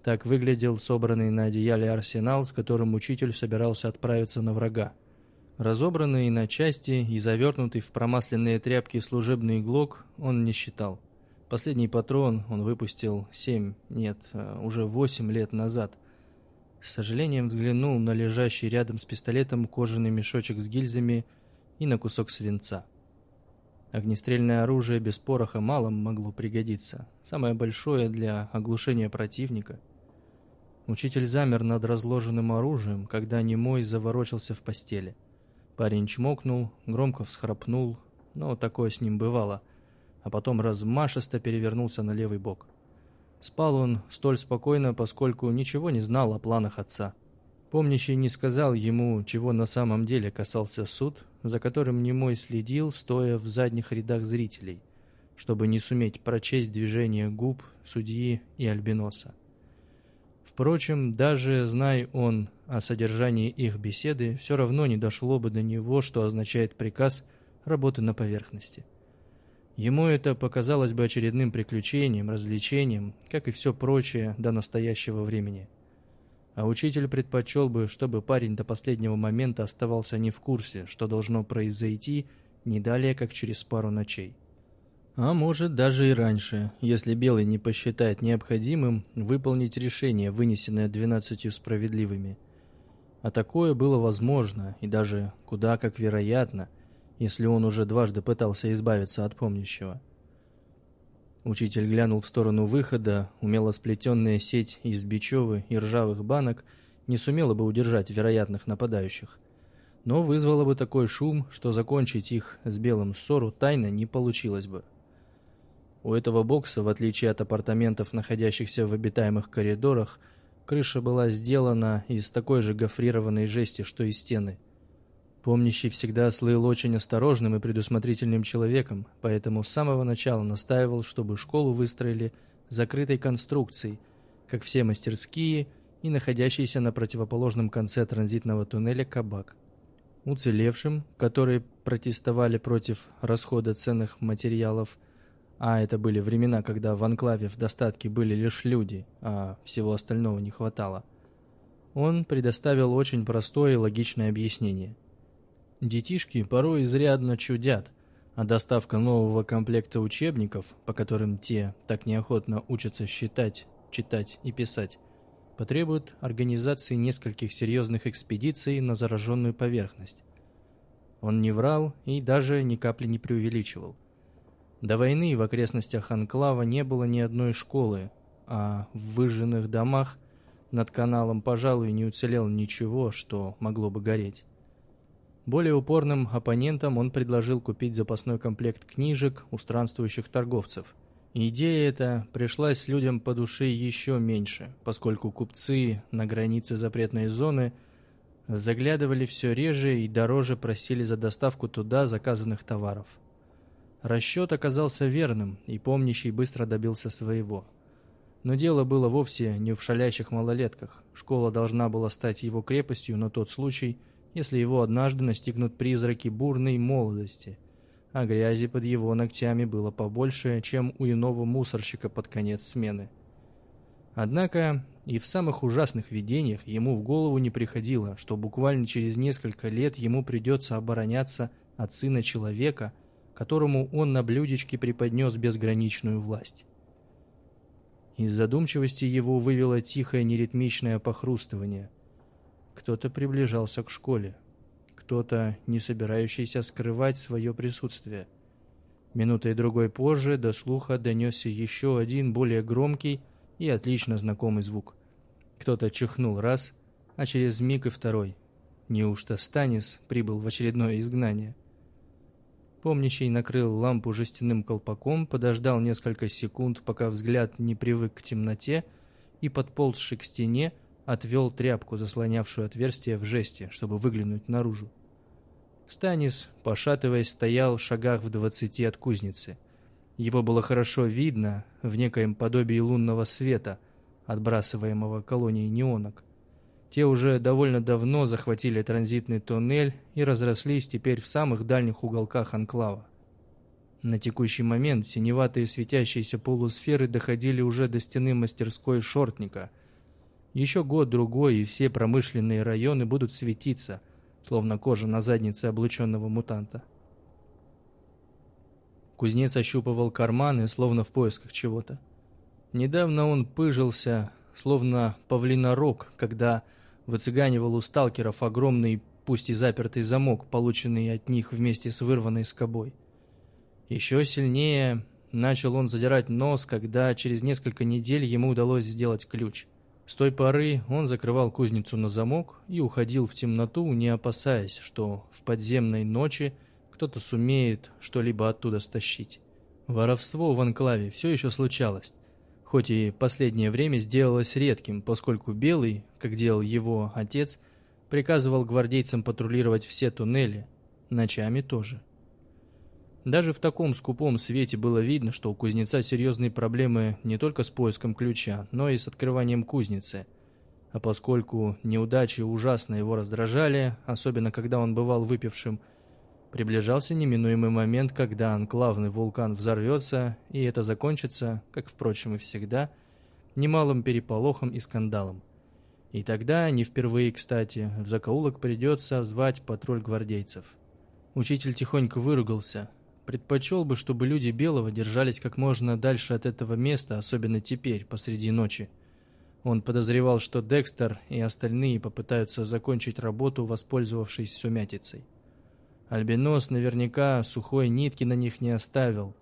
Так выглядел собранный на одеяле арсенал, с которым учитель собирался отправиться на врага. Разобранный на части и завернутый в промасленные тряпки служебный глок он не считал. Последний патрон он выпустил семь, нет, а, уже восемь лет назад. С сожалением взглянул на лежащий рядом с пистолетом кожаный мешочек с гильзами и на кусок свинца. Огнестрельное оружие без пороха мало могло пригодиться, самое большое для оглушения противника. Учитель замер над разложенным оружием, когда немой заворочился в постели. Парень чмокнул, громко всхрапнул, но такое с ним бывало, а потом размашисто перевернулся на левый бок. Спал он столь спокойно, поскольку ничего не знал о планах отца. Помнящий не сказал ему, чего на самом деле касался суд, за которым Немой следил, стоя в задних рядах зрителей, чтобы не суметь прочесть движения губ судьи и Альбиноса. Впрочем, даже зная он о содержании их беседы, все равно не дошло бы до него, что означает приказ работы на поверхности. Ему это показалось бы очередным приключением, развлечением, как и все прочее до настоящего времени – а учитель предпочел бы, чтобы парень до последнего момента оставался не в курсе, что должно произойти не далее, как через пару ночей. А может, даже и раньше, если Белый не посчитает необходимым выполнить решение, вынесенное двенадцатью справедливыми. А такое было возможно, и даже куда как вероятно, если он уже дважды пытался избавиться от помнящего. Учитель глянул в сторону выхода, умело сплетенная сеть из бичевы и ржавых банок не сумела бы удержать вероятных нападающих. Но вызвала бы такой шум, что закончить их с белым ссору тайно не получилось бы. У этого бокса, в отличие от апартаментов, находящихся в обитаемых коридорах, крыша была сделана из такой же гофрированной жести, что и стены. Помнящий всегда слыл очень осторожным и предусмотрительным человеком, поэтому с самого начала настаивал, чтобы школу выстроили закрытой конструкцией, как все мастерские и находящиеся на противоположном конце транзитного туннеля кабак. Уцелевшим, которые протестовали против расхода ценных материалов, а это были времена, когда в анклаве в достатке были лишь люди, а всего остального не хватало, он предоставил очень простое и логичное объяснение – Детишки порой изрядно чудят, а доставка нового комплекта учебников, по которым те так неохотно учатся считать, читать и писать, потребует организации нескольких серьезных экспедиций на зараженную поверхность. Он не врал и даже ни капли не преувеличивал. До войны в окрестностях Анклава не было ни одной школы, а в выжженных домах над каналом, пожалуй, не уцелело ничего, что могло бы гореть. Более упорным оппонентам он предложил купить запасной комплект книжек у странствующих торговцев. Идея эта пришлась людям по душе еще меньше, поскольку купцы на границе запретной зоны заглядывали все реже и дороже просили за доставку туда заказанных товаров. Расчет оказался верным, и помнящий быстро добился своего. Но дело было вовсе не в шалящих малолетках. Школа должна была стать его крепостью на тот случай, если его однажды настигнут призраки бурной молодости, а грязи под его ногтями было побольше, чем у иного мусорщика под конец смены. Однако и в самых ужасных видениях ему в голову не приходило, что буквально через несколько лет ему придется обороняться от сына человека, которому он на блюдечке преподнес безграничную власть. Из задумчивости его вывело тихое неритмичное похрустывание. Кто-то приближался к школе. Кто-то, не собирающийся скрывать свое присутствие. Минутой другой позже до слуха донесся еще один более громкий и отлично знакомый звук. Кто-то чихнул раз, а через миг и второй. Неужто Станис прибыл в очередное изгнание? — Помнящий накрыл лампу жестяным колпаком, подождал несколько секунд, пока взгляд не привык к темноте, и, подползший к стене, отвел тряпку, заслонявшую отверстие в жесте, чтобы выглянуть наружу. Станис, пошатываясь, стоял в шагах в двадцати от кузницы. Его было хорошо видно в некоем подобии лунного света, отбрасываемого колонией неонок. Те уже довольно давно захватили транзитный туннель и разрослись теперь в самых дальних уголках анклава. На текущий момент синеватые светящиеся полусферы доходили уже до стены мастерской шортника. Еще год-другой, и все промышленные районы будут светиться, словно кожа на заднице облученного мутанта. Кузнец ощупывал карманы, словно в поисках чего-то. Недавно он пыжился, словно павлинорог, когда выцыганивал у сталкеров огромный, пусть и запертый замок, полученный от них вместе с вырванной скобой. Еще сильнее начал он задирать нос, когда через несколько недель ему удалось сделать ключ. С той поры он закрывал кузницу на замок и уходил в темноту, не опасаясь, что в подземной ночи кто-то сумеет что-либо оттуда стащить. Воровство в анклаве все еще случалось, хоть и последнее время сделалось редким, поскольку Белый, как делал его отец, приказывал гвардейцам патрулировать все туннели, ночами тоже. Даже в таком скупом свете было видно, что у кузнеца серьезные проблемы не только с поиском ключа, но и с открыванием кузницы. А поскольку неудачи ужасно его раздражали, особенно когда он бывал выпившим, Приближался неминуемый момент, когда анклавный вулкан взорвется, и это закончится, как, впрочем, и всегда, немалым переполохом и скандалом. И тогда, не впервые, кстати, в закоулок придется звать патруль гвардейцев. Учитель тихонько выругался. Предпочел бы, чтобы люди Белого держались как можно дальше от этого места, особенно теперь, посреди ночи. Он подозревал, что Декстер и остальные попытаются закончить работу, воспользовавшись сумятицей. Альбинос наверняка сухой нитки на них не оставил,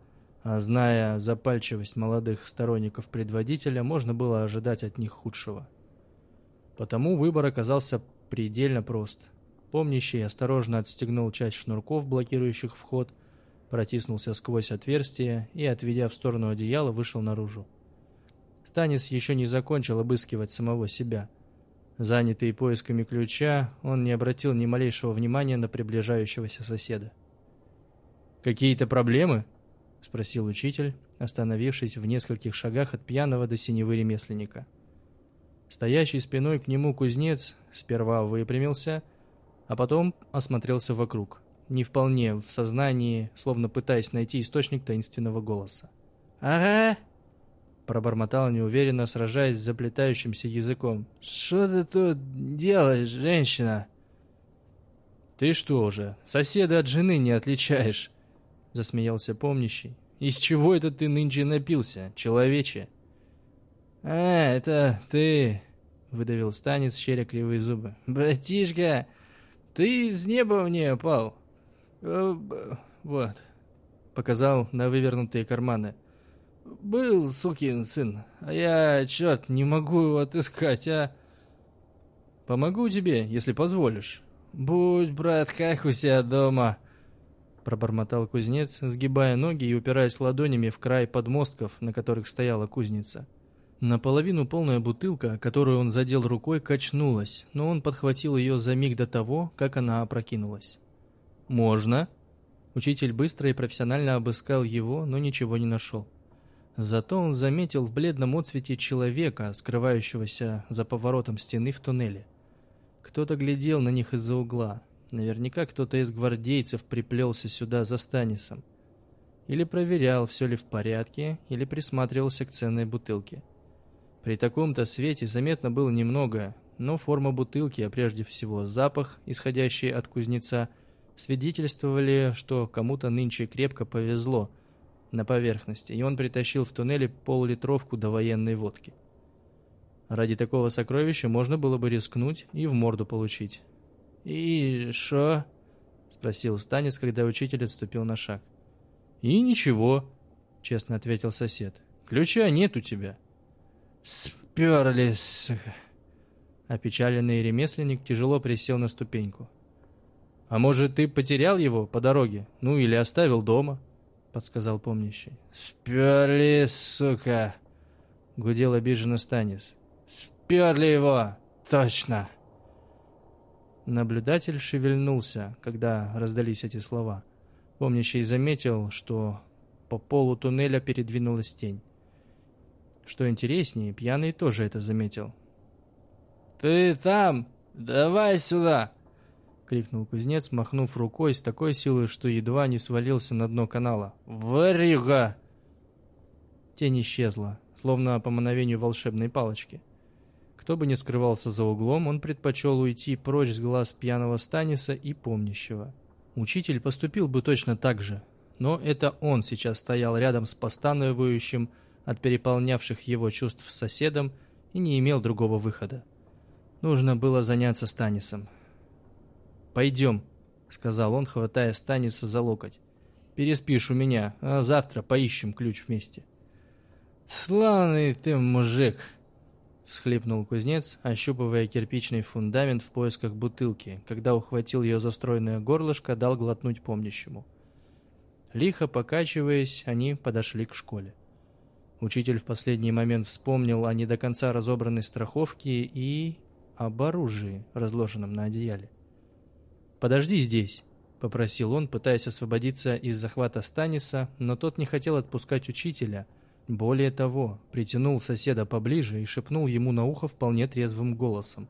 а зная запальчивость молодых сторонников предводителя, можно было ожидать от них худшего. Потому выбор оказался предельно прост. Помнящий осторожно отстегнул часть шнурков, блокирующих вход, протиснулся сквозь отверстие и, отведя в сторону одеяла, вышел наружу. Станис еще не закончил обыскивать самого себя – Занятый поисками ключа, он не обратил ни малейшего внимания на приближающегося соседа. «Какие-то проблемы?» — спросил учитель, остановившись в нескольких шагах от пьяного до синевы ремесленника. Стоящий спиной к нему кузнец сперва выпрямился, а потом осмотрелся вокруг, не вполне в сознании, словно пытаясь найти источник таинственного голоса. «Ага!» Пробормотал неуверенно, сражаясь с заплетающимся языком. «Что ты тут делаешь, женщина?» «Ты что же, соседа от жены не отличаешь?» Засмеялся помнящий. «Из чего это ты нынче напился, человече?» «А, это ты...» Выдавил Станец, щеря кривые зубы. «Братишка, ты из неба мне упал!» Э, «Вот...» Показал на вывернутые карманы. Был сукин сын, а я, черт, не могу его отыскать, а... Помогу тебе, если позволишь. Будь, брат, как у себя дома. Пробормотал кузнец, сгибая ноги и упираясь ладонями в край подмостков, на которых стояла кузница. Наполовину полная бутылка, которую он задел рукой, качнулась, но он подхватил ее за миг до того, как она опрокинулась. «Можно?» Учитель быстро и профессионально обыскал его, но ничего не нашел. Зато он заметил в бледном отсвете человека, скрывающегося за поворотом стены в туннеле. Кто-то глядел на них из-за угла. Наверняка кто-то из гвардейцев приплелся сюда за Станисом. Или проверял, все ли в порядке, или присматривался к ценной бутылке. При таком-то свете заметно было немного, но форма бутылки, а прежде всего запах, исходящий от кузнеца, свидетельствовали, что кому-то нынче крепко повезло на поверхности, и он притащил в туннеле пол-литровку довоенной водки. Ради такого сокровища можно было бы рискнуть и в морду получить. «И шо?» — спросил Станец, когда учитель отступил на шаг. «И ничего», — честно ответил сосед. «Ключа нет у тебя». «Сперлись!» Опечаленный ремесленник тяжело присел на ступеньку. «А может, ты потерял его по дороге? Ну, или оставил дома?» — подсказал помнящий. «Сперли, сука!» — гудел обиженно Станис. «Сперли его! Точно!» Наблюдатель шевельнулся, когда раздались эти слова. Помнящий заметил, что по полу туннеля передвинулась тень. Что интереснее, пьяный тоже это заметил. «Ты там! Давай сюда!» — крикнул кузнец, махнув рукой с такой силой, что едва не свалился на дно канала. «Варюга!» Тень исчезла, словно по мановению волшебной палочки. Кто бы ни скрывался за углом, он предпочел уйти прочь с глаз пьяного Станиса и помнящего. Учитель поступил бы точно так же, но это он сейчас стоял рядом с постановающим от переполнявших его чувств соседом и не имел другого выхода. Нужно было заняться Станисом. «Пойдем», — сказал он, хватая Станиса за локоть. «Переспишь у меня, а завтра поищем ключ вместе». «Славный ты мужик!» — всхлипнул кузнец, ощупывая кирпичный фундамент в поисках бутылки, когда ухватил ее за стройное горлышко, дал глотнуть помнящему. Лихо покачиваясь, они подошли к школе. Учитель в последний момент вспомнил о не до конца разобранной страховке и об оружии, разложенном на одеяле. «Подожди здесь», — попросил он, пытаясь освободиться из захвата Станиса, но тот не хотел отпускать учителя — более того, притянул соседа поближе и шепнул ему на ухо вполне трезвым голосом.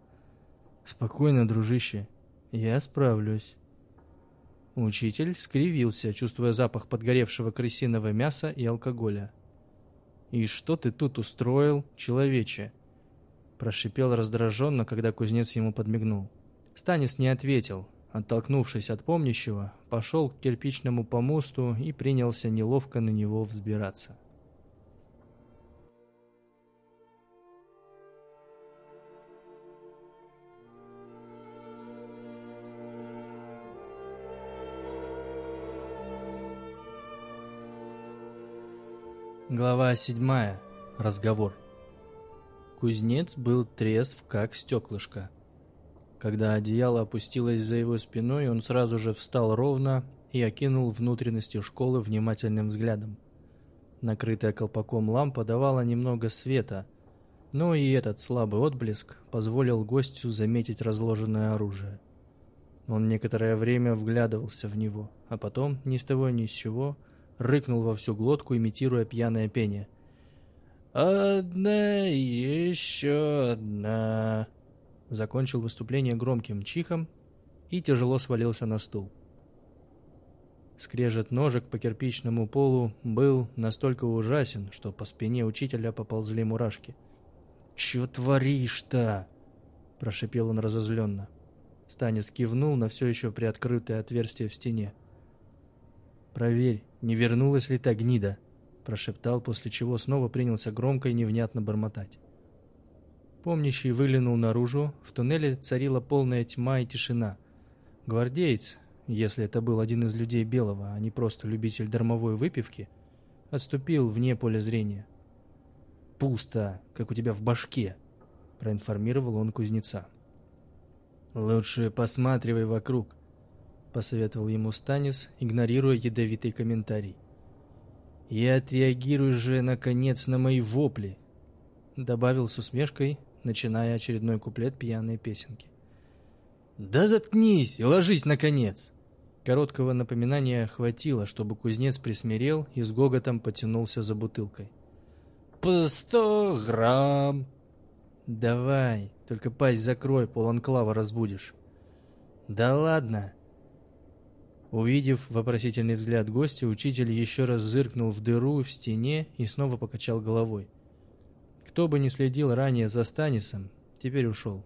«Спокойно, дружище, я справлюсь». Учитель скривился, чувствуя запах подгоревшего крысиного мяса и алкоголя. «И что ты тут устроил, человече?» Прошипел раздраженно, когда кузнец ему подмигнул. Станис не ответил, оттолкнувшись от помнящего, пошел к кирпичному помосту и принялся неловко на него взбираться. Глава седьмая. Разговор. Кузнец был трезв, как стеклышко. Когда одеяло опустилось за его спиной, он сразу же встал ровно и окинул внутренности школы внимательным взглядом. Накрытая колпаком лампа давала немного света, но и этот слабый отблеск позволил гостю заметить разложенное оружие. Он некоторое время вглядывался в него, а потом, ни с того ни с чего, рыкнул во всю глотку, имитируя пьяное пение. «Одна, еще одна!» Закончил выступление громким чихом и тяжело свалился на стул. Скрежет ножек по кирпичному полу был настолько ужасен, что по спине учителя поползли мурашки. «Чё творишь-то?» – прошипел он разозленно. Станец кивнул на все еще приоткрытое отверстие в стене. «Проверь, не вернулась ли та гнида?» – прошептал, после чего снова принялся громко и невнятно бормотать. Помнящий выглянул наружу, в туннеле царила полная тьма и тишина. Гвардеец, если это был один из людей Белого, а не просто любитель дармовой выпивки, отступил вне поля зрения. «Пусто, как у тебя в башке», – проинформировал он кузнеца. «Лучше посматривай вокруг», посоветовал ему Станис, игнорируя ядовитый комментарий. «И отреагируй же, наконец, на мои вопли!» Добавил с усмешкой, начиная очередной куплет пьяной песенки. «Да заткнись и ложись, наконец!» Короткого напоминания хватило, чтобы кузнец присмирел и с гоготом потянулся за бутылкой. «По сто грамм!» «Давай, только пасть закрой, пол анклава разбудишь!» «Да ладно!» Увидев вопросительный взгляд гостя, учитель еще раз зыркнул в дыру в стене и снова покачал головой. Кто бы ни следил ранее за Станисом, теперь ушел.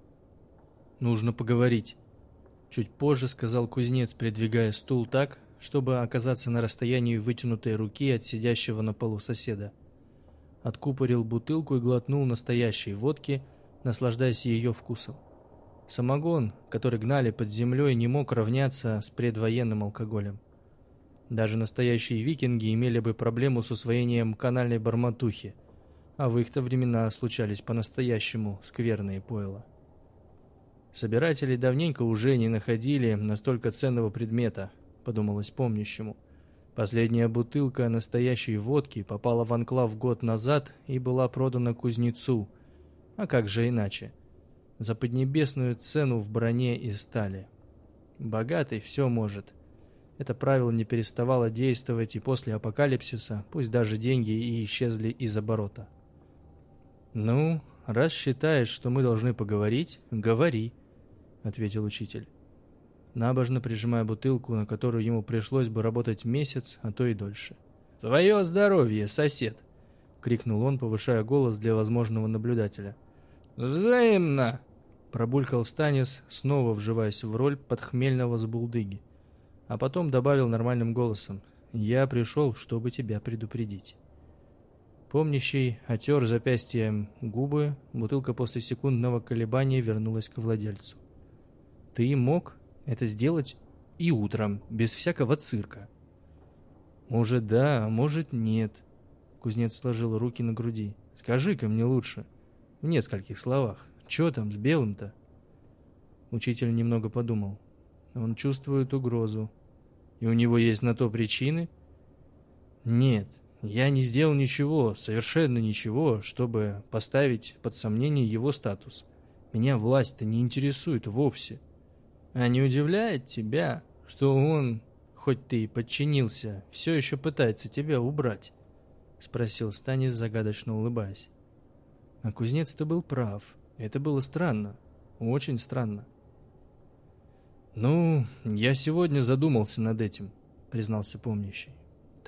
«Нужно поговорить», — чуть позже сказал кузнец, придвигая стул так, чтобы оказаться на расстоянии вытянутой руки от сидящего на полу соседа. Откупорил бутылку и глотнул настоящей водки, наслаждаясь ее вкусом. Самогон, который гнали под землей, не мог равняться с предвоенным алкоголем. Даже настоящие викинги имели бы проблему с усвоением канальной барматухи, а в их-то времена случались по-настоящему скверные пойла. Собиратели давненько уже не находили настолько ценного предмета, подумалось помнящему. Последняя бутылка настоящей водки попала в анклав год назад и была продана кузнецу. А как же иначе? За поднебесную цену в броне и стали. Богатый все может. Это правило не переставало действовать и после апокалипсиса, пусть даже деньги и исчезли из оборота. «Ну, раз считаешь, что мы должны поговорить, говори», — ответил учитель. Набожно прижимая бутылку, на которую ему пришлось бы работать месяц, а то и дольше. «Твое здоровье, сосед!» — крикнул он, повышая голос для возможного наблюдателя. «Взаимно!» — пробулькал Станис, снова вживаясь в роль подхмельного сбулдыги. А потом добавил нормальным голосом. «Я пришел, чтобы тебя предупредить». Помнящий отер запястьем губы, бутылка после секундного колебания вернулась к владельцу. «Ты мог это сделать и утром, без всякого цирка?» «Может, да, а может, нет», — кузнец сложил руки на груди. «Скажи-ка мне лучше, в нескольких словах, что там с белым-то?» Учитель немного подумал. Он чувствует угрозу. «И у него есть на то причины?» «Нет, я не сделал ничего, совершенно ничего, чтобы поставить под сомнение его статус. Меня власть-то не интересует вовсе. А не удивляет тебя, что он, хоть ты и подчинился, все еще пытается тебя убрать?» Спросил Станис, загадочно улыбаясь. А кузнец-то был прав. Это было странно. Очень странно. «Ну, я сегодня задумался над этим», — признался помнящий.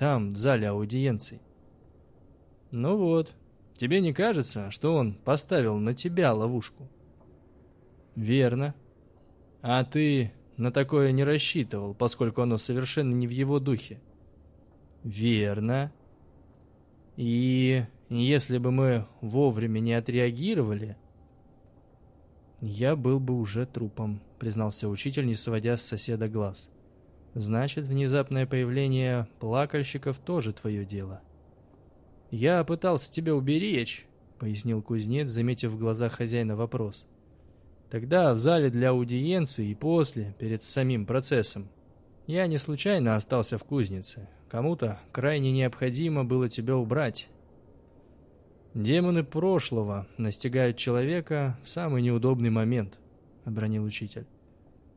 Там, в зале аудиенций. Ну вот, тебе не кажется, что он поставил на тебя ловушку? Верно. А ты на такое не рассчитывал, поскольку оно совершенно не в его духе. Верно. И если бы мы вовремя не отреагировали, я был бы уже трупом, признался учитель, не сводя с соседа глаз. Значит, внезапное появление плакальщиков тоже твое дело. Я пытался тебя уберечь, пояснил кузнец, заметив в глазах хозяина вопрос. Тогда в зале для аудиенции и после, перед самим процессом. Я не случайно остался в кузнице. Кому-то крайне необходимо было тебя убрать. Демоны прошлого настигают человека в самый неудобный момент, обронил учитель.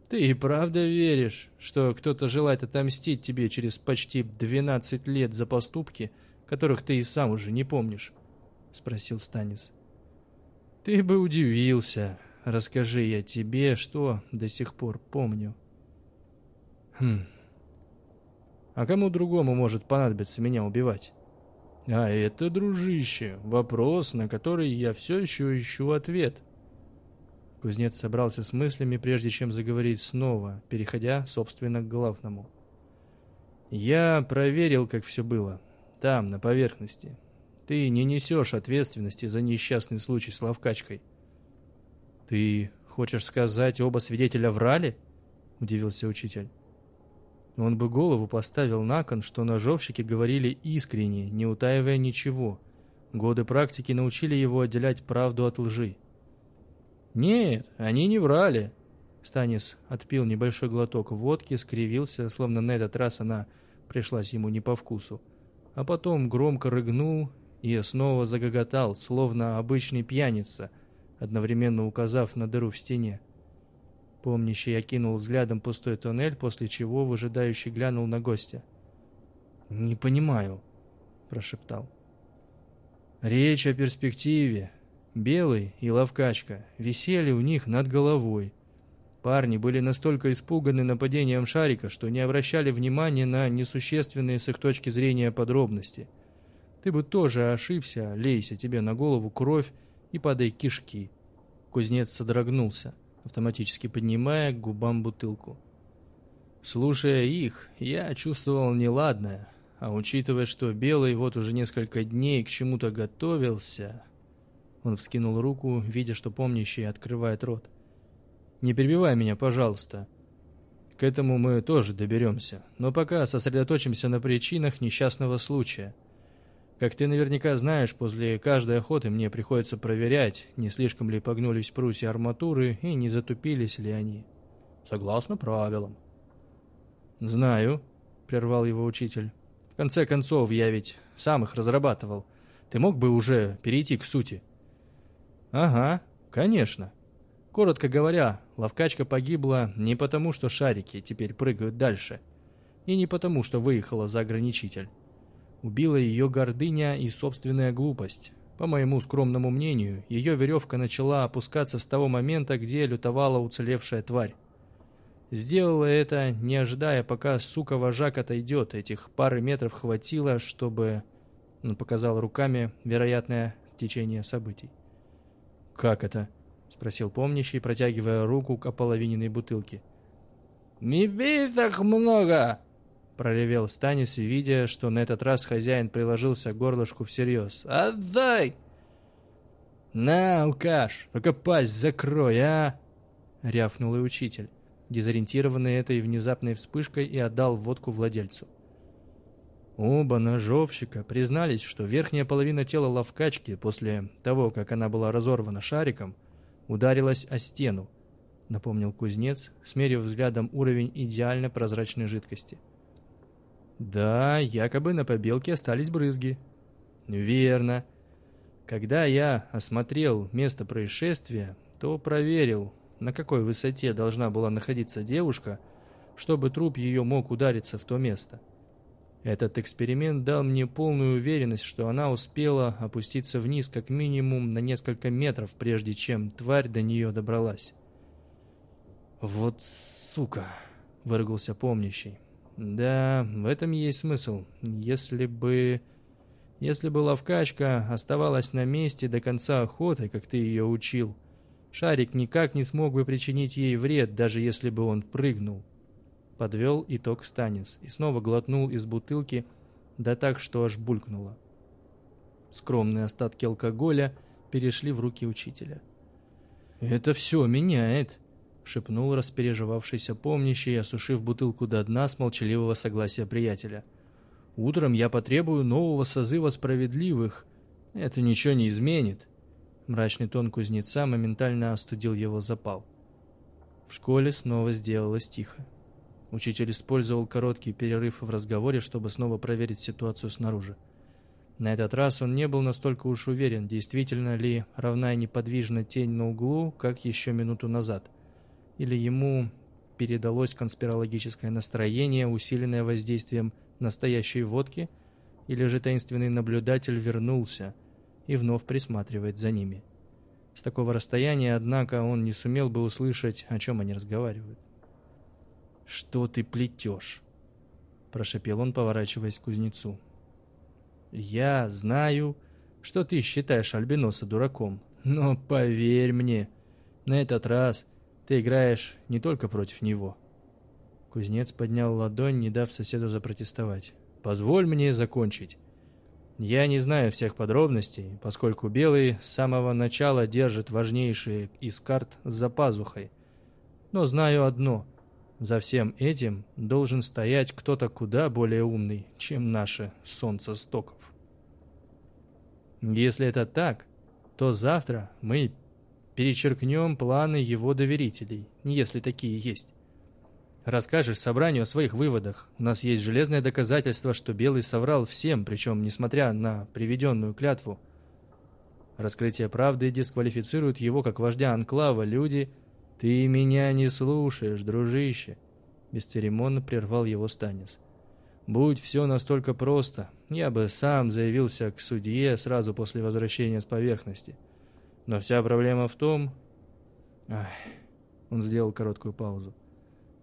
Ты и правда веришь, что кто-то желает отомстить тебе через почти 12 лет за поступки, которых ты и сам уже не помнишь? Спросил Станис. Ты бы удивился, расскажи я тебе, что до сих пор помню. Хм. А кому другому может понадобиться меня убивать? А это, дружище, вопрос, на который я все еще ищу ответ. — Кузнец собрался с мыслями, прежде чем заговорить снова, переходя, собственно, к главному. «Я проверил, как все было. Там, на поверхности. Ты не несешь ответственности за несчастный случай с ловкачкой». «Ты хочешь сказать, оба свидетеля врали?» — удивился учитель. Он бы голову поставил на кон, что ножовщики говорили искренне, не утаивая ничего. Годы практики научили его отделять правду от лжи. «Нет, они не врали». Станис отпил небольшой глоток водки, скривился, словно на этот раз она пришлась ему не по вкусу. А потом громко рыгнул и снова загоготал, словно обычный пьяница, одновременно указав на дыру в стене. Помнящий окинул взглядом пустой тоннель, после чего выжидающий глянул на гостя. «Не понимаю», — прошептал. «Речь о перспективе», Белый и Ловкачка висели у них над головой. Парни были настолько испуганы нападением шарика, что не обращали внимания на несущественные с их точки зрения подробности. Ты бы тоже ошибся, лейся тебе на голову кровь и подай кишки. Кузнец содрогнулся, автоматически поднимая к губам бутылку. Слушая их, я чувствовал неладное, а учитывая, что Белый вот уже несколько дней к чему-то готовился... Он вскинул руку, видя, что помнящий открывает рот. Не перебивай меня, пожалуйста. К этому мы тоже доберемся, но пока сосредоточимся на причинах несчастного случая. Как ты наверняка знаешь, после каждой охоты мне приходится проверять, не слишком ли погнулись прусья арматуры и не затупились ли они. Согласно правилам. «Знаю», — прервал его учитель. «В конце концов, я ведь сам их разрабатывал. Ты мог бы уже перейти к сути?» «Ага, конечно», Коротко говоря, ловкачка погибла не потому, что шарики теперь прыгают дальше, и не потому, что выехала за ограничитель. Убила ее гордыня и собственная глупость. По моему скромному мнению, ее веревка начала опускаться с того момента, где лютовала уцелевшая тварь. Сделала это, не ожидая, пока сука-вожак отойдет. Этих пары метров хватило, чтобы... Он показал руками вероятное течение событий. «Как это?» — спросил помнящий, протягивая руку к ополовиненной бутылке. «Не бей так много!» — проревел Станис, видя, что на этот раз хозяин приложился к горлышку всерьез. «Отдай!» «На, алкаш, только пасть закрой, а!» — рявкнул и учитель, дезориентированный этой внезапной вспышкой, и отдал водку владельцу. Оба ножовщика признались, что верхняя половина тела ловкачки после того, как она была разорвана шариком, ударилась о стену, напомнил кузнец, смерив взглядом уровень идеально прозрачной жидкости. Да, якобы на побелке остались брызги. Верно. Когда я осмотрел место происшествия, то проверил, на какой высоте должна была находиться девушка, чтобы труп ее мог удариться в то место. Этот эксперимент дал мне полную уверенность, что она успела опуститься вниз как минимум на несколько метров, прежде чем тварь до нее добралась. «Вот сука!» — выругался помнящий. «Да, в этом есть смысл. Если бы... Если бы ловкачка оставалась на месте до конца охоты, как ты ее учил, шарик никак не смог бы причинить ей вред, даже если бы он прыгнул. Подвел итог Станис и снова глотнул из бутылки, да так, что аж булькнуло. Скромные остатки алкоголя перешли в руки учителя. «Это все меняет», — шепнул распереживавшийся помнящий, осушив бутылку до дна с молчаливого согласия приятеля. «Утром я потребую нового созыва справедливых. Это ничего не изменит». Мрачный тон кузнеца моментально остудил его запал. В школе снова сделалось тихо. Учитель использовал короткий перерыв в разговоре, чтобы снова проверить ситуацию снаружи. На этот раз он не был настолько уж уверен, действительно ли равна и неподвижна тень на углу, как еще минуту назад. Или ему передалось конспирологическое настроение, усиленное воздействием настоящей водки, или же таинственный наблюдатель вернулся и вновь присматривает за ними. С такого расстояния, однако, он не сумел бы услышать, о чем они разговаривают. «Что ты плетешь?» – прошепел он, поворачиваясь к кузнецу. «Я знаю, что ты считаешь Альбиноса дураком, но поверь мне, на этот раз ты играешь не только против него». Кузнец поднял ладонь, не дав соседу запротестовать. «Позволь мне закончить. Я не знаю всех подробностей, поскольку Белый с самого начала держит важнейшие из карт за пазухой. Но знаю одно. За всем этим должен стоять кто-то куда более умный, чем наше солнце стоков. Если это так, то завтра мы перечеркнем планы его доверителей, если такие есть. Расскажешь собранию о своих выводах. У нас есть железное доказательство, что Белый соврал всем, причем несмотря на приведенную клятву. Раскрытие правды дисквалифицирует его как вождя анклава. Люди «Ты меня не слушаешь, дружище!» Бесцеремонно прервал его Станис. «Будь все настолько просто, я бы сам заявился к судье сразу после возвращения с поверхности. Но вся проблема в том...» Ах, Он сделал короткую паузу.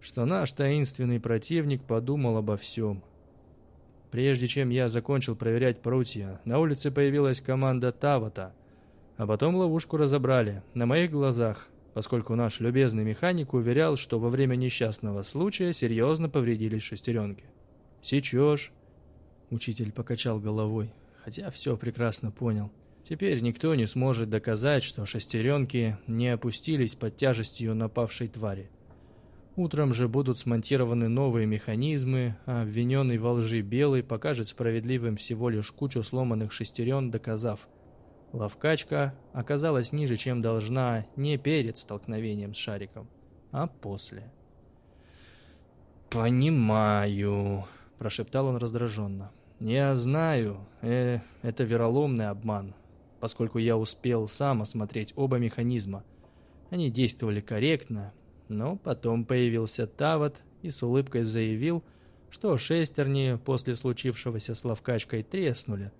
«Что наш таинственный противник подумал обо всем. Прежде чем я закончил проверять прутья, на улице появилась команда Тавата, а потом ловушку разобрали, на моих глазах, поскольку наш любезный механик уверял, что во время несчастного случая серьезно повредились шестеренки. «Сечешь?» Учитель покачал головой, хотя все прекрасно понял. Теперь никто не сможет доказать, что шестеренки не опустились под тяжестью напавшей твари. Утром же будут смонтированы новые механизмы, а обвиненный во лжи Белый покажет справедливым всего лишь кучу сломанных шестерен, доказав. Ловкачка оказалась ниже, чем должна не перед столкновением с шариком, а после. «Понимаю», – прошептал он раздраженно. «Я знаю, э, это вероломный обман, поскольку я успел сам осмотреть оба механизма. Они действовали корректно, но потом появился Тават и с улыбкой заявил, что шестерни после случившегося с ловкачкой треснули,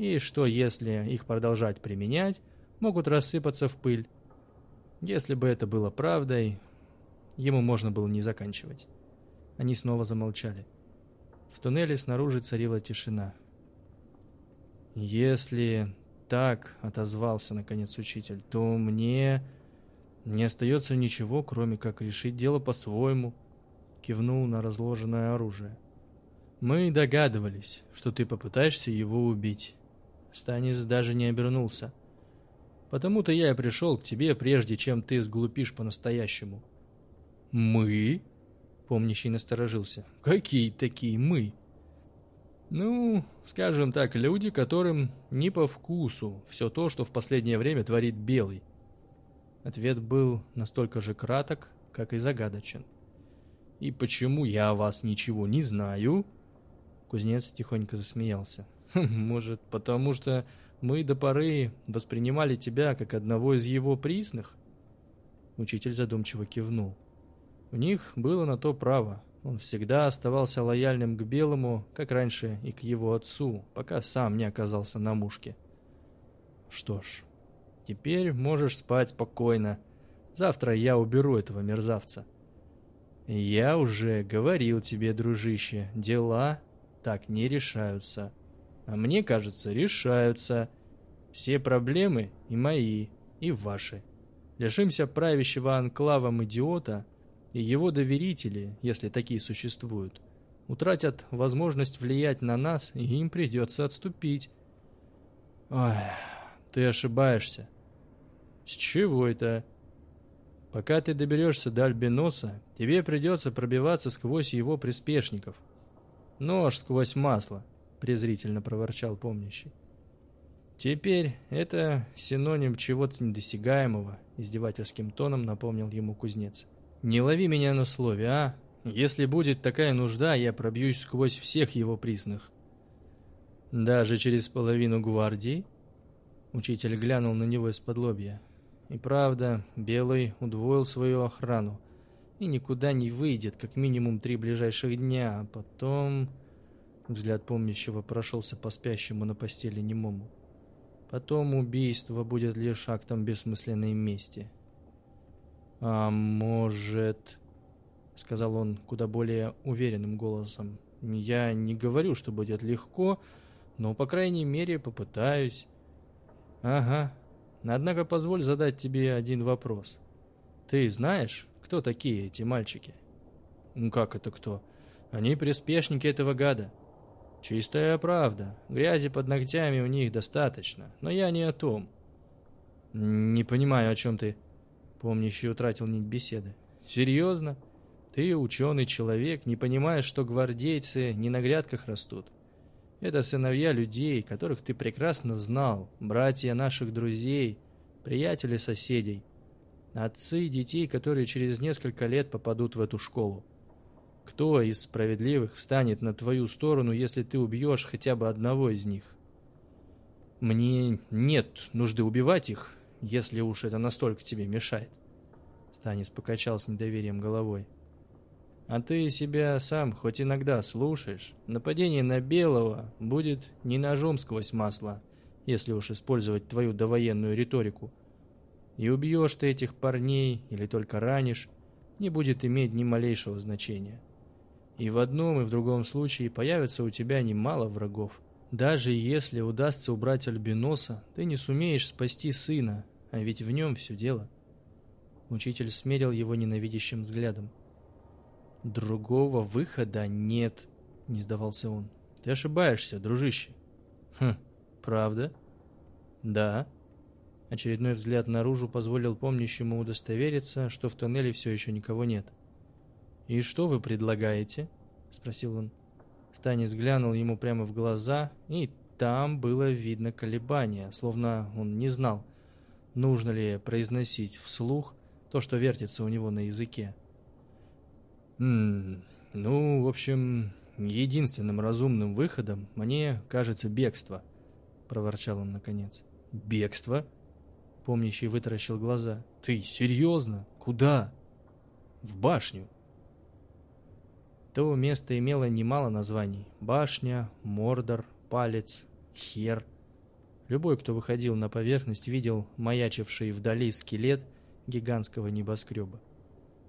и что если их продолжать применять, могут рассыпаться в пыль. Если бы это было правдой, ему можно было не заканчивать. Они снова замолчали. В туннеле снаружи царила тишина. «Если так», — отозвался наконец учитель, — «то мне не остается ничего, кроме как решить дело по-своему», — кивнул на разложенное оружие. «Мы догадывались, что ты попытаешься его убить». Станис даже не обернулся. «Потому-то я и пришел к тебе, прежде чем ты сглупишь по-настоящему». «Мы?» Помнящий насторожился. «Какие такие мы?» «Ну, скажем так, люди, которым не по вкусу все то, что в последнее время творит Белый». Ответ был настолько же краток, как и загадочен. «И почему я о вас ничего не знаю?» Кузнец тихонько засмеялся. «Хм, <laughs> «Может, потому что мы до поры воспринимали тебя как одного из его присных?» Учитель задумчиво кивнул. У них было на то право. Он всегда оставался лояльным к Белому, как раньше и к его отцу, пока сам не оказался на мушке. Что ж, теперь можешь спать спокойно. Завтра я уберу этого мерзавца. Я уже говорил тебе, дружище, дела так не решаются. А мне кажется, решаются. Все проблемы и мои, и ваши. Лишимся правящего анклавом идиота — и его доверители, если такие существуют, утратят возможность влиять на нас, и им придется отступить. Ой, ты ошибаешься. С чего это? Пока ты доберешься до Альбиноса, тебе придется пробиваться сквозь его приспешников. Нож сквозь масло, презрительно проворчал помнящий. Теперь это синоним чего-то недосягаемого, издевательским тоном напомнил ему кузнец. Не лови меня на слове, а? Если будет такая нужда, я пробьюсь сквозь всех его присных. Даже через половину гвардии? Учитель глянул на него из-под лобья. И правда, Белый удвоил свою охрану. И никуда не выйдет, как минимум три ближайших дня, а потом... Взгляд помнящего прошелся по спящему на постели немому. Потом убийство будет лишь актом бессмысленной мести. «А может...» — сказал он куда более уверенным голосом. «Я не говорю, что будет легко, но, по крайней мере, попытаюсь». «Ага. Однако позволь задать тебе один вопрос. Ты знаешь, кто такие эти мальчики?» «Ну как это кто? Они приспешники этого гада». «Чистая правда. Грязи под ногтями у них достаточно, но я не о том». «Не понимаю, о чем ты...» Помнящий утратил нить беседы. «Серьезно? Ты ученый человек, не понимаешь, что гвардейцы не на грядках растут. Это сыновья людей, которых ты прекрасно знал, братья наших друзей, приятели соседей, отцы детей, которые через несколько лет попадут в эту школу. Кто из справедливых встанет на твою сторону, если ты убьешь хотя бы одного из них? Мне нет нужды убивать их, если уж это настолько тебе мешает. Станис покачал с недоверием головой. А ты себя сам хоть иногда слушаешь. Нападение на Белого будет не ножом сквозь масло, если уж использовать твою довоенную риторику. И убьешь ты этих парней или только ранишь, не будет иметь ни малейшего значения. И в одном и в другом случае появится у тебя немало врагов. Даже если удастся убрать Альбиноса, ты не сумеешь спасти сына, а ведь в нем все дело. Учитель смерил его ненавидящим взглядом. «Другого выхода нет», — не сдавался он. «Ты ошибаешься, дружище». «Хм, правда?» «Да». Очередной взгляд наружу позволил помнящему удостовериться, что в тоннеле все еще никого нет. «И что вы предлагаете?» — спросил он. Станис глянул ему прямо в глаза, и там было видно колебание, словно он не знал, нужно ли произносить вслух то, что вертится у него на языке. «М -м, «Ну, в общем, единственным разумным выходом мне кажется бегство», — проворчал он наконец. «Бегство?» — помнящий вытаращил глаза. «Ты серьезно? Куда?» «В башню», то место имело немало названий. Башня, Мордор, Палец, Хер. Любой, кто выходил на поверхность, видел маячивший вдали скелет гигантского небоскреба.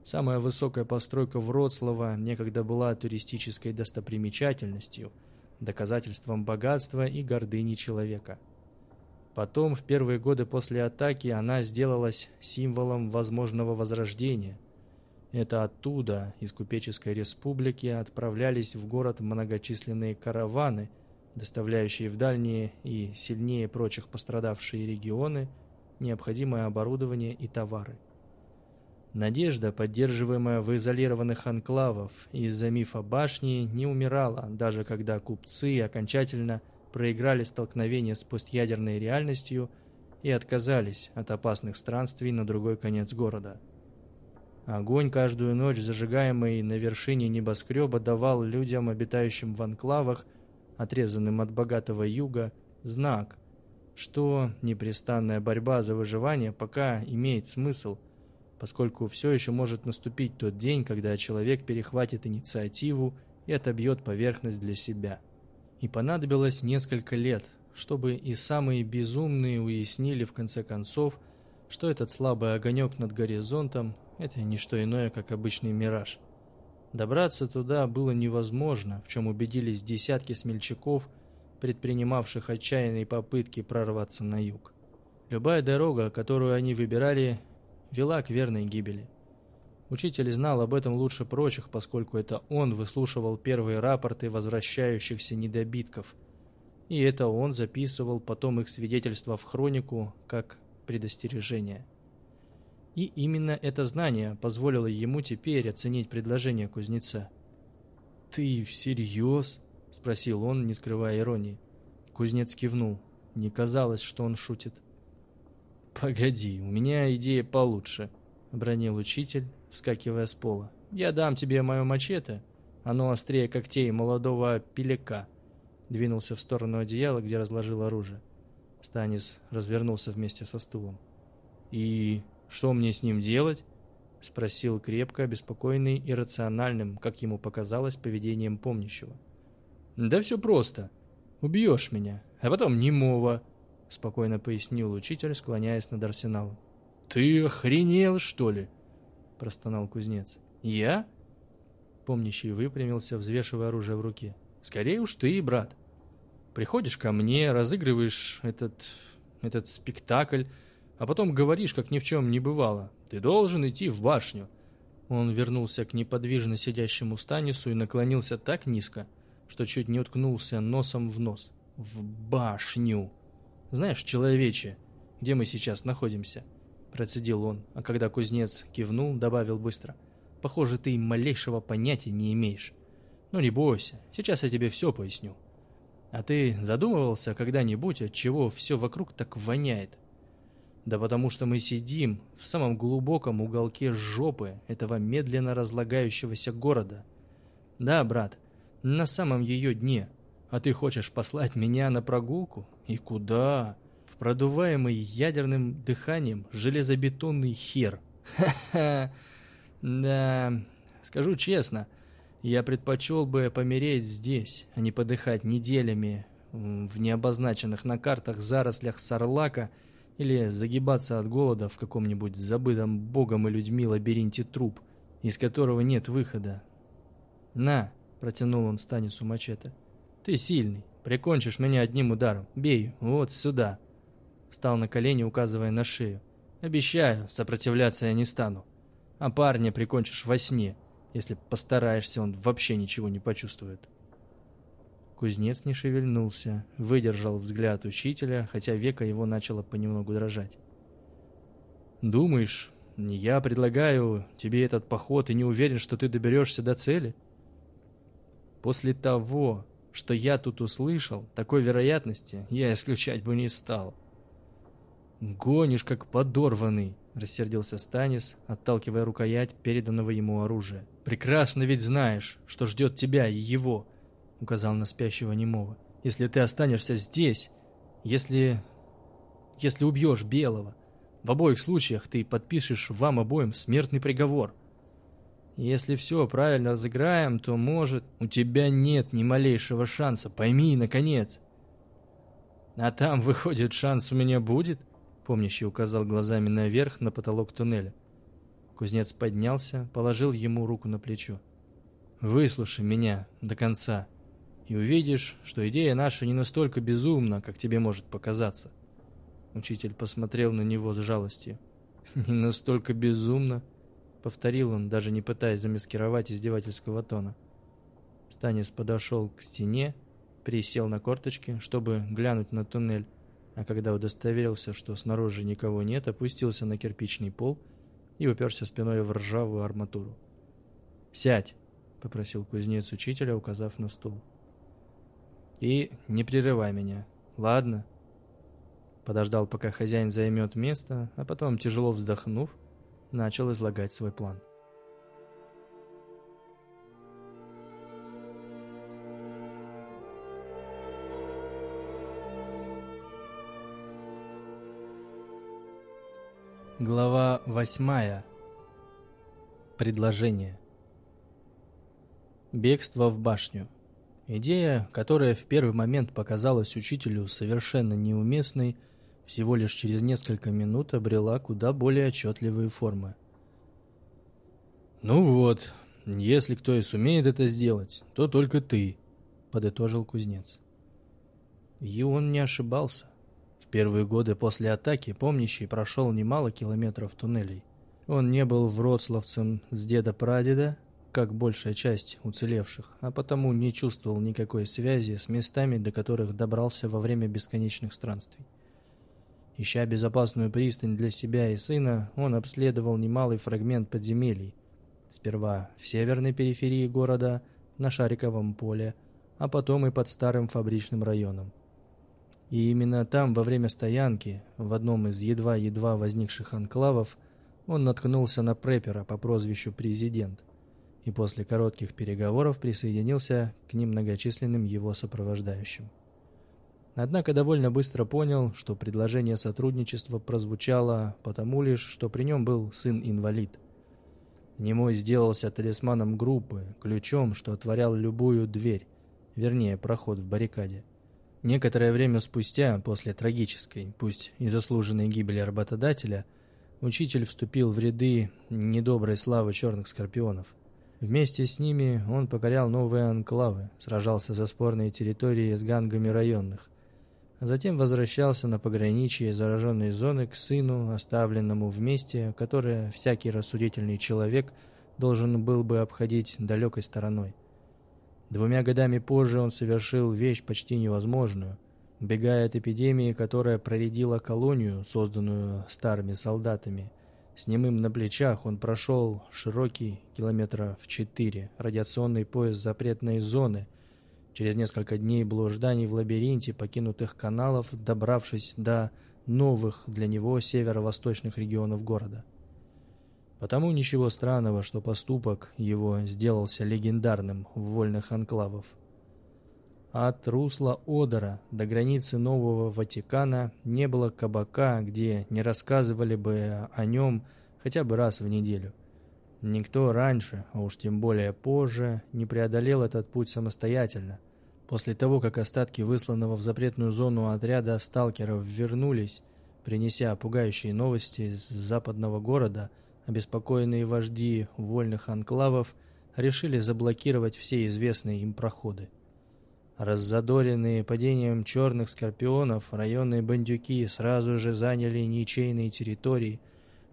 Самая высокая постройка Вроцлава некогда была туристической достопримечательностью, доказательством богатства и гордыни человека. Потом, в первые годы после атаки, она сделалась символом возможного возрождения – это оттуда, из Купеческой республики, отправлялись в город многочисленные караваны, доставляющие в дальние и сильнее прочих пострадавшие регионы необходимое оборудование и товары. Надежда, поддерживаемая в изолированных анклавов из-за мифа башни, не умирала, даже когда купцы окончательно проиграли столкновение с постъядерной реальностью и отказались от опасных странствий на другой конец города – Огонь, каждую ночь зажигаемый на вершине небоскреба, давал людям, обитающим в анклавах, отрезанным от богатого юга, знак, что непрестанная борьба за выживание пока имеет смысл, поскольку все еще может наступить тот день, когда человек перехватит инициативу и отобьет поверхность для себя. И понадобилось несколько лет, чтобы и самые безумные уяснили в конце концов, что этот слабый огонек над горизонтом это не что иное, как обычный мираж. Добраться туда было невозможно, в чем убедились десятки смельчаков, предпринимавших отчаянные попытки прорваться на юг. Любая дорога, которую они выбирали, вела к верной гибели. Учитель знал об этом лучше прочих, поскольку это он выслушивал первые рапорты возвращающихся недобитков. И это он записывал потом их свидетельства в хронику как предостережение. И именно это знание позволило ему теперь оценить предложение кузнеца. «Ты всерьез?» — спросил он, не скрывая иронии. Кузнец кивнул. Не казалось, что он шутит. «Погоди, у меня идея получше», — бронил учитель, вскакивая с пола. «Я дам тебе мое мачете. Оно острее когтей молодого пелека». Двинулся в сторону одеяла, где разложил оружие. Станис развернулся вместе со стулом. «И «Что мне с ним делать?» — спросил крепко, обеспокоенный и рациональным, как ему показалось, поведением помнящего. «Да все просто. Убьешь меня, а потом немого», — спокойно пояснил учитель, склоняясь над арсеналом. «Ты охренел, что ли?» — простонал кузнец. «Я?» Помнящий выпрямился, взвешивая оружие в руке. «Скорее уж ты, брат. Приходишь ко мне, разыгрываешь этот... этот спектакль, а потом говоришь, как ни в чем не бывало. Ты должен идти в башню». Он вернулся к неподвижно сидящему Станису и наклонился так низко, что чуть не уткнулся носом в нос. «В башню!» «Знаешь, человече, где мы сейчас находимся?» Процедил он, а когда кузнец кивнул, добавил быстро. «Похоже, ты малейшего понятия не имеешь. Но не бойся, сейчас я тебе все поясню. А ты задумывался когда-нибудь, от чего все вокруг так воняет? Да потому что мы сидим в самом глубоком уголке жопы этого медленно разлагающегося города. Да, брат, на самом ее дне. А ты хочешь послать меня на прогулку? И куда? В продуваемый ядерным дыханием железобетонный хер. Ха-ха. Да, скажу честно, я предпочел бы помереть здесь, а не подыхать неделями в необозначенных на картах зарослях сарлака или загибаться от голода в каком-нибудь забытом богом и людьми лабиринте труб, из которого нет выхода. «На!» — протянул он Станису мачете. «Ты сильный, прикончишь меня одним ударом. Бей, вот сюда!» Встал на колени, указывая на шею. «Обещаю, сопротивляться я не стану. А парня прикончишь во сне. Если постараешься, он вообще ничего не почувствует». Кузнец не шевельнулся, выдержал взгляд учителя, хотя века его начало понемногу дрожать. «Думаешь, я предлагаю тебе этот поход и не уверен, что ты доберешься до цели?» «После того, что я тут услышал, такой вероятности я исключать бы не стал». «Гонишь, как подорванный!» — рассердился Станис, отталкивая рукоять переданного ему оружия. «Прекрасно ведь знаешь, что ждет тебя и его указал на спящего немого. «Если ты останешься здесь, если... если убьешь Белого, в обоих случаях ты подпишешь вам обоим смертный приговор. Если все правильно разыграем, то, может, у тебя нет ни малейшего шанса, пойми, наконец». «А там, выходит, шанс у меня будет?» Помнящий указал глазами наверх на потолок туннеля. Кузнец поднялся, положил ему руку на плечо. «Выслушай меня до конца и увидишь, что идея наша не настолько безумна, как тебе может показаться. Учитель посмотрел на него с жалостью. <laughs> «Не настолько безумно», — повторил он, даже не пытаясь замаскировать издевательского тона. Станис подошел к стене, присел на корточки, чтобы глянуть на туннель, а когда удостоверился, что снаружи никого нет, опустился на кирпичный пол и уперся спиной в ржавую арматуру. «Сядь!» — попросил кузнец учителя, указав на стул. И не прерывай меня, ладно?» Подождал, пока хозяин займет место, а потом, тяжело вздохнув, начал излагать свой план. Глава восьмая. Предложение. Бегство в башню. Идея, которая в первый момент показалась учителю совершенно неуместной, всего лишь через несколько минут обрела куда более отчетливые формы. «Ну вот, если кто и сумеет это сделать, то только ты», — подытожил кузнец. И он не ошибался. В первые годы после атаки помнящий прошел немало километров туннелей. Он не был вроцлавцем с деда-прадеда, как большая часть уцелевших, а потому не чувствовал никакой связи с местами, до которых добрался во время бесконечных странствий. Ища безопасную пристань для себя и сына, он обследовал немалый фрагмент подземелий. Сперва в северной периферии города, на Шариковом поле, а потом и под старым фабричным районом. И именно там, во время стоянки, в одном из едва-едва возникших анклавов, он наткнулся на препера по прозвищу «Президент» и после коротких переговоров присоединился к ним многочисленным его сопровождающим. Однако довольно быстро понял, что предложение сотрудничества прозвучало потому лишь, что при нем был сын-инвалид. Немой сделался талисманом группы, ключом, что отворял любую дверь, вернее, проход в баррикаде. Некоторое время спустя, после трагической, пусть и заслуженной гибели работодателя, учитель вступил в ряды недоброй славы черных скорпионов – Вместе с ними он покорял новые анклавы, сражался за спорные территории с гангами районных, а затем возвращался на пограничье зараженной зоны к сыну, оставленному в месте, которое всякий рассудительный человек должен был бы обходить далекой стороной. Двумя годами позже он совершил вещь почти невозможную, бегая от эпидемии, которая проредила колонию, созданную старыми солдатами – с немым на плечах он прошел широкий, километра в четыре, радиационный пояс запретной зоны, через несколько дней блужданий в лабиринте покинутых каналов, добравшись до новых для него северо-восточных регионов города. Потому ничего странного, что поступок его сделался легендарным в вольных анклавов. От русла Одера до границы Нового Ватикана не было кабака, где не рассказывали бы о нем хотя бы раз в неделю. Никто раньше, а уж тем более позже, не преодолел этот путь самостоятельно. После того, как остатки высланного в запретную зону отряда сталкеров вернулись, принеся пугающие новости из западного города, обеспокоенные вожди вольных анклавов решили заблокировать все известные им проходы. Раззадоренные падением черных скорпионов, районные бандюки сразу же заняли ничейные территории,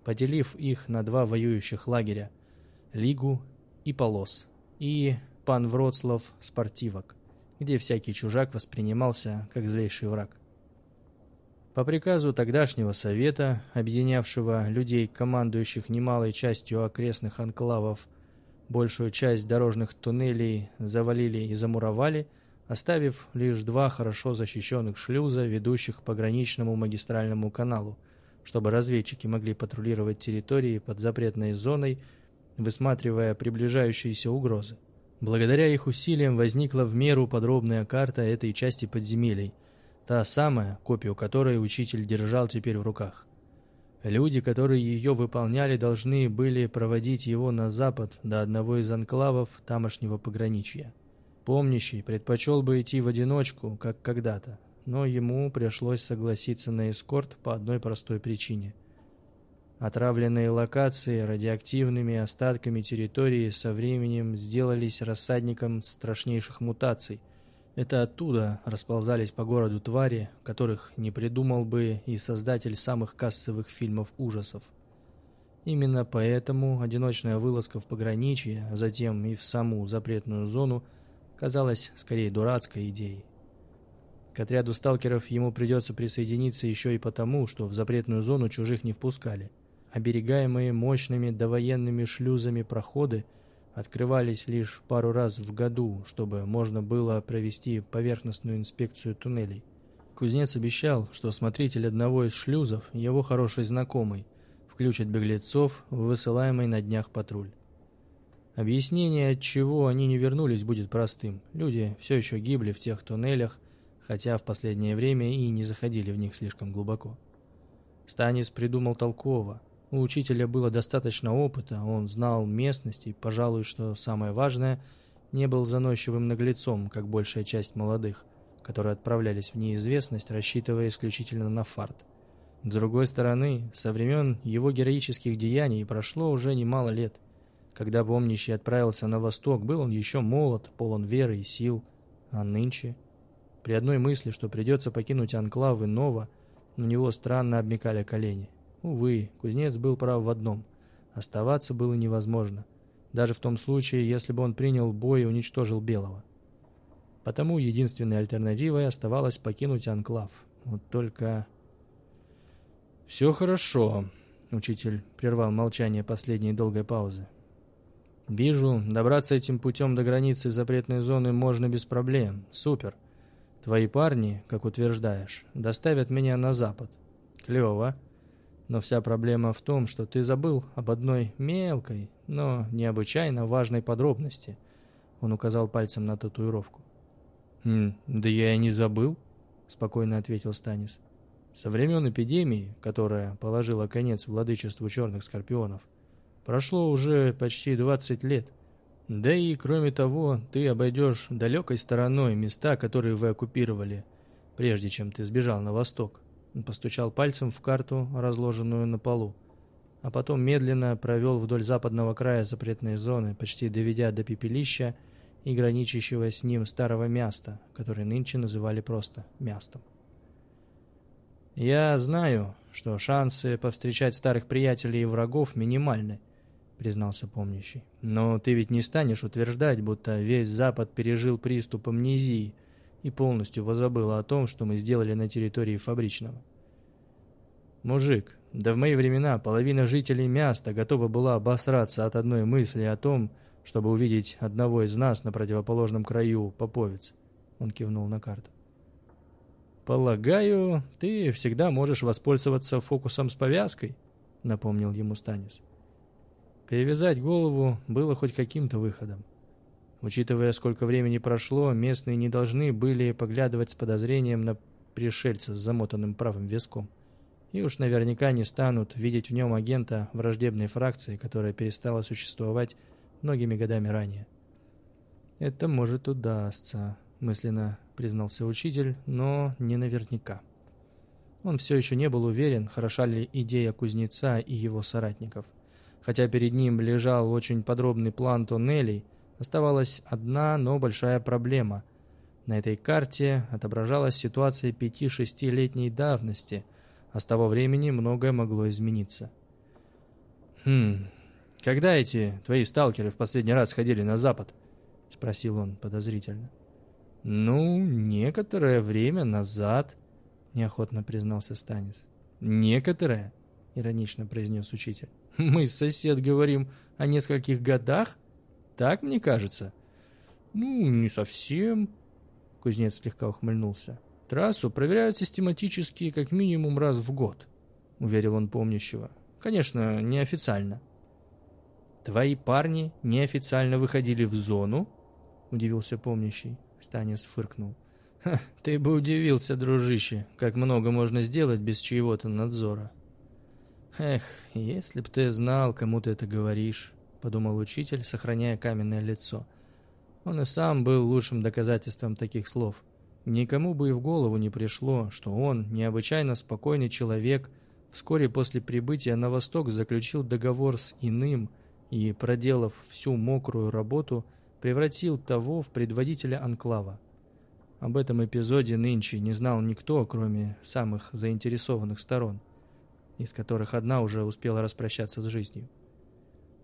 поделив их на два воюющих лагеря – Лигу и Полос, и Пан Вроцлав Спортивок, где всякий чужак воспринимался как злейший враг. По приказу тогдашнего совета, объединявшего людей, командующих немалой частью окрестных анклавов, большую часть дорожных туннелей завалили и замуровали, оставив лишь два хорошо защищенных шлюза, ведущих к пограничному магистральному каналу, чтобы разведчики могли патрулировать территории под запретной зоной, высматривая приближающиеся угрозы. Благодаря их усилиям возникла в меру подробная карта этой части подземелий – Та самая, копию которой учитель держал теперь в руках. Люди, которые ее выполняли, должны были проводить его на запад до одного из анклавов тамошнего пограничья. Помнящий предпочел бы идти в одиночку, как когда-то, но ему пришлось согласиться на эскорт по одной простой причине. Отравленные локации радиоактивными остатками территории со временем сделались рассадником страшнейших мутаций, это оттуда расползались по городу твари, которых не придумал бы и создатель самых кассовых фильмов ужасов. Именно поэтому одиночная вылазка в пограничье, а затем и в саму запретную зону, казалась скорее дурацкой идеей. К отряду сталкеров ему придется присоединиться еще и потому, что в запретную зону чужих не впускали. Оберегаемые мощными довоенными шлюзами проходы – открывались лишь пару раз в году, чтобы можно было провести поверхностную инспекцию туннелей. Кузнец обещал, что смотритель одного из шлюзов, его хороший знакомый, включит беглецов в высылаемый на днях патруль. Объяснение, от чего они не вернулись, будет простым. Люди все еще гибли в тех туннелях, хотя в последнее время и не заходили в них слишком глубоко. Станис придумал толково. У учителя было достаточно опыта, он знал местность и, пожалуй, что самое важное, не был заносчивым наглецом, как большая часть молодых, которые отправлялись в неизвестность, рассчитывая исключительно на фарт. С другой стороны, со времен его героических деяний прошло уже немало лет. Когда помнящий отправился на восток, был он еще молод, полон веры и сил, а нынче... При одной мысли, что придется покинуть анклавы Нова, у него странно обмекали колени. Увы, кузнец был прав в одном. Оставаться было невозможно. Даже в том случае, если бы он принял бой и уничтожил Белого. Потому единственной альтернативой оставалось покинуть Анклав. Вот только... «Все хорошо», — учитель прервал молчание последней долгой паузы. «Вижу, добраться этим путем до границы запретной зоны можно без проблем. Супер. Твои парни, как утверждаешь, доставят меня на запад. Клево. Но вся проблема в том, что ты забыл об одной мелкой, но необычайно важной подробности. Он указал пальцем на татуировку. «Хм, да я и не забыл», — спокойно ответил Станис. «Со времен эпидемии, которая положила конец владычеству черных скорпионов, прошло уже почти 20 лет. Да и, кроме того, ты обойдешь далекой стороной места, которые вы оккупировали, прежде чем ты сбежал на восток. Он постучал пальцем в карту, разложенную на полу, а потом медленно провел вдоль западного края запретной зоны, почти доведя до пепелища и граничащего с ним старого места, который нынче называли просто Мястом. «Я знаю, что шансы повстречать старых приятелей и врагов минимальны», — признался помнящий. «Но ты ведь не станешь утверждать, будто весь Запад пережил приступ амнезии и полностью позабыл о том, что мы сделали на территории фабричного. Мужик, да в мои времена половина жителей Мяста готова была обосраться от одной мысли о том, чтобы увидеть одного из нас на противоположном краю Поповец. Он кивнул на карту. «Полагаю, ты всегда можешь воспользоваться фокусом с повязкой», — напомнил ему Станис. Перевязать голову было хоть каким-то выходом. Учитывая, сколько времени прошло, местные не должны были поглядывать с подозрением на пришельца с замотанным правым виском. И уж наверняка не станут видеть в нем агента враждебной фракции, которая перестала существовать многими годами ранее. «Это может удастся», — мысленно признался учитель, но не наверняка. Он все еще не был уверен, хороша ли идея кузнеца и его соратников. Хотя перед ним лежал очень подробный план тоннелей, оставалась одна, но большая проблема. На этой карте отображалась ситуация 5-6-летней давности, а с того времени многое могло измениться. «Хм, когда эти твои сталкеры в последний раз ходили на запад?» — спросил он подозрительно. «Ну, некоторое время назад», — неохотно признался Станис. «Некоторое?» — иронично произнес учитель. «Мы, сосед, говорим о нескольких годах? Так мне кажется?» «Ну, не совсем», — кузнец слегка ухмыльнулся. «Трассу проверяют систематически как минимум раз в год», — уверил он помнящего. «Конечно, неофициально». «Твои парни неофициально выходили в зону?» — удивился помнящий. Станис фыркнул. «Ха, ты бы удивился, дружище, как много можно сделать без чьего-то надзора». «Эх, если б ты знал, кому ты это говоришь», — подумал учитель, сохраняя каменное лицо. Он и сам был лучшим доказательством таких слов. Никому бы и в голову не пришло, что он, необычайно спокойный человек, вскоре после прибытия на восток заключил договор с иным и, проделав всю мокрую работу, — превратил того в предводителя анклава. Об этом эпизоде нынче не знал никто, кроме самых заинтересованных сторон, из которых одна уже успела распрощаться с жизнью.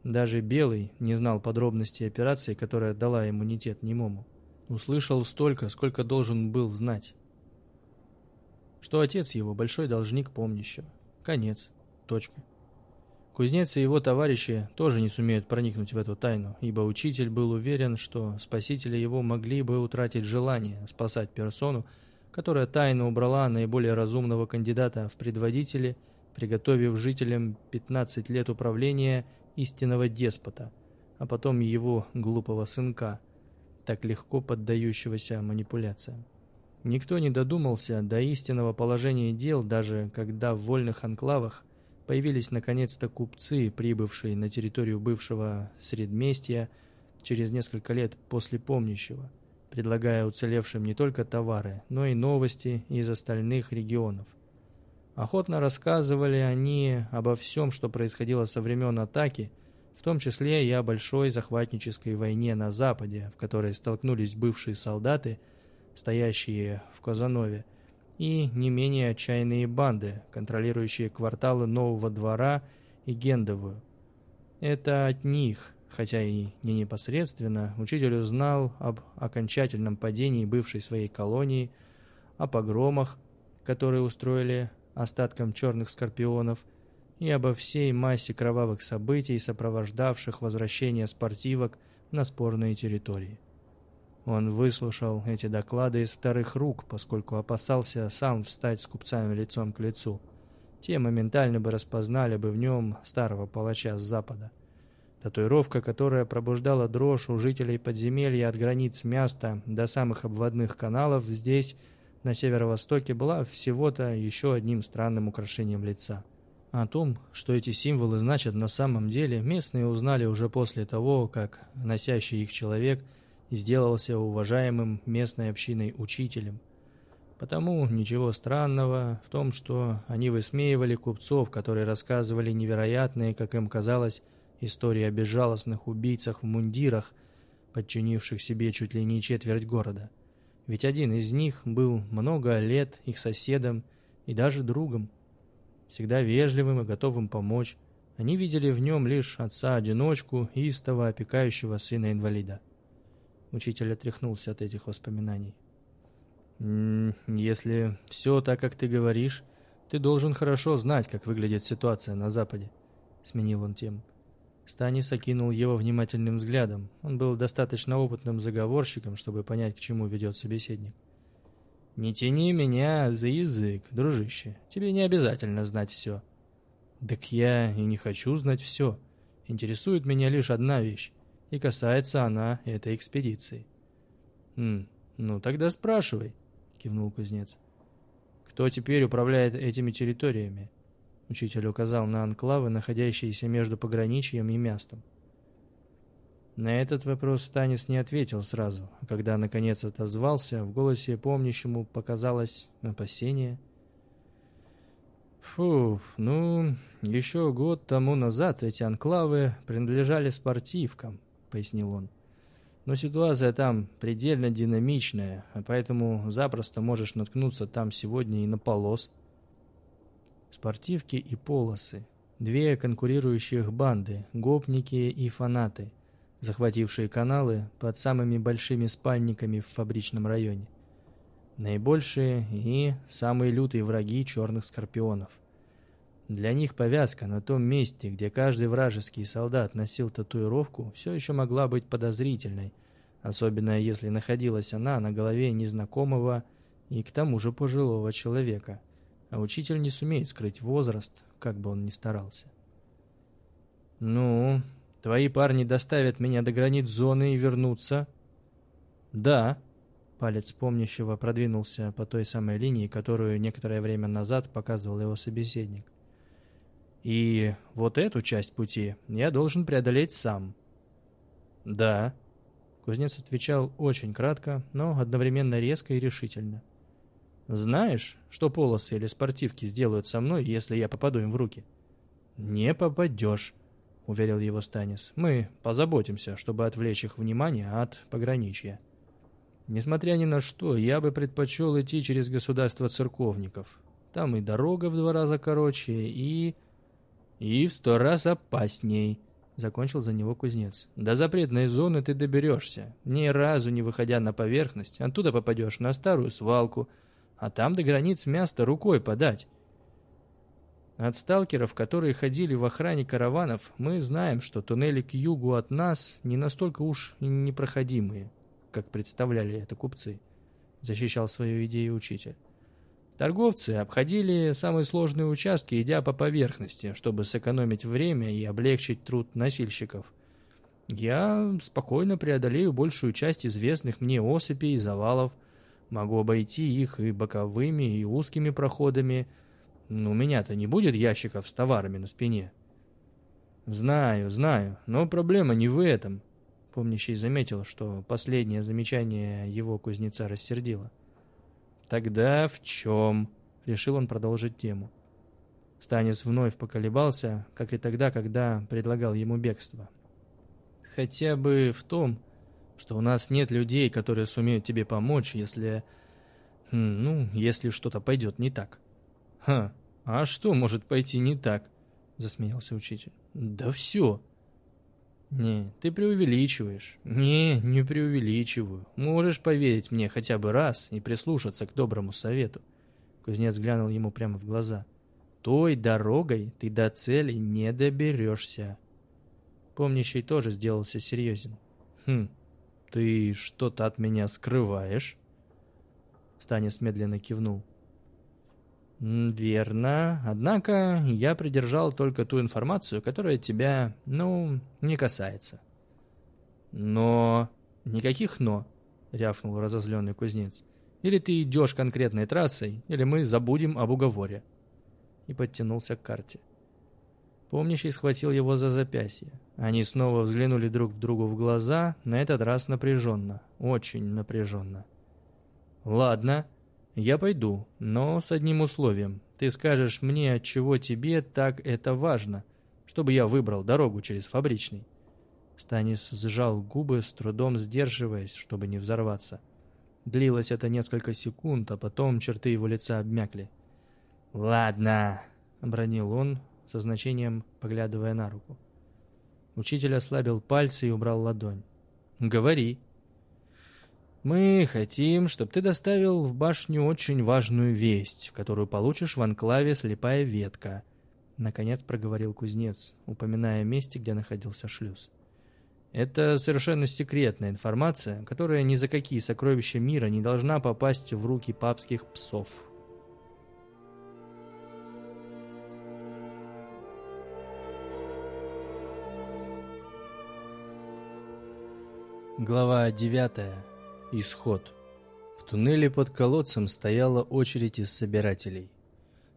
Даже Белый не знал подробностей операции, которая дала иммунитет немому. Услышал столько, сколько должен был знать. Что отец его большой должник помнящего. Конец. Точка. Кузнец и его товарищи тоже не сумеют проникнуть в эту тайну, ибо учитель был уверен, что спасители его могли бы утратить желание спасать персону, которая тайно убрала наиболее разумного кандидата в предводители, приготовив жителям 15 лет управления истинного деспота, а потом его глупого сынка, так легко поддающегося манипуляциям. Никто не додумался до истинного положения дел, даже когда в вольных анклавах Появились наконец-то купцы, прибывшие на территорию бывшего Средместья через несколько лет после помнящего, предлагая уцелевшим не только товары, но и новости из остальных регионов. Охотно рассказывали они обо всем, что происходило со времен атаки, в том числе и о большой захватнической войне на Западе, в которой столкнулись бывшие солдаты, стоящие в Казанове, и не менее отчаянные банды, контролирующие кварталы Нового двора и Гендовую. Это от них, хотя и не непосредственно, учитель узнал об окончательном падении бывшей своей колонии, о погромах, которые устроили остаткам черных скорпионов, и обо всей массе кровавых событий, сопровождавших возвращение спортивок на спорные территории. Он выслушал эти доклады из вторых рук, поскольку опасался сам встать с купцами лицом к лицу. Те моментально бы распознали бы в нем старого палача с запада. Татуировка, которая пробуждала дрожь у жителей подземелья от границ места до самых обводных каналов здесь, на северо-востоке, была всего-то еще одним странным украшением лица. О том, что эти символы значат на самом деле, местные узнали уже после того, как носящий их человек – сделался уважаемым местной общиной учителем. Потому ничего странного в том, что они высмеивали купцов, которые рассказывали невероятные, как им казалось, истории о безжалостных убийцах в мундирах, подчинивших себе чуть ли не четверть города. Ведь один из них был много лет их соседом и даже другом. Всегда вежливым и готовым помочь, они видели в нем лишь отца-одиночку, истово опекающего сына-инвалида. Учитель отряхнулся от этих воспоминаний. «Если все так, как ты говоришь, ты должен хорошо знать, как выглядит ситуация на Западе», — сменил он тему. Станис окинул его внимательным взглядом. Он был достаточно опытным заговорщиком, чтобы понять, к чему ведет собеседник. «Не тяни меня за язык, дружище. Тебе не обязательно знать все». «Так я и не хочу знать все. Интересует меня лишь одна вещь и касается она этой экспедиции. «Хм, ну тогда спрашивай», — кивнул кузнец. «Кто теперь управляет этими территориями?» Учитель указал на анклавы, находящиеся между пограничьем и местом. На этот вопрос Станис не ответил сразу, а когда наконец отозвался, в голосе помнящему показалось опасение. Фу, ну, еще год тому назад эти анклавы принадлежали спортивкам, пояснил он. Но ситуация там предельно динамичная, а поэтому запросто можешь наткнуться там сегодня и на полос. Спортивки и полосы. Две конкурирующих банды, гопники и фанаты, захватившие каналы под самыми большими спальниками в фабричном районе. Наибольшие и самые лютые враги черных скорпионов. Для них повязка на том месте, где каждый вражеский солдат носил татуировку, все еще могла быть подозрительной, особенно если находилась она на голове незнакомого и к тому же пожилого человека. А учитель не сумеет скрыть возраст, как бы он ни старался. «Ну, твои парни доставят меня до границ зоны и вернутся?» «Да», Палец помнящего продвинулся по той самой линии, которую некоторое время назад показывал его собеседник. «И вот эту часть пути я должен преодолеть сам». «Да». Кузнец отвечал очень кратко, но одновременно резко и решительно. «Знаешь, что полосы или спортивки сделают со мной, если я попаду им в руки?» «Не попадешь», — уверил его Станис. «Мы позаботимся, чтобы отвлечь их внимание от пограничья». Несмотря ни на что, я бы предпочел идти через государство церковников. Там и дорога в два раза короче, и... и в сто раз опасней, — закончил за него кузнец. До запретной зоны ты доберешься, ни разу не выходя на поверхность, оттуда попадешь на старую свалку, а там до границ места рукой подать. От сталкеров, которые ходили в охране караванов, мы знаем, что туннели к югу от нас не настолько уж непроходимые как представляли это купцы, защищал свою идею учитель. Торговцы обходили самые сложные участки, идя по поверхности, чтобы сэкономить время и облегчить труд носильщиков. Я спокойно преодолею большую часть известных мне осыпей и завалов, могу обойти их и боковыми, и узкими проходами, но у меня-то не будет ящиков с товарами на спине. Знаю, знаю, но проблема не в этом. Помнящий заметил, что последнее замечание его кузнеца рассердило. «Тогда в чем?» — решил он продолжить тему. Станис вновь поколебался, как и тогда, когда предлагал ему бегство. «Хотя бы в том, что у нас нет людей, которые сумеют тебе помочь, если... Хм, ну, если что-то пойдет не так». «Ха, а что может пойти не так?» — засмеялся учитель. «Да все!» «Не, ты преувеличиваешь». «Не, не преувеличиваю. Можешь поверить мне хотя бы раз и прислушаться к доброму совету». Кузнец глянул ему прямо в глаза. «Той дорогой ты до цели не доберешься». Помнящий тоже сделался серьезен. «Хм, ты что-то от меня скрываешь?» Станис медленно кивнул. «Верно. Однако я придержал только ту информацию, которая тебя, ну, не касается». «Но...» «Никаких «но», — рявкнул разозленный кузнец. «Или ты идешь конкретной трассой, или мы забудем об уговоре». И подтянулся к карте. Помнящий схватил его за запястье. Они снова взглянули друг другу в глаза, на этот раз напряженно, очень напряженно. «Ладно», «Я пойду, но с одним условием. Ты скажешь мне, от чего тебе так это важно, чтобы я выбрал дорогу через фабричный». Станис сжал губы, с трудом сдерживаясь, чтобы не взорваться. Длилось это несколько секунд, а потом черты его лица обмякли. «Ладно», — обронил он, со значением поглядывая на руку. Учитель ослабил пальцы и убрал ладонь. «Говори», мы хотим, чтобы ты доставил в башню очень важную весть, которую получишь в анклаве «Слепая ветка», — наконец проговорил кузнец, упоминая месте, где находился шлюз. Это совершенно секретная информация, которая ни за какие сокровища мира не должна попасть в руки папских псов. Глава девятая Исход. В туннеле под колодцем стояла очередь из собирателей.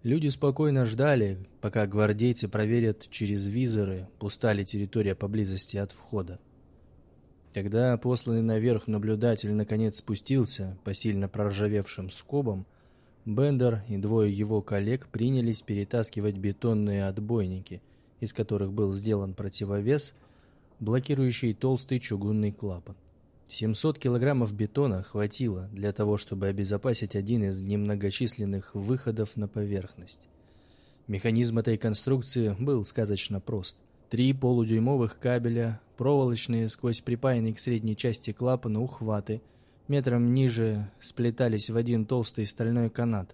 Люди спокойно ждали, пока гвардейцы проверят через визоры, пуста ли территория поблизости от входа. Когда посланный наверх наблюдатель наконец спустился по сильно проржавевшим скобам, Бендер и двое его коллег принялись перетаскивать бетонные отбойники, из которых был сделан противовес, блокирующий толстый чугунный клапан. 700 килограммов бетона хватило для того, чтобы обезопасить один из немногочисленных выходов на поверхность. Механизм этой конструкции был сказочно прост. Три полудюймовых кабеля, проволочные сквозь припаянный к средней части клапана ухваты, метром ниже сплетались в один толстый стальной канат.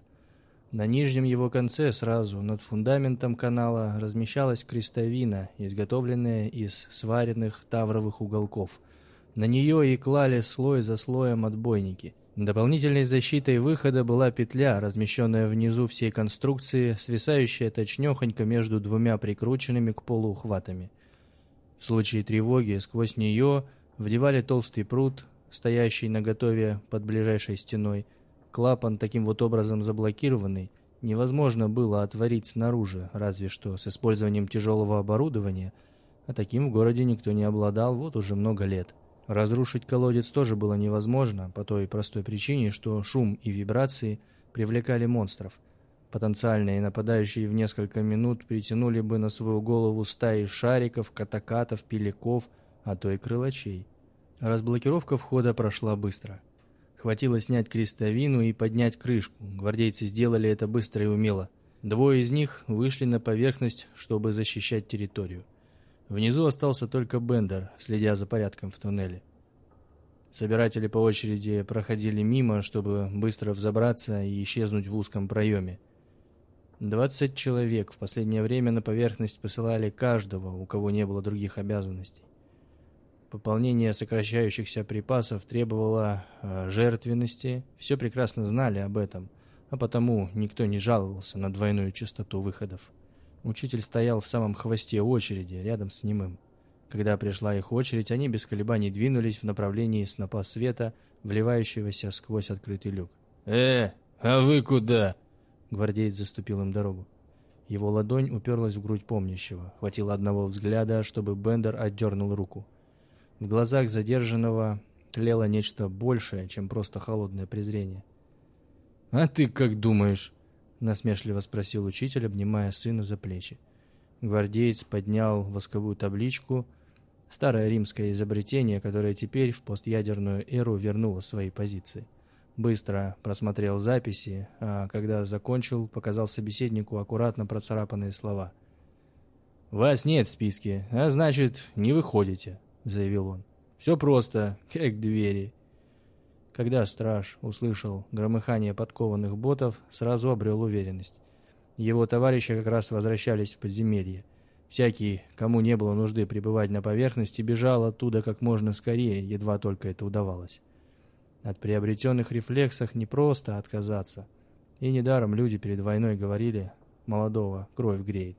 На нижнем его конце сразу над фундаментом канала размещалась крестовина, изготовленная из сваренных тавровых уголков – на нее и клали слой за слоем отбойники. Дополнительной защитой выхода была петля, размещенная внизу всей конструкции, свисающая точнёхонько между двумя прикрученными к полу ухватами. В случае тревоги сквозь нее вдевали толстый прут, стоящий наготове под ближайшей стеной. Клапан, таким вот образом заблокированный, невозможно было отворить снаружи, разве что с использованием тяжелого оборудования, а таким в городе никто не обладал вот уже много лет. Разрушить колодец тоже было невозможно, по той простой причине, что шум и вибрации привлекали монстров. Потенциальные нападающие в несколько минут притянули бы на свою голову стаи шариков, катакатов, пиляков, а то и крылачей. Разблокировка входа прошла быстро. Хватило снять крестовину и поднять крышку. Гвардейцы сделали это быстро и умело. Двое из них вышли на поверхность, чтобы защищать территорию. Внизу остался только Бендер, следя за порядком в туннеле. Собиратели по очереди проходили мимо, чтобы быстро взобраться и исчезнуть в узком проеме. Двадцать человек в последнее время на поверхность посылали каждого, у кого не было других обязанностей. Пополнение сокращающихся припасов требовало э, жертвенности, все прекрасно знали об этом, а потому никто не жаловался на двойную частоту выходов. Учитель стоял в самом хвосте очереди, рядом с немым. Когда пришла их очередь, они без колебаний двинулись в направлении снопа света, вливающегося сквозь открытый люк. «Э, а вы куда?» Гвардеец заступил им дорогу. Его ладонь уперлась в грудь помнящего. Хватило одного взгляда, чтобы Бендер отдернул руку. В глазах задержанного тлело нечто большее, чем просто холодное презрение. «А ты как думаешь?» насмешливо спросил учитель, обнимая сына за плечи. Гвардеец поднял восковую табличку, старое римское изобретение, которое теперь в постъядерную эру вернуло свои позиции. Быстро просмотрел записи, а когда закончил, показал собеседнику аккуратно процарапанные слова. «Вас нет в списке, а значит, не выходите», — заявил он. «Все просто, <laughs> как двери». Когда страж услышал громыхание подкованных ботов, сразу обрел уверенность. Его товарищи как раз возвращались в подземелье. Всякий, кому не было нужды пребывать на поверхности, бежал оттуда как можно скорее, едва только это удавалось. От приобретенных рефлексов не просто отказаться. И недаром люди перед войной говорили «молодого кровь греет».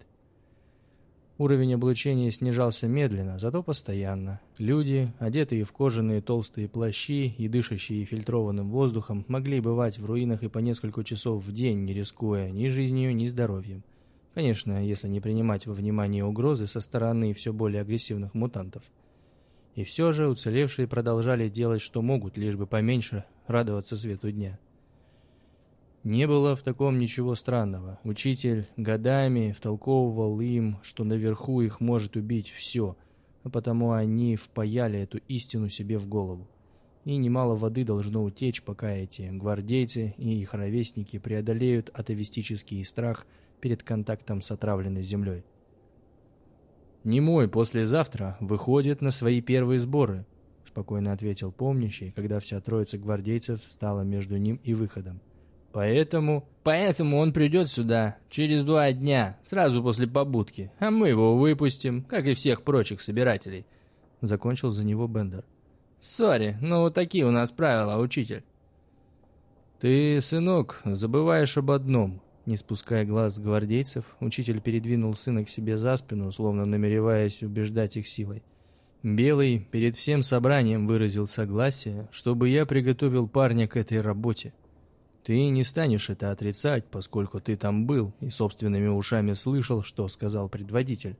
Уровень облучения снижался медленно, зато постоянно. Люди, одетые в кожаные толстые плащи и дышащие фильтрованным воздухом, могли бывать в руинах и по несколько часов в день, не рискуя ни жизнью, ни здоровьем. Конечно, если не принимать во внимание угрозы со стороны все более агрессивных мутантов. И все же уцелевшие продолжали делать, что могут, лишь бы поменьше радоваться свету дня. Не было в таком ничего странного. Учитель годами втолковывал им, что наверху их может убить все, а потому они впаяли эту истину себе в голову. И немало воды должно утечь, пока эти гвардейцы и их ровесники преодолеют атовистический страх перед контактом с отравленной землей. «Немой послезавтра выходит на свои первые сборы», — спокойно ответил помнящий, когда вся троица гвардейцев стала между ним и выходом. Поэтому... Поэтому он придет сюда через два дня, сразу после побудки, а мы его выпустим, как и всех прочих собирателей. Закончил за него Бендер. Сори, но вот такие у нас правила, учитель. Ты, сынок, забываешь об одном. Не спуская глаз с гвардейцев, учитель передвинул сына к себе за спину, словно намереваясь убеждать их силой. Белый перед всем собранием выразил согласие, чтобы я приготовил парня к этой работе. Ты не станешь это отрицать, поскольку ты там был и собственными ушами слышал, что сказал предводитель.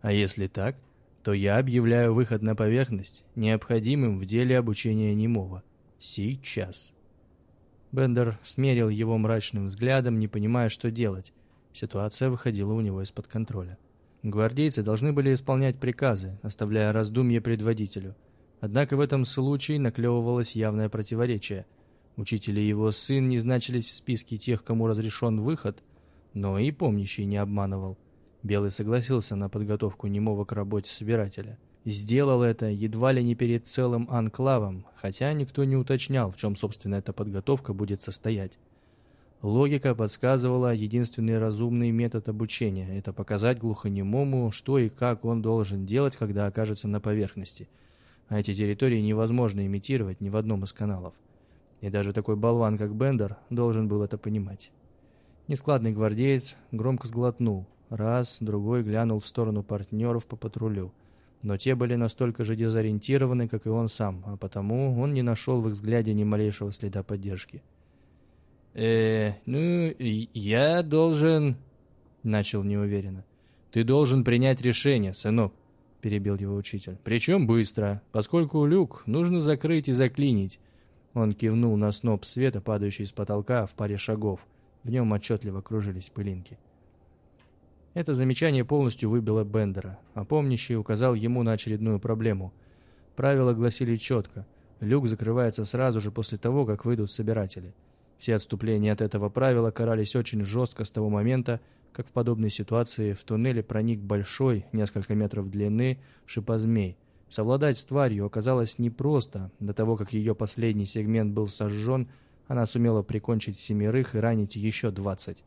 А если так, то я объявляю выход на поверхность необходимым в деле обучения немого. Сейчас. Бендер смерил его мрачным взглядом, не понимая, что делать. Ситуация выходила у него из-под контроля. Гвардейцы должны были исполнять приказы, оставляя раздумье предводителю. Однако в этом случае наклевывалось явное противоречие. Учитель и его сын не значились в списке тех, кому разрешен выход, но и помнящий не обманывал. Белый согласился на подготовку немого к работе собирателя. Сделал это едва ли не перед целым анклавом, хотя никто не уточнял, в чем, собственно, эта подготовка будет состоять. Логика подсказывала единственный разумный метод обучения – это показать глухонемому, что и как он должен делать, когда окажется на поверхности. А эти территории невозможно имитировать ни в одном из каналов. И даже такой болван, как Бендер, должен был это понимать. Нескладный гвардеец громко сглотнул. Раз, другой глянул в сторону партнеров по патрулю. Но те были настолько же дезориентированы, как и он сам, а потому он не нашел в их взгляде ни малейшего следа поддержки. «Э, ну, я должен...» — начал неуверенно. «Ты должен принять решение, сынок», — перебил его учитель. «Причем быстро, поскольку люк нужно закрыть и заклинить». Он кивнул на сноп света, падающий с потолка в паре шагов. В нем отчетливо кружились пылинки. Это замечание полностью выбило Бендера, а помнящий указал ему на очередную проблему. Правила гласили четко. Люк закрывается сразу же после того, как выйдут собиратели. Все отступления от этого правила карались очень жестко с того момента, как в подобной ситуации в туннеле проник большой, несколько метров длины, шипозмей. Совладать с тварью оказалось непросто. До того, как ее последний сегмент был сожжен, она сумела прикончить семерых и ранить еще двадцать.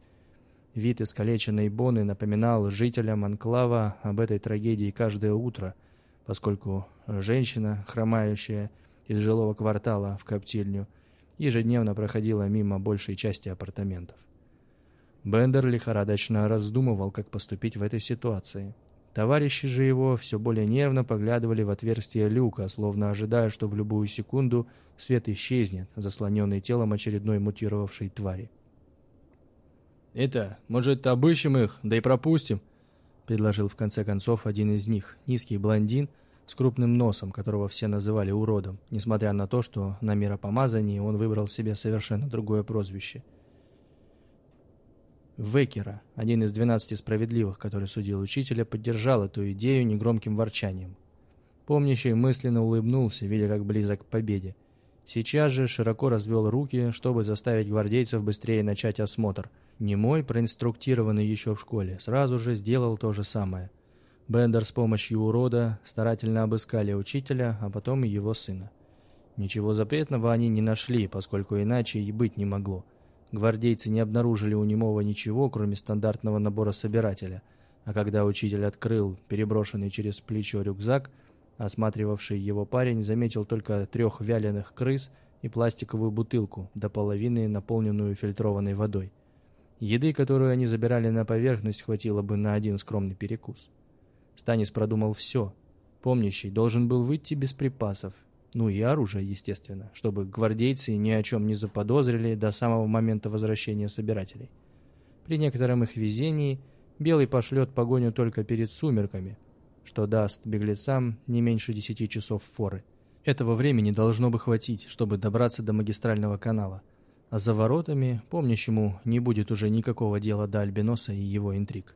Вид искалеченной Боны напоминал жителям Анклава об этой трагедии каждое утро, поскольку женщина, хромающая из жилого квартала в коптильню, ежедневно проходила мимо большей части апартаментов. Бендер лихорадочно раздумывал, как поступить в этой ситуации. Товарищи же его все более нервно поглядывали в отверстие люка, словно ожидая, что в любую секунду свет исчезнет, заслоненный телом очередной мутировавшей твари. «Это, может, обыщем их, да и пропустим?» — предложил в конце концов один из них, низкий блондин с крупным носом, которого все называли уродом, несмотря на то, что на миропомазании он выбрал себе совершенно другое прозвище. Векера, один из двенадцати справедливых, который судил учителя, поддержал эту идею негромким ворчанием. Помнящий мысленно улыбнулся, видя, как близок к победе. Сейчас же широко развел руки, чтобы заставить гвардейцев быстрее начать осмотр. Немой, проинструктированный еще в школе, сразу же сделал то же самое – Бендер с помощью урода старательно обыскали учителя, а потом и его сына. Ничего запретного они не нашли, поскольку иначе и быть не могло. Гвардейцы не обнаружили у немого ничего, кроме стандартного набора собирателя, а когда учитель открыл переброшенный через плечо рюкзак, осматривавший его парень заметил только трех вяленых крыс и пластиковую бутылку, до половины наполненную фильтрованной водой. Еды, которую они забирали на поверхность, хватило бы на один скромный перекус. Станис продумал все. Помнящий должен был выйти без припасов, ну и оружия, естественно, чтобы гвардейцы ни о чем не заподозрили до самого момента возвращения собирателей. При некотором их везении Белый пошлет погоню только перед сумерками, что даст беглецам не меньше десяти часов форы. Этого времени должно бы хватить, чтобы добраться до магистрального канала. А за воротами, помнящему, не будет уже никакого дела до Альбиноса и его интриг.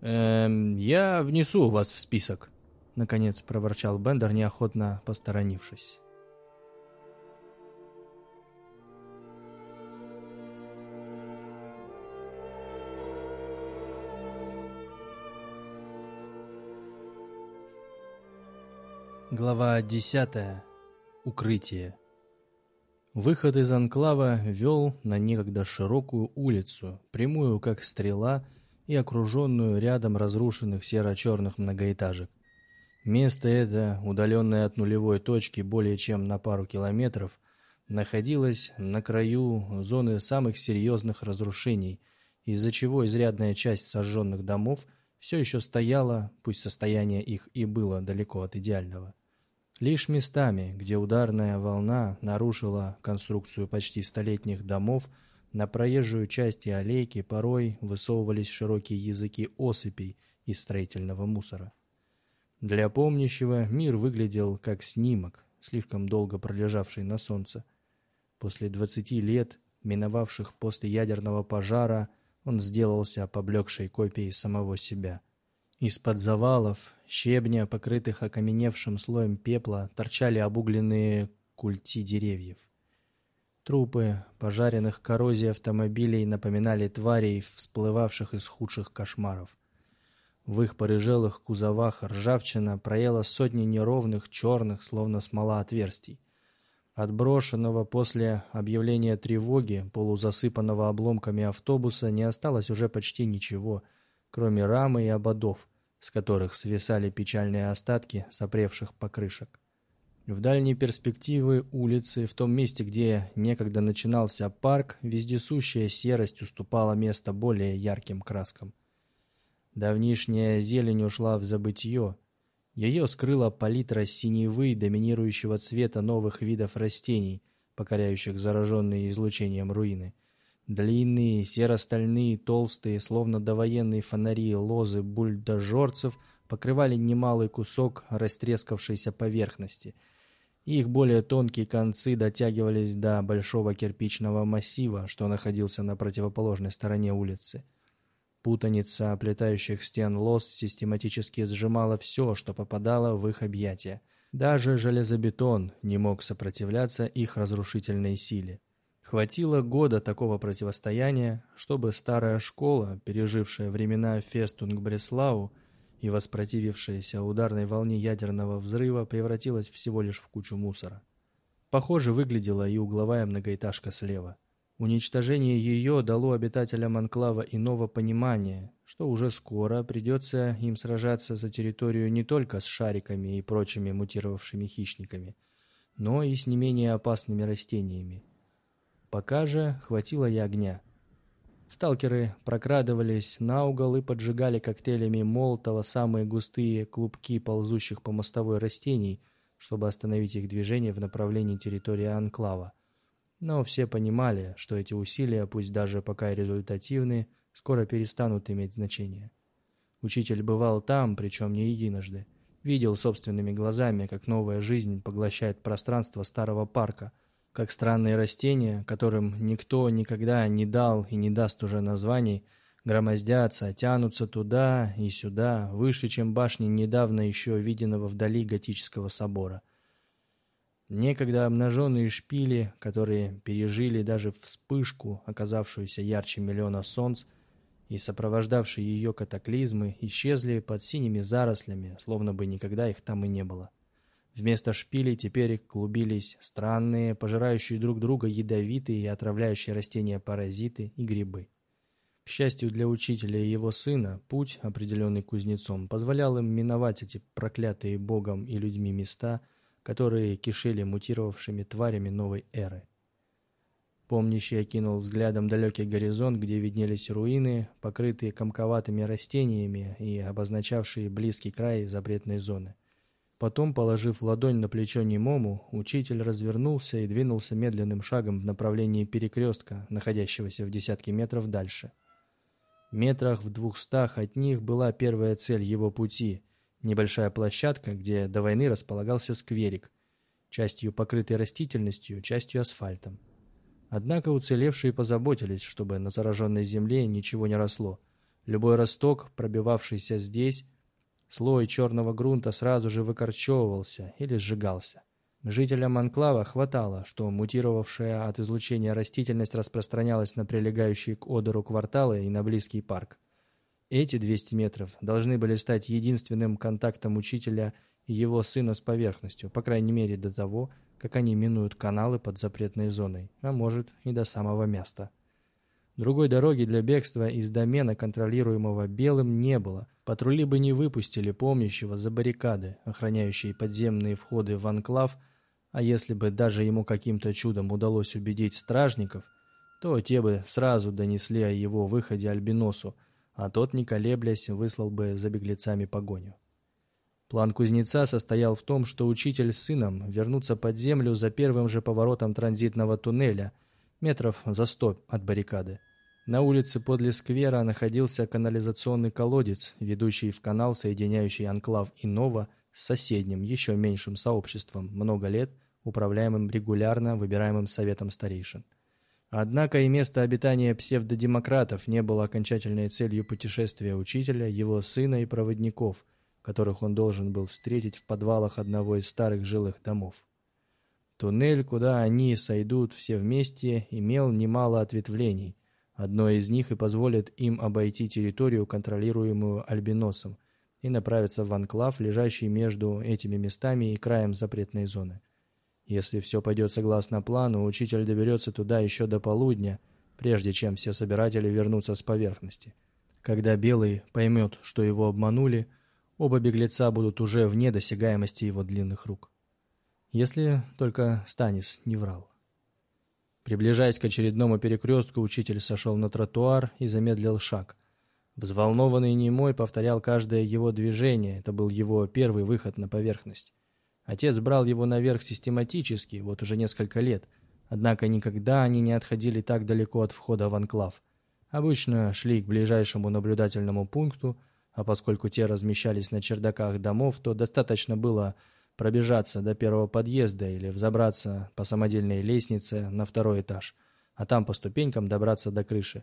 «Эм, я внесу вас в список», — наконец проворчал Бендер, неохотно посторонившись. Глава 10. Укрытие. Выход из анклава вел на некогда широкую улицу, прямую как стрела, и окруженную рядом разрушенных серо-черных многоэтажек. Место это, удаленное от нулевой точки более чем на пару километров, находилось на краю зоны самых серьезных разрушений, из-за чего изрядная часть сожженных домов все еще стояла, пусть состояние их и было далеко от идеального. Лишь местами, где ударная волна нарушила конструкцию почти столетних домов, на проезжую часть и аллейки порой высовывались широкие языки осыпей из строительного мусора. Для помнящего мир выглядел как снимок, слишком долго пролежавший на солнце. После двадцати лет, миновавших после ядерного пожара, он сделался поблекшей копией самого себя. Из-под завалов, щебня, покрытых окаменевшим слоем пепла, торчали обугленные культи деревьев. Трупы пожаренных коррозией автомобилей напоминали тварей, всплывавших из худших кошмаров. В их порыжелых кузовах ржавчина проела сотни неровных, черных, словно смола отверстий. От брошенного после объявления тревоги, полузасыпанного обломками автобуса, не осталось уже почти ничего, кроме рамы и ободов, с которых свисали печальные остатки сопревших покрышек. В дальней перспективы улицы, в том месте, где некогда начинался парк, вездесущая серость уступала место более ярким краскам. Давнишняя зелень ушла в забытье. Ее скрыла палитра синевы доминирующего цвета новых видов растений, покоряющих зараженные излучением руины. Длинные, серо-стальные, толстые, словно довоенные фонари лозы бульдожорцев покрывали немалый кусок растрескавшейся поверхности. Их более тонкие концы дотягивались до большого кирпичного массива, что находился на противоположной стороне улицы. Путаница оплетающих стен лос систематически сжимала все, что попадало в их объятия. Даже железобетон не мог сопротивляться их разрушительной силе. Хватило года такого противостояния, чтобы старая школа, пережившая времена Фестунг-Бреслау и воспротивившаяся ударной волне ядерного взрыва, превратилась всего лишь в кучу мусора. Похоже выглядела и угловая многоэтажка слева – Уничтожение ее дало обитателям анклава иного понимания, что уже скоро придется им сражаться за территорию не только с шариками и прочими мутировавшими хищниками, но и с не менее опасными растениями. Пока же хватило и огня. Сталкеры прокрадывались на угол и поджигали коктейлями Молотова самые густые клубки ползущих по мостовой растений, чтобы остановить их движение в направлении территории анклава. Но все понимали, что эти усилия, пусть даже пока и результативны, скоро перестанут иметь значение. Учитель бывал там, причем не единожды. Видел собственными глазами, как новая жизнь поглощает пространство старого парка, как странные растения, которым никто никогда не дал и не даст уже названий, громоздятся, тянутся туда и сюда, выше, чем башни недавно еще виденного вдали готического собора. Некогда обнаженные шпили, которые пережили даже вспышку, оказавшуюся ярче миллиона солнц, и сопровождавшие ее катаклизмы, исчезли под синими зарослями, словно бы никогда их там и не было. Вместо шпилей теперь клубились странные, пожирающие друг друга ядовитые и отравляющие растения паразиты и грибы. К счастью для учителя и его сына, путь, определенный кузнецом, позволял им миновать эти проклятые богом и людьми места – которые кишели мутировавшими тварями новой эры. Помнящий окинул взглядом далекий горизонт, где виднелись руины, покрытые комковатыми растениями и обозначавшие близкий край запретной зоны. Потом, положив ладонь на плечо немому, учитель развернулся и двинулся медленным шагом в направлении перекрестка, находящегося в десятке метров дальше. Метрах в двухстах от них была первая цель его пути Небольшая площадка, где до войны располагался скверик, частью покрытый растительностью, частью асфальтом. Однако уцелевшие позаботились, чтобы на зараженной земле ничего не росло. Любой росток, пробивавшийся здесь, слой черного грунта сразу же выкорчевывался или сжигался. Жителям анклава хватало, что мутировавшая от излучения растительность распространялась на прилегающие к Одеру кварталы и на близкий парк. Эти 200 метров должны были стать единственным контактом учителя и его сына с поверхностью, по крайней мере до того, как они минуют каналы под запретной зоной, а может и до самого места. Другой дороги для бегства из домена, контролируемого белым, не было. Патрули бы не выпустили помнящего за баррикады, охраняющие подземные входы в анклав, а если бы даже ему каким-то чудом удалось убедить стражников, то те бы сразу донесли о его выходе Альбиносу, а тот, не колеблясь, выслал бы за беглецами погоню. План кузнеца состоял в том, что учитель с сыном вернутся под землю за первым же поворотом транзитного туннеля, метров за сто от баррикады. На улице подле сквера находился канализационный колодец, ведущий в канал, соединяющий анклав Инова с соседним, еще меньшим сообществом, много лет управляемым регулярно выбираемым Советом Старейшин. Однако и место обитания псевдодемократов не было окончательной целью путешествия учителя, его сына и проводников, которых он должен был встретить в подвалах одного из старых жилых домов. Туннель, куда они сойдут все вместе, имел немало ответвлений. Одно из них и позволит им обойти территорию, контролируемую альбиносом, и направиться в анклав, лежащий между этими местами и краем запретной зоны. Если все пойдет согласно плану, учитель доберется туда еще до полудня, прежде чем все собиратели вернутся с поверхности. Когда Белый поймет, что его обманули, оба беглеца будут уже вне досягаемости его длинных рук. Если только Станис не врал. Приближаясь к очередному перекрестку, учитель сошел на тротуар и замедлил шаг. Взволнованный немой повторял каждое его движение, это был его первый выход на поверхность. Отец брал его наверх систематически, вот уже несколько лет, однако никогда они не отходили так далеко от входа в анклав. Обычно шли к ближайшему наблюдательному пункту, а поскольку те размещались на чердаках домов, то достаточно было пробежаться до первого подъезда или взобраться по самодельной лестнице на второй этаж, а там по ступенькам добраться до крыши.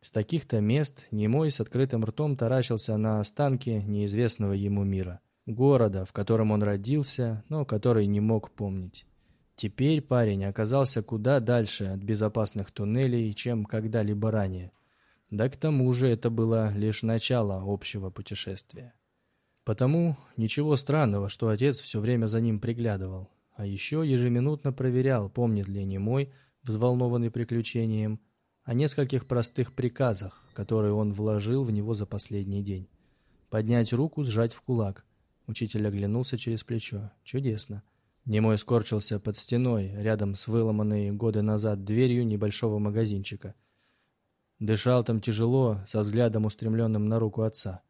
С таких-то мест Немой с открытым ртом таращился на останки неизвестного ему мира города, в котором он родился, но который не мог помнить. Теперь парень оказался куда дальше от безопасных туннелей, чем когда-либо ранее. Да к тому же это было лишь начало общего путешествия. Потому ничего странного, что отец все время за ним приглядывал, а еще ежеминутно проверял, помнит ли немой, взволнованный приключением, о нескольких простых приказах, которые он вложил в него за последний день. Поднять руку, сжать в кулак – Учитель оглянулся через плечо. Чудесно. Немой скорчился под стеной, рядом с выломанной годы назад дверью небольшого магазинчика. Дышал там тяжело, со взглядом устремленным на руку отца.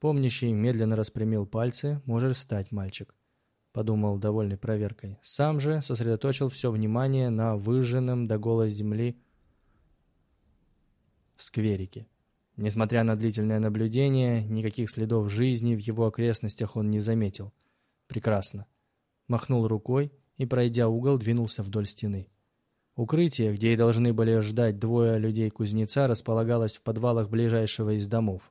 Помнящий медленно распрямил пальцы. «Можешь встать, мальчик», — подумал, довольный проверкой. Сам же сосредоточил все внимание на выжженном до голой земли скверике. Несмотря на длительное наблюдение, никаких следов жизни в его окрестностях он не заметил. Прекрасно. Махнул рукой и, пройдя угол, двинулся вдоль стены. Укрытие, где и должны были ждать двое людей-кузнеца, располагалось в подвалах ближайшего из домов,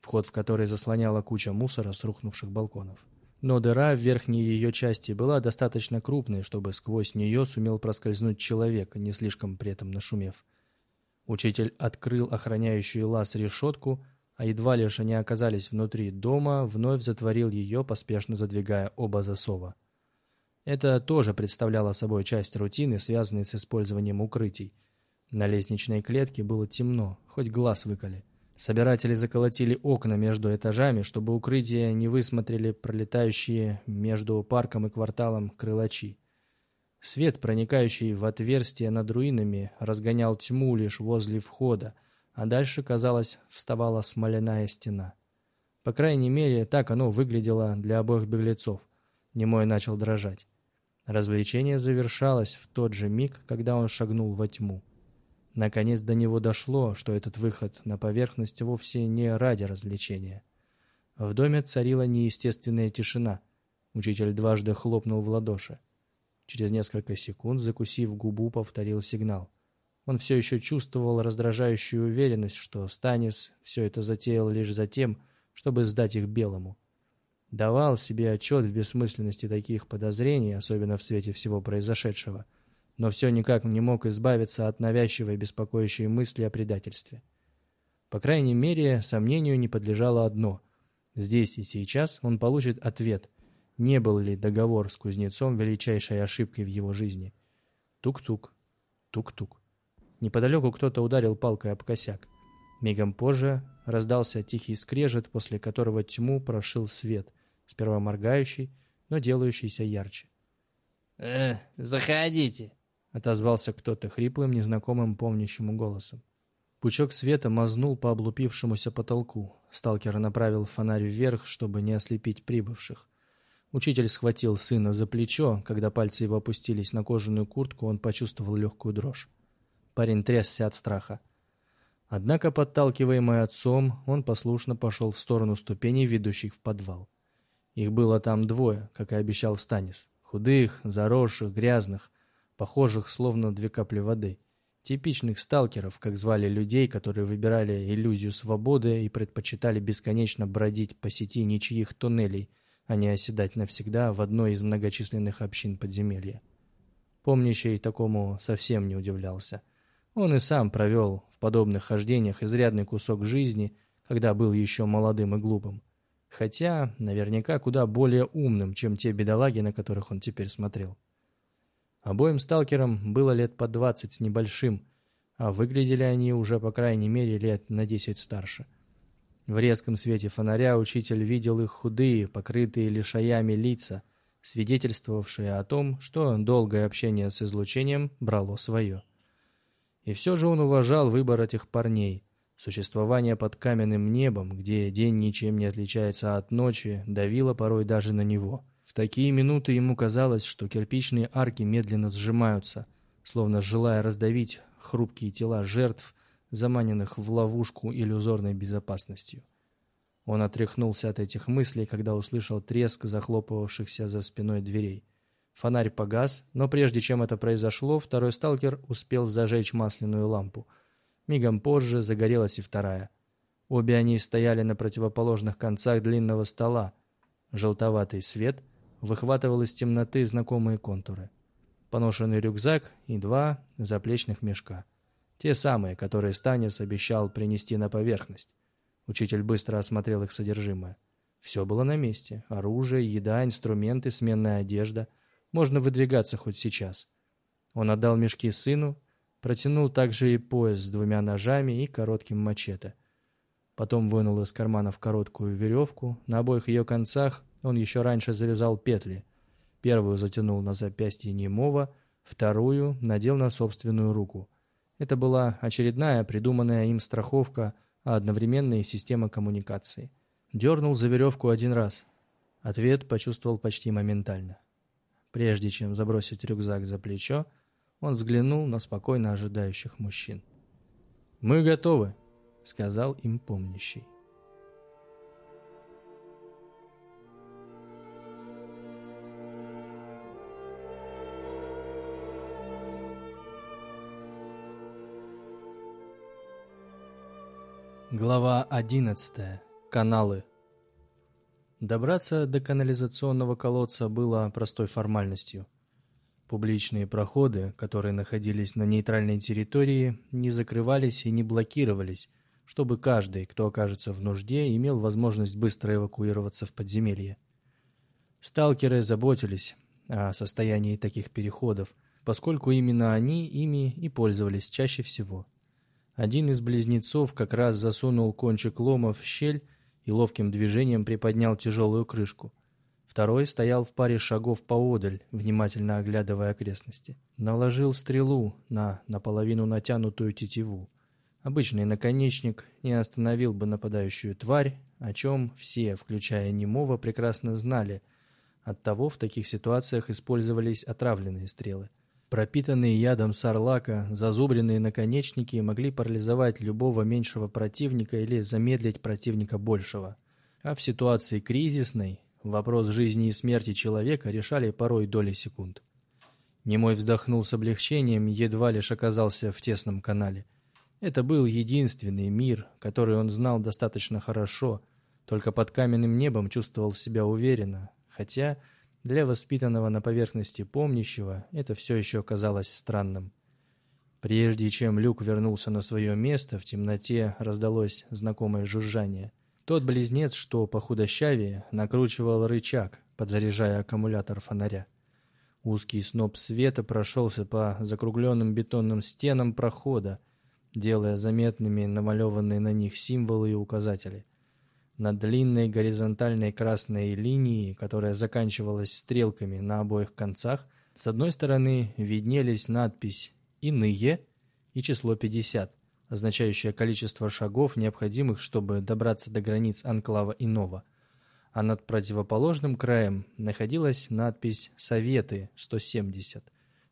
вход в который заслоняла куча мусора с рухнувших балконов. Но дыра в верхней ее части была достаточно крупной, чтобы сквозь нее сумел проскользнуть человек, не слишком при этом нашумев. Учитель открыл охраняющую лаз решетку, а едва лишь они оказались внутри дома, вновь затворил ее, поспешно задвигая оба засова. Это тоже представляло собой часть рутины, связанной с использованием укрытий. На лестничной клетке было темно, хоть глаз выколи. Собиратели заколотили окна между этажами, чтобы укрытия не высмотрели пролетающие между парком и кварталом крылачи. Свет, проникающий в отверстие над руинами, разгонял тьму лишь возле входа, а дальше, казалось, вставала смоляная стена. По крайней мере, так оно выглядело для обоих беглецов. Немой начал дрожать. Развлечение завершалось в тот же миг, когда он шагнул во тьму. Наконец до него дошло, что этот выход на поверхность вовсе не ради развлечения. В доме царила неестественная тишина. Учитель дважды хлопнул в ладоши. Через несколько секунд, закусив губу, повторил сигнал. Он все еще чувствовал раздражающую уверенность, что Станис все это затеял лишь за тем, чтобы сдать их белому. Давал себе отчет в бессмысленности таких подозрений, особенно в свете всего произошедшего, но все никак не мог избавиться от навязчивой беспокоящей мысли о предательстве. По крайней мере, сомнению не подлежало одно. Здесь и сейчас он получит ответ, не был ли договор с кузнецом величайшей ошибкой в его жизни. Тук-тук, тук-тук. Неподалеку кто-то ударил палкой об косяк. Мигом позже раздался тихий скрежет, после которого тьму прошил свет, сперва моргающий, но делающийся ярче. «Э, заходите!» — отозвался кто-то хриплым, незнакомым, помнящим голосом. Пучок света мазнул по облупившемуся потолку. Сталкер направил фонарь вверх, чтобы не ослепить прибывших. Учитель схватил сына за плечо. Когда пальцы его опустились на кожаную куртку, он почувствовал легкую дрожь. Парень трясся от страха. Однако, подталкиваемый отцом, он послушно пошел в сторону ступеней, ведущих в подвал. Их было там двое, как и обещал Станис. Худых, заросших, грязных, похожих словно две капли воды. Типичных сталкеров, как звали людей, которые выбирали иллюзию свободы и предпочитали бесконечно бродить по сети ничьих туннелей, а не оседать навсегда в одной из многочисленных общин подземелья. Помнящий такому совсем не удивлялся. Он и сам провел в подобных хождениях изрядный кусок жизни, когда был еще молодым и глупым. Хотя, наверняка, куда более умным, чем те бедолаги, на которых он теперь смотрел. Обоим сталкерам было лет по двадцать с небольшим, а выглядели они уже по крайней мере лет на десять старше. В резком свете фонаря учитель видел их худые, покрытые лишаями лица, свидетельствовавшие о том, что долгое общение с излучением брало свое. И все же он уважал выбор этих парней. Существование под каменным небом, где день ничем не отличается от ночи, давило порой даже на него – в такие минуты ему казалось, что кирпичные арки медленно сжимаются, словно желая раздавить хрупкие тела жертв, заманенных в ловушку иллюзорной безопасностью. Он отряхнулся от этих мыслей, когда услышал треск захлопывавшихся за спиной дверей. Фонарь погас, но прежде чем это произошло, второй сталкер успел зажечь масляную лампу. Мигом позже загорелась и вторая. Обе они стояли на противоположных концах длинного стола. Желтоватый свет — выхватывал из темноты знакомые контуры. Поношенный рюкзак и два заплечных мешка. Те самые, которые Станис обещал принести на поверхность. Учитель быстро осмотрел их содержимое. Все было на месте. Оружие, еда, инструменты, сменная одежда. Можно выдвигаться хоть сейчас. Он отдал мешки сыну, протянул также и пояс с двумя ножами и коротким мачете. Потом вынул из карманов короткую веревку, на обоих ее концах он еще раньше завязал петли. Первую затянул на запястье немого, вторую надел на собственную руку. Это была очередная придуманная им страховка, а одновременно и система коммуникации. Дернул за веревку один раз. Ответ почувствовал почти моментально. Прежде чем забросить рюкзак за плечо, он взглянул на спокойно ожидающих мужчин. «Мы готовы», — сказал им помнящий. Глава 11. Каналы. Добраться до канализационного колодца было простой формальностью. Публичные проходы, которые находились на нейтральной территории, не закрывались и не блокировались, чтобы каждый, кто окажется в нужде, имел возможность быстро эвакуироваться в подземелье. Сталкеры заботились о состоянии таких переходов, поскольку именно они ими и пользовались чаще всего – один из близнецов как раз засунул кончик лома в щель и ловким движением приподнял тяжелую крышку. Второй стоял в паре шагов поодаль, внимательно оглядывая окрестности. Наложил стрелу на наполовину натянутую тетиву. Обычный наконечник не остановил бы нападающую тварь, о чем все, включая немого, прекрасно знали. Оттого в таких ситуациях использовались отравленные стрелы. Пропитанные ядом сарлака, зазубренные наконечники могли парализовать любого меньшего противника или замедлить противника большего. А в ситуации кризисной вопрос жизни и смерти человека решали порой доли секунд. Немой вздохнул с облегчением, едва лишь оказался в тесном канале. Это был единственный мир, который он знал достаточно хорошо, только под каменным небом чувствовал себя уверенно, хотя для воспитанного на поверхности помнящего это все еще казалось странным. Прежде чем Люк вернулся на свое место, в темноте раздалось знакомое жужжание. Тот близнец, что по худощавее, накручивал рычаг, подзаряжая аккумулятор фонаря. Узкий сноп света прошелся по закругленным бетонным стенам прохода, делая заметными намалеванные на них символы и указатели – на длинной горизонтальной красной линии, которая заканчивалась стрелками на обоих концах, с одной стороны виднелись надпись «Иные» и число 50, означающее количество шагов, необходимых, чтобы добраться до границ анклава Иного. А над противоположным краем находилась надпись «Советы 170».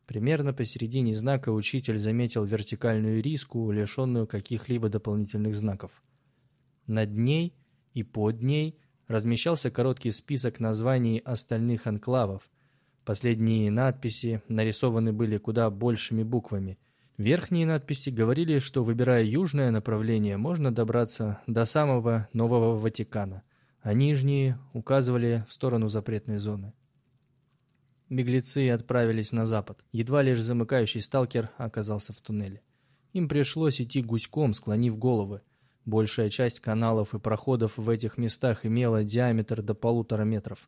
Примерно посередине знака учитель заметил вертикальную риску, лишенную каких-либо дополнительных знаков. Над ней – и под ней размещался короткий список названий остальных анклавов, Последние надписи нарисованы были куда большими буквами. Верхние надписи говорили, что, выбирая южное направление, можно добраться до самого Нового Ватикана, а нижние указывали в сторону запретной зоны. Беглецы отправились на запад. Едва лишь замыкающий сталкер оказался в туннеле. Им пришлось идти гуськом, склонив головы. Большая часть каналов и проходов в этих местах имела диаметр до полутора метров.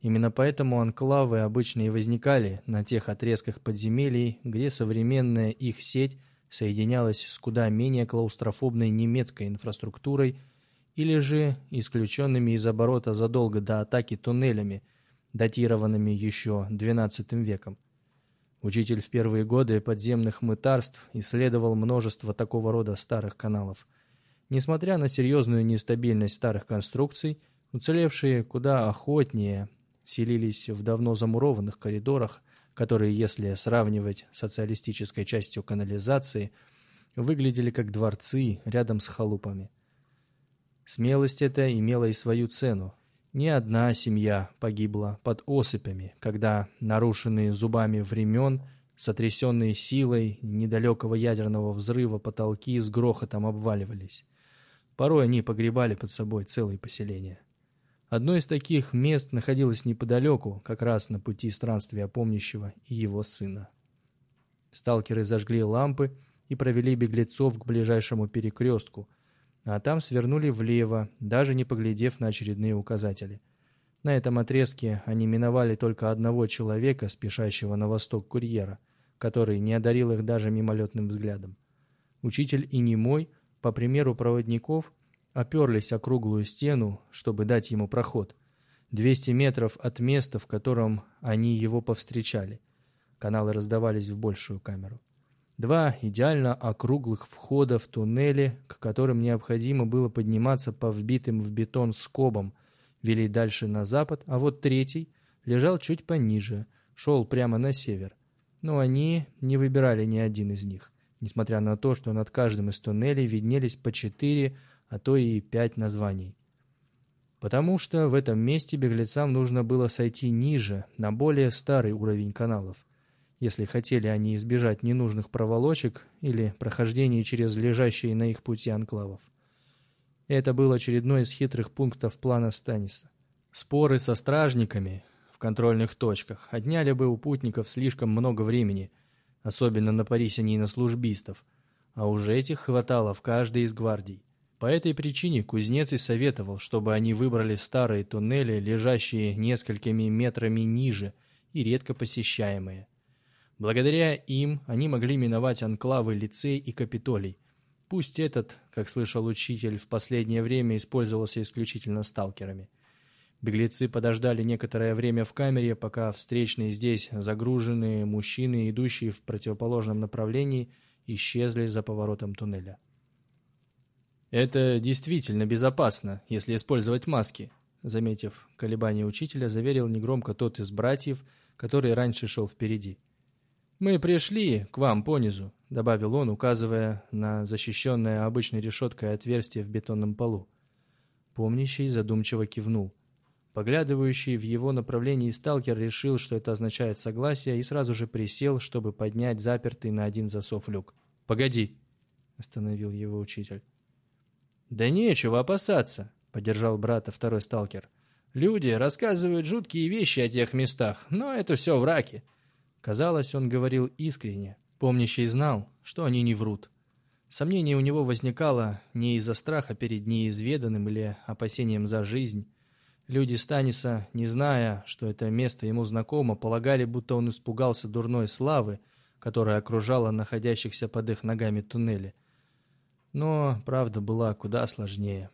Именно поэтому анклавы обычно и возникали на тех отрезках подземелий, где современная их сеть соединялась с куда менее клаустрофобной немецкой инфраструктурой или же исключенными из оборота задолго до атаки туннелями, датированными еще XII веком. Учитель в первые годы подземных мытарств исследовал множество такого рода старых каналов – Несмотря на серьезную нестабильность старых конструкций, уцелевшие куда охотнее селились в давно замурованных коридорах, которые, если сравнивать с социалистической частью канализации, выглядели как дворцы рядом с халупами. Смелость эта имела и свою цену. Ни одна семья погибла под осыпями, когда нарушенные зубами времен, сотрясенные силой недалекого ядерного взрыва потолки с грохотом обваливались. Порой они погребали под собой целые поселения. Одно из таких мест находилось неподалеку, как раз на пути странствия помнящего и его сына. Сталкеры зажгли лампы и провели беглецов к ближайшему перекрестку, а там свернули влево, даже не поглядев на очередные указатели. На этом отрезке они миновали только одного человека, спешащего на восток курьера, который не одарил их даже мимолетным взглядом. Учитель и немой – по примеру проводников, оперлись о круглую стену, чтобы дать ему проход. 200 метров от места, в котором они его повстречали. Каналы раздавались в большую камеру. Два идеально округлых входа в туннели, к которым необходимо было подниматься по вбитым в бетон скобам, вели дальше на запад, а вот третий лежал чуть пониже, шел прямо на север. Но они не выбирали ни один из них несмотря на то, что над каждым из туннелей виднелись по четыре, а то и пять названий. Потому что в этом месте беглецам нужно было сойти ниже, на более старый уровень каналов, если хотели они избежать ненужных проволочек или прохождения через лежащие на их пути анклавов. Это был очередной из хитрых пунктов плана Станиса. Споры со стражниками в контрольных точках отняли бы у путников слишком много времени – особенно на на службистов, а уже этих хватало в каждой из гвардий. По этой причине кузнец и советовал, чтобы они выбрали старые туннели, лежащие несколькими метрами ниже и редко посещаемые. Благодаря им они могли миновать анклавы лицей и капитолий. Пусть этот, как слышал учитель, в последнее время использовался исключительно сталкерами – Беглецы подождали некоторое время в камере, пока встречные здесь загруженные мужчины, идущие в противоположном направлении, исчезли за поворотом туннеля. «Это действительно безопасно, если использовать маски», заметив колебания учителя, заверил негромко тот из братьев, который раньше шел впереди. «Мы пришли к вам понизу», — добавил он, указывая на защищенное обычной решеткой отверстие в бетонном полу. Помнящий задумчиво кивнул — Поглядывающий в его направлении сталкер решил, что это означает согласие, и сразу же присел, чтобы поднять запертый на один засов люк. «Погоди!» — остановил его учитель. «Да нечего опасаться!» — поддержал брата второй сталкер. «Люди рассказывают жуткие вещи о тех местах, но это все враки». Казалось, он говорил искренне. Помнящий знал, что они не врут. Сомнение у него возникало не из-за страха перед неизведанным или опасением за жизнь, Люди Станиса, не зная, что это место ему знакомо, полагали, будто он испугался дурной славы, которая окружала находящихся под их ногами туннели. Но правда была куда сложнее.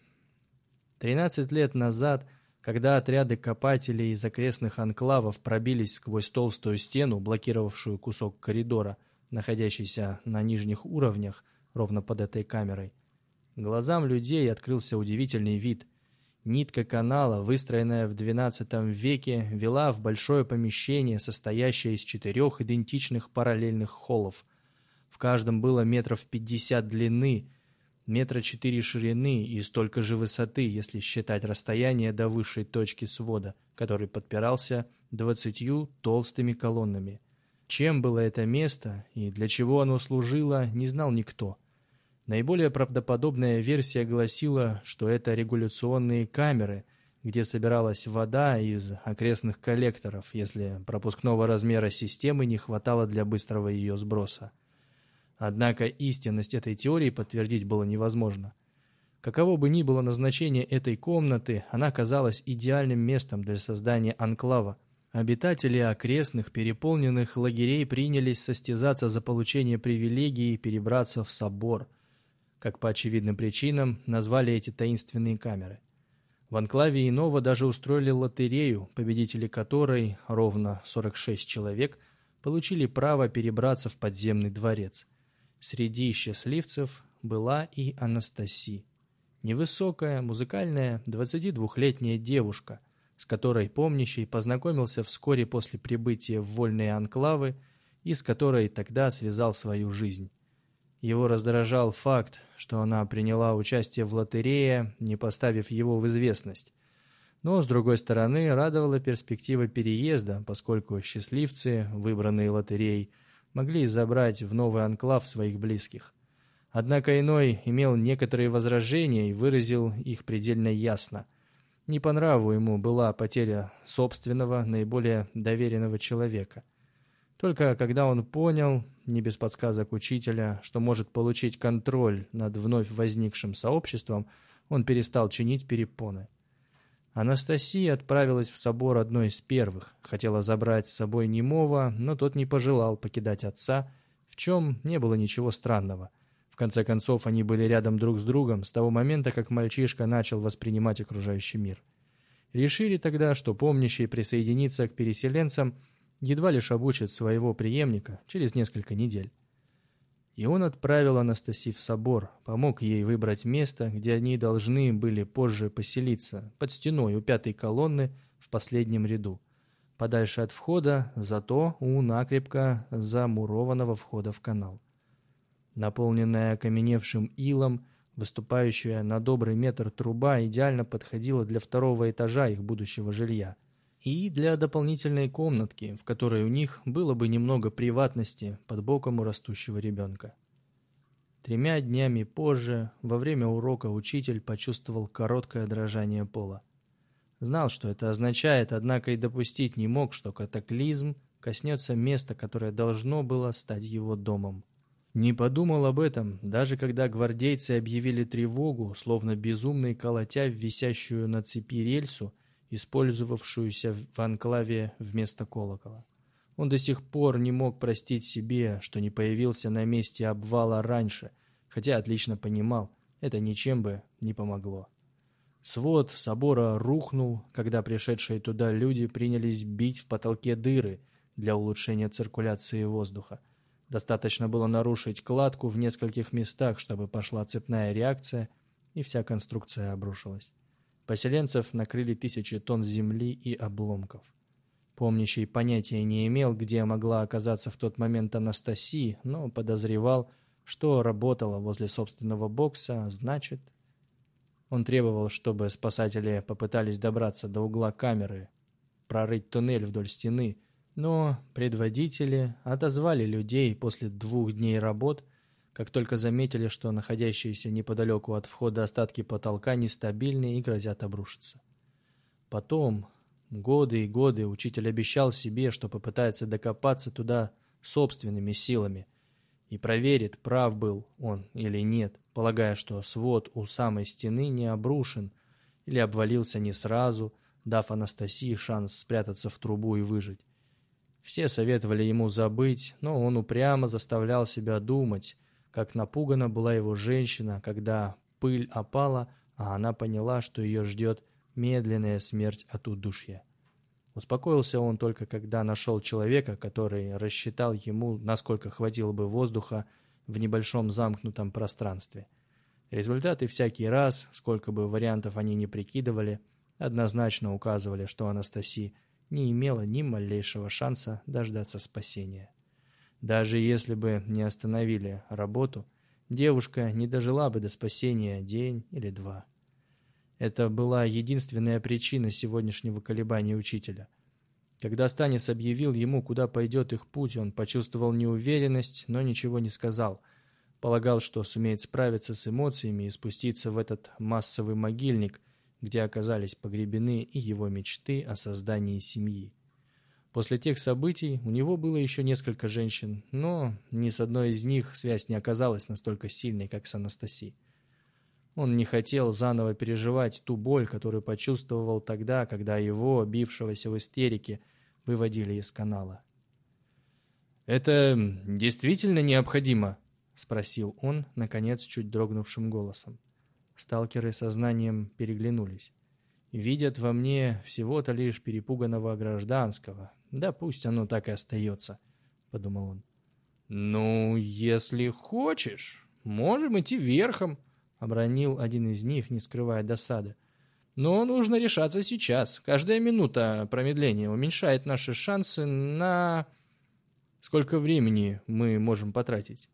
Тринадцать лет назад, когда отряды копателей из окрестных анклавов пробились сквозь толстую стену, блокировавшую кусок коридора, находящийся на нижних уровнях, ровно под этой камерой, глазам людей открылся удивительный вид – Нитка канала, выстроенная в XII веке, вела в большое помещение, состоящее из четырех идентичных параллельных холлов. В каждом было метров пятьдесят длины, метра четыре ширины и столько же высоты, если считать расстояние до высшей точки свода, который подпирался двадцатью толстыми колоннами. Чем было это место и для чего оно служило, не знал никто. Наиболее правдоподобная версия гласила, что это регуляционные камеры, где собиралась вода из окрестных коллекторов, если пропускного размера системы не хватало для быстрого ее сброса. Однако истинность этой теории подтвердить было невозможно. Каково бы ни было назначение этой комнаты, она казалась идеальным местом для создания анклава. Обитатели окрестных переполненных лагерей принялись состязаться за получение привилегии перебраться в собор. Как по очевидным причинам назвали эти таинственные камеры. В анклаве Иного даже устроили лотерею, победители которой, ровно 46 человек, получили право перебраться в подземный дворец. Среди счастливцев была и Анастасия, Невысокая, музыкальная, 22-летняя девушка, с которой помнящий познакомился вскоре после прибытия в вольные анклавы и с которой тогда связал свою жизнь. Его раздражал факт, что она приняла участие в лотерее, не поставив его в известность. Но, с другой стороны, радовала перспектива переезда, поскольку счастливцы, выбранные лотереей, могли забрать в новый анклав своих близких. Однако иной имел некоторые возражения и выразил их предельно ясно. Не по нраву ему была потеря собственного, наиболее доверенного человека. Только когда он понял, не без подсказок учителя, что может получить контроль над вновь возникшим сообществом, он перестал чинить перепоны. Анастасия отправилась в собор одной из первых, хотела забрать с собой немого, но тот не пожелал покидать отца, в чем не было ничего странного. В конце концов, они были рядом друг с другом с того момента, как мальчишка начал воспринимать окружающий мир. Решили тогда, что помнящий присоединиться к переселенцам едва лишь обучит своего преемника через несколько недель. И он отправил Анастасию в собор, помог ей выбрать место, где они должны были позже поселиться, под стеной у пятой колонны в последнем ряду, подальше от входа, зато у накрепко замурованного входа в канал. Наполненная окаменевшим илом, выступающая на добрый метр труба идеально подходила для второго этажа их будущего жилья – и для дополнительной комнатки, в которой у них было бы немного приватности под боком у растущего ребенка. Тремя днями позже, во время урока, учитель почувствовал короткое дрожание пола. Знал, что это означает, однако и допустить не мог, что катаклизм коснется места, которое должно было стать его домом. Не подумал об этом, даже когда гвардейцы объявили тревогу, словно безумный колотя в висящую на цепи рельсу, использовавшуюся в анклаве вместо колокола. Он до сих пор не мог простить себе, что не появился на месте обвала раньше, хотя отлично понимал, это ничем бы не помогло. Свод собора рухнул, когда пришедшие туда люди принялись бить в потолке дыры для улучшения циркуляции воздуха. Достаточно было нарушить кладку в нескольких местах, чтобы пошла цепная реакция, и вся конструкция обрушилась. Поселенцев накрыли тысячи тонн земли и обломков. Помнящий понятия не имел, где могла оказаться в тот момент Анастасия, но подозревал, что работала возле собственного бокса, а значит... Он требовал, чтобы спасатели попытались добраться до угла камеры, прорыть туннель вдоль стены, но предводители отозвали людей после двух дней работ как только заметили, что находящиеся неподалеку от входа остатки потолка нестабильны и грозят обрушиться. Потом, годы и годы, учитель обещал себе, что попытается докопаться туда собственными силами и проверит, прав был он или нет, полагая, что свод у самой стены не обрушен или обвалился не сразу, дав Анастасии шанс спрятаться в трубу и выжить. Все советовали ему забыть, но он упрямо заставлял себя думать, как напугана была его женщина, когда пыль опала, а она поняла, что ее ждет медленная смерть от удушья. Успокоился он только, когда нашел человека, который рассчитал ему, насколько хватило бы воздуха в небольшом замкнутом пространстве. Результаты всякий раз, сколько бы вариантов они ни прикидывали, однозначно указывали, что Анастасия не имела ни малейшего шанса дождаться спасения. Даже если бы не остановили работу, девушка не дожила бы до спасения день или два. Это была единственная причина сегодняшнего колебания учителя. Когда Станис объявил ему, куда пойдет их путь, он почувствовал неуверенность, но ничего не сказал. Полагал, что сумеет справиться с эмоциями и спуститься в этот массовый могильник, где оказались погребены и его мечты о создании семьи. После тех событий у него было еще несколько женщин, но ни с одной из них связь не оказалась настолько сильной, как с Анастасией. Он не хотел заново переживать ту боль, которую почувствовал тогда, когда его, бившегося в истерике, выводили из канала. «Это действительно необходимо?» — спросил он, наконец, чуть дрогнувшим голосом. Сталкеры сознанием переглянулись. «Видят во мне всего-то лишь перепуганного гражданского. Да пусть оно так и остается», — подумал он. «Ну, если хочешь, можем идти верхом», обронил один из них, не скрывая досады. Но нужно решаться сейчас. Каждая минута промедления уменьшает наши шансы на... Сколько времени мы можем потратить?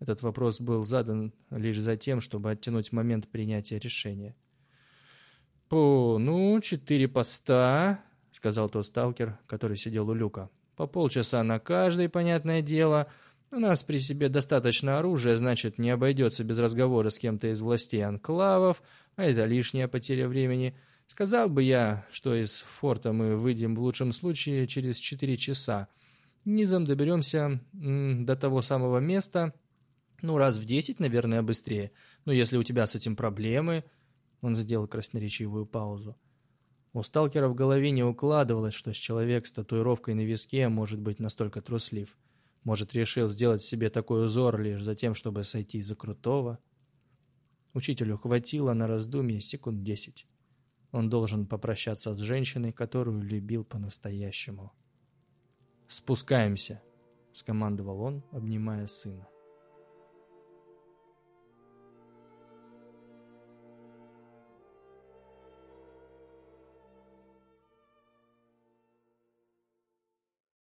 Этот вопрос был задан лишь за тем, чтобы оттянуть момент принятия решения. «По, ну, четыре поста», — сказал тот сталкер, который сидел у люка. «По полчаса на каждое, понятное дело». У нас при себе достаточно оружия, значит, не обойдется без разговора с кем-то из властей анклавов, а это лишняя потеря времени. Сказал бы я, что из форта мы выйдем в лучшем случае через четыре часа. Низом доберемся до того самого места, ну, раз в десять, наверное, быстрее. Но если у тебя с этим проблемы... Он сделал красноречивую паузу. У сталкера в голове не укладывалось, что человек с татуировкой на виске может быть настолько труслив. Может, решил сделать себе такой узор лишь за тем, чтобы сойти за крутого? Учителю хватило на раздумье секунд десять. Он должен попрощаться с женщиной, которую любил по-настоящему. «Спускаемся», — скомандовал он, обнимая сына.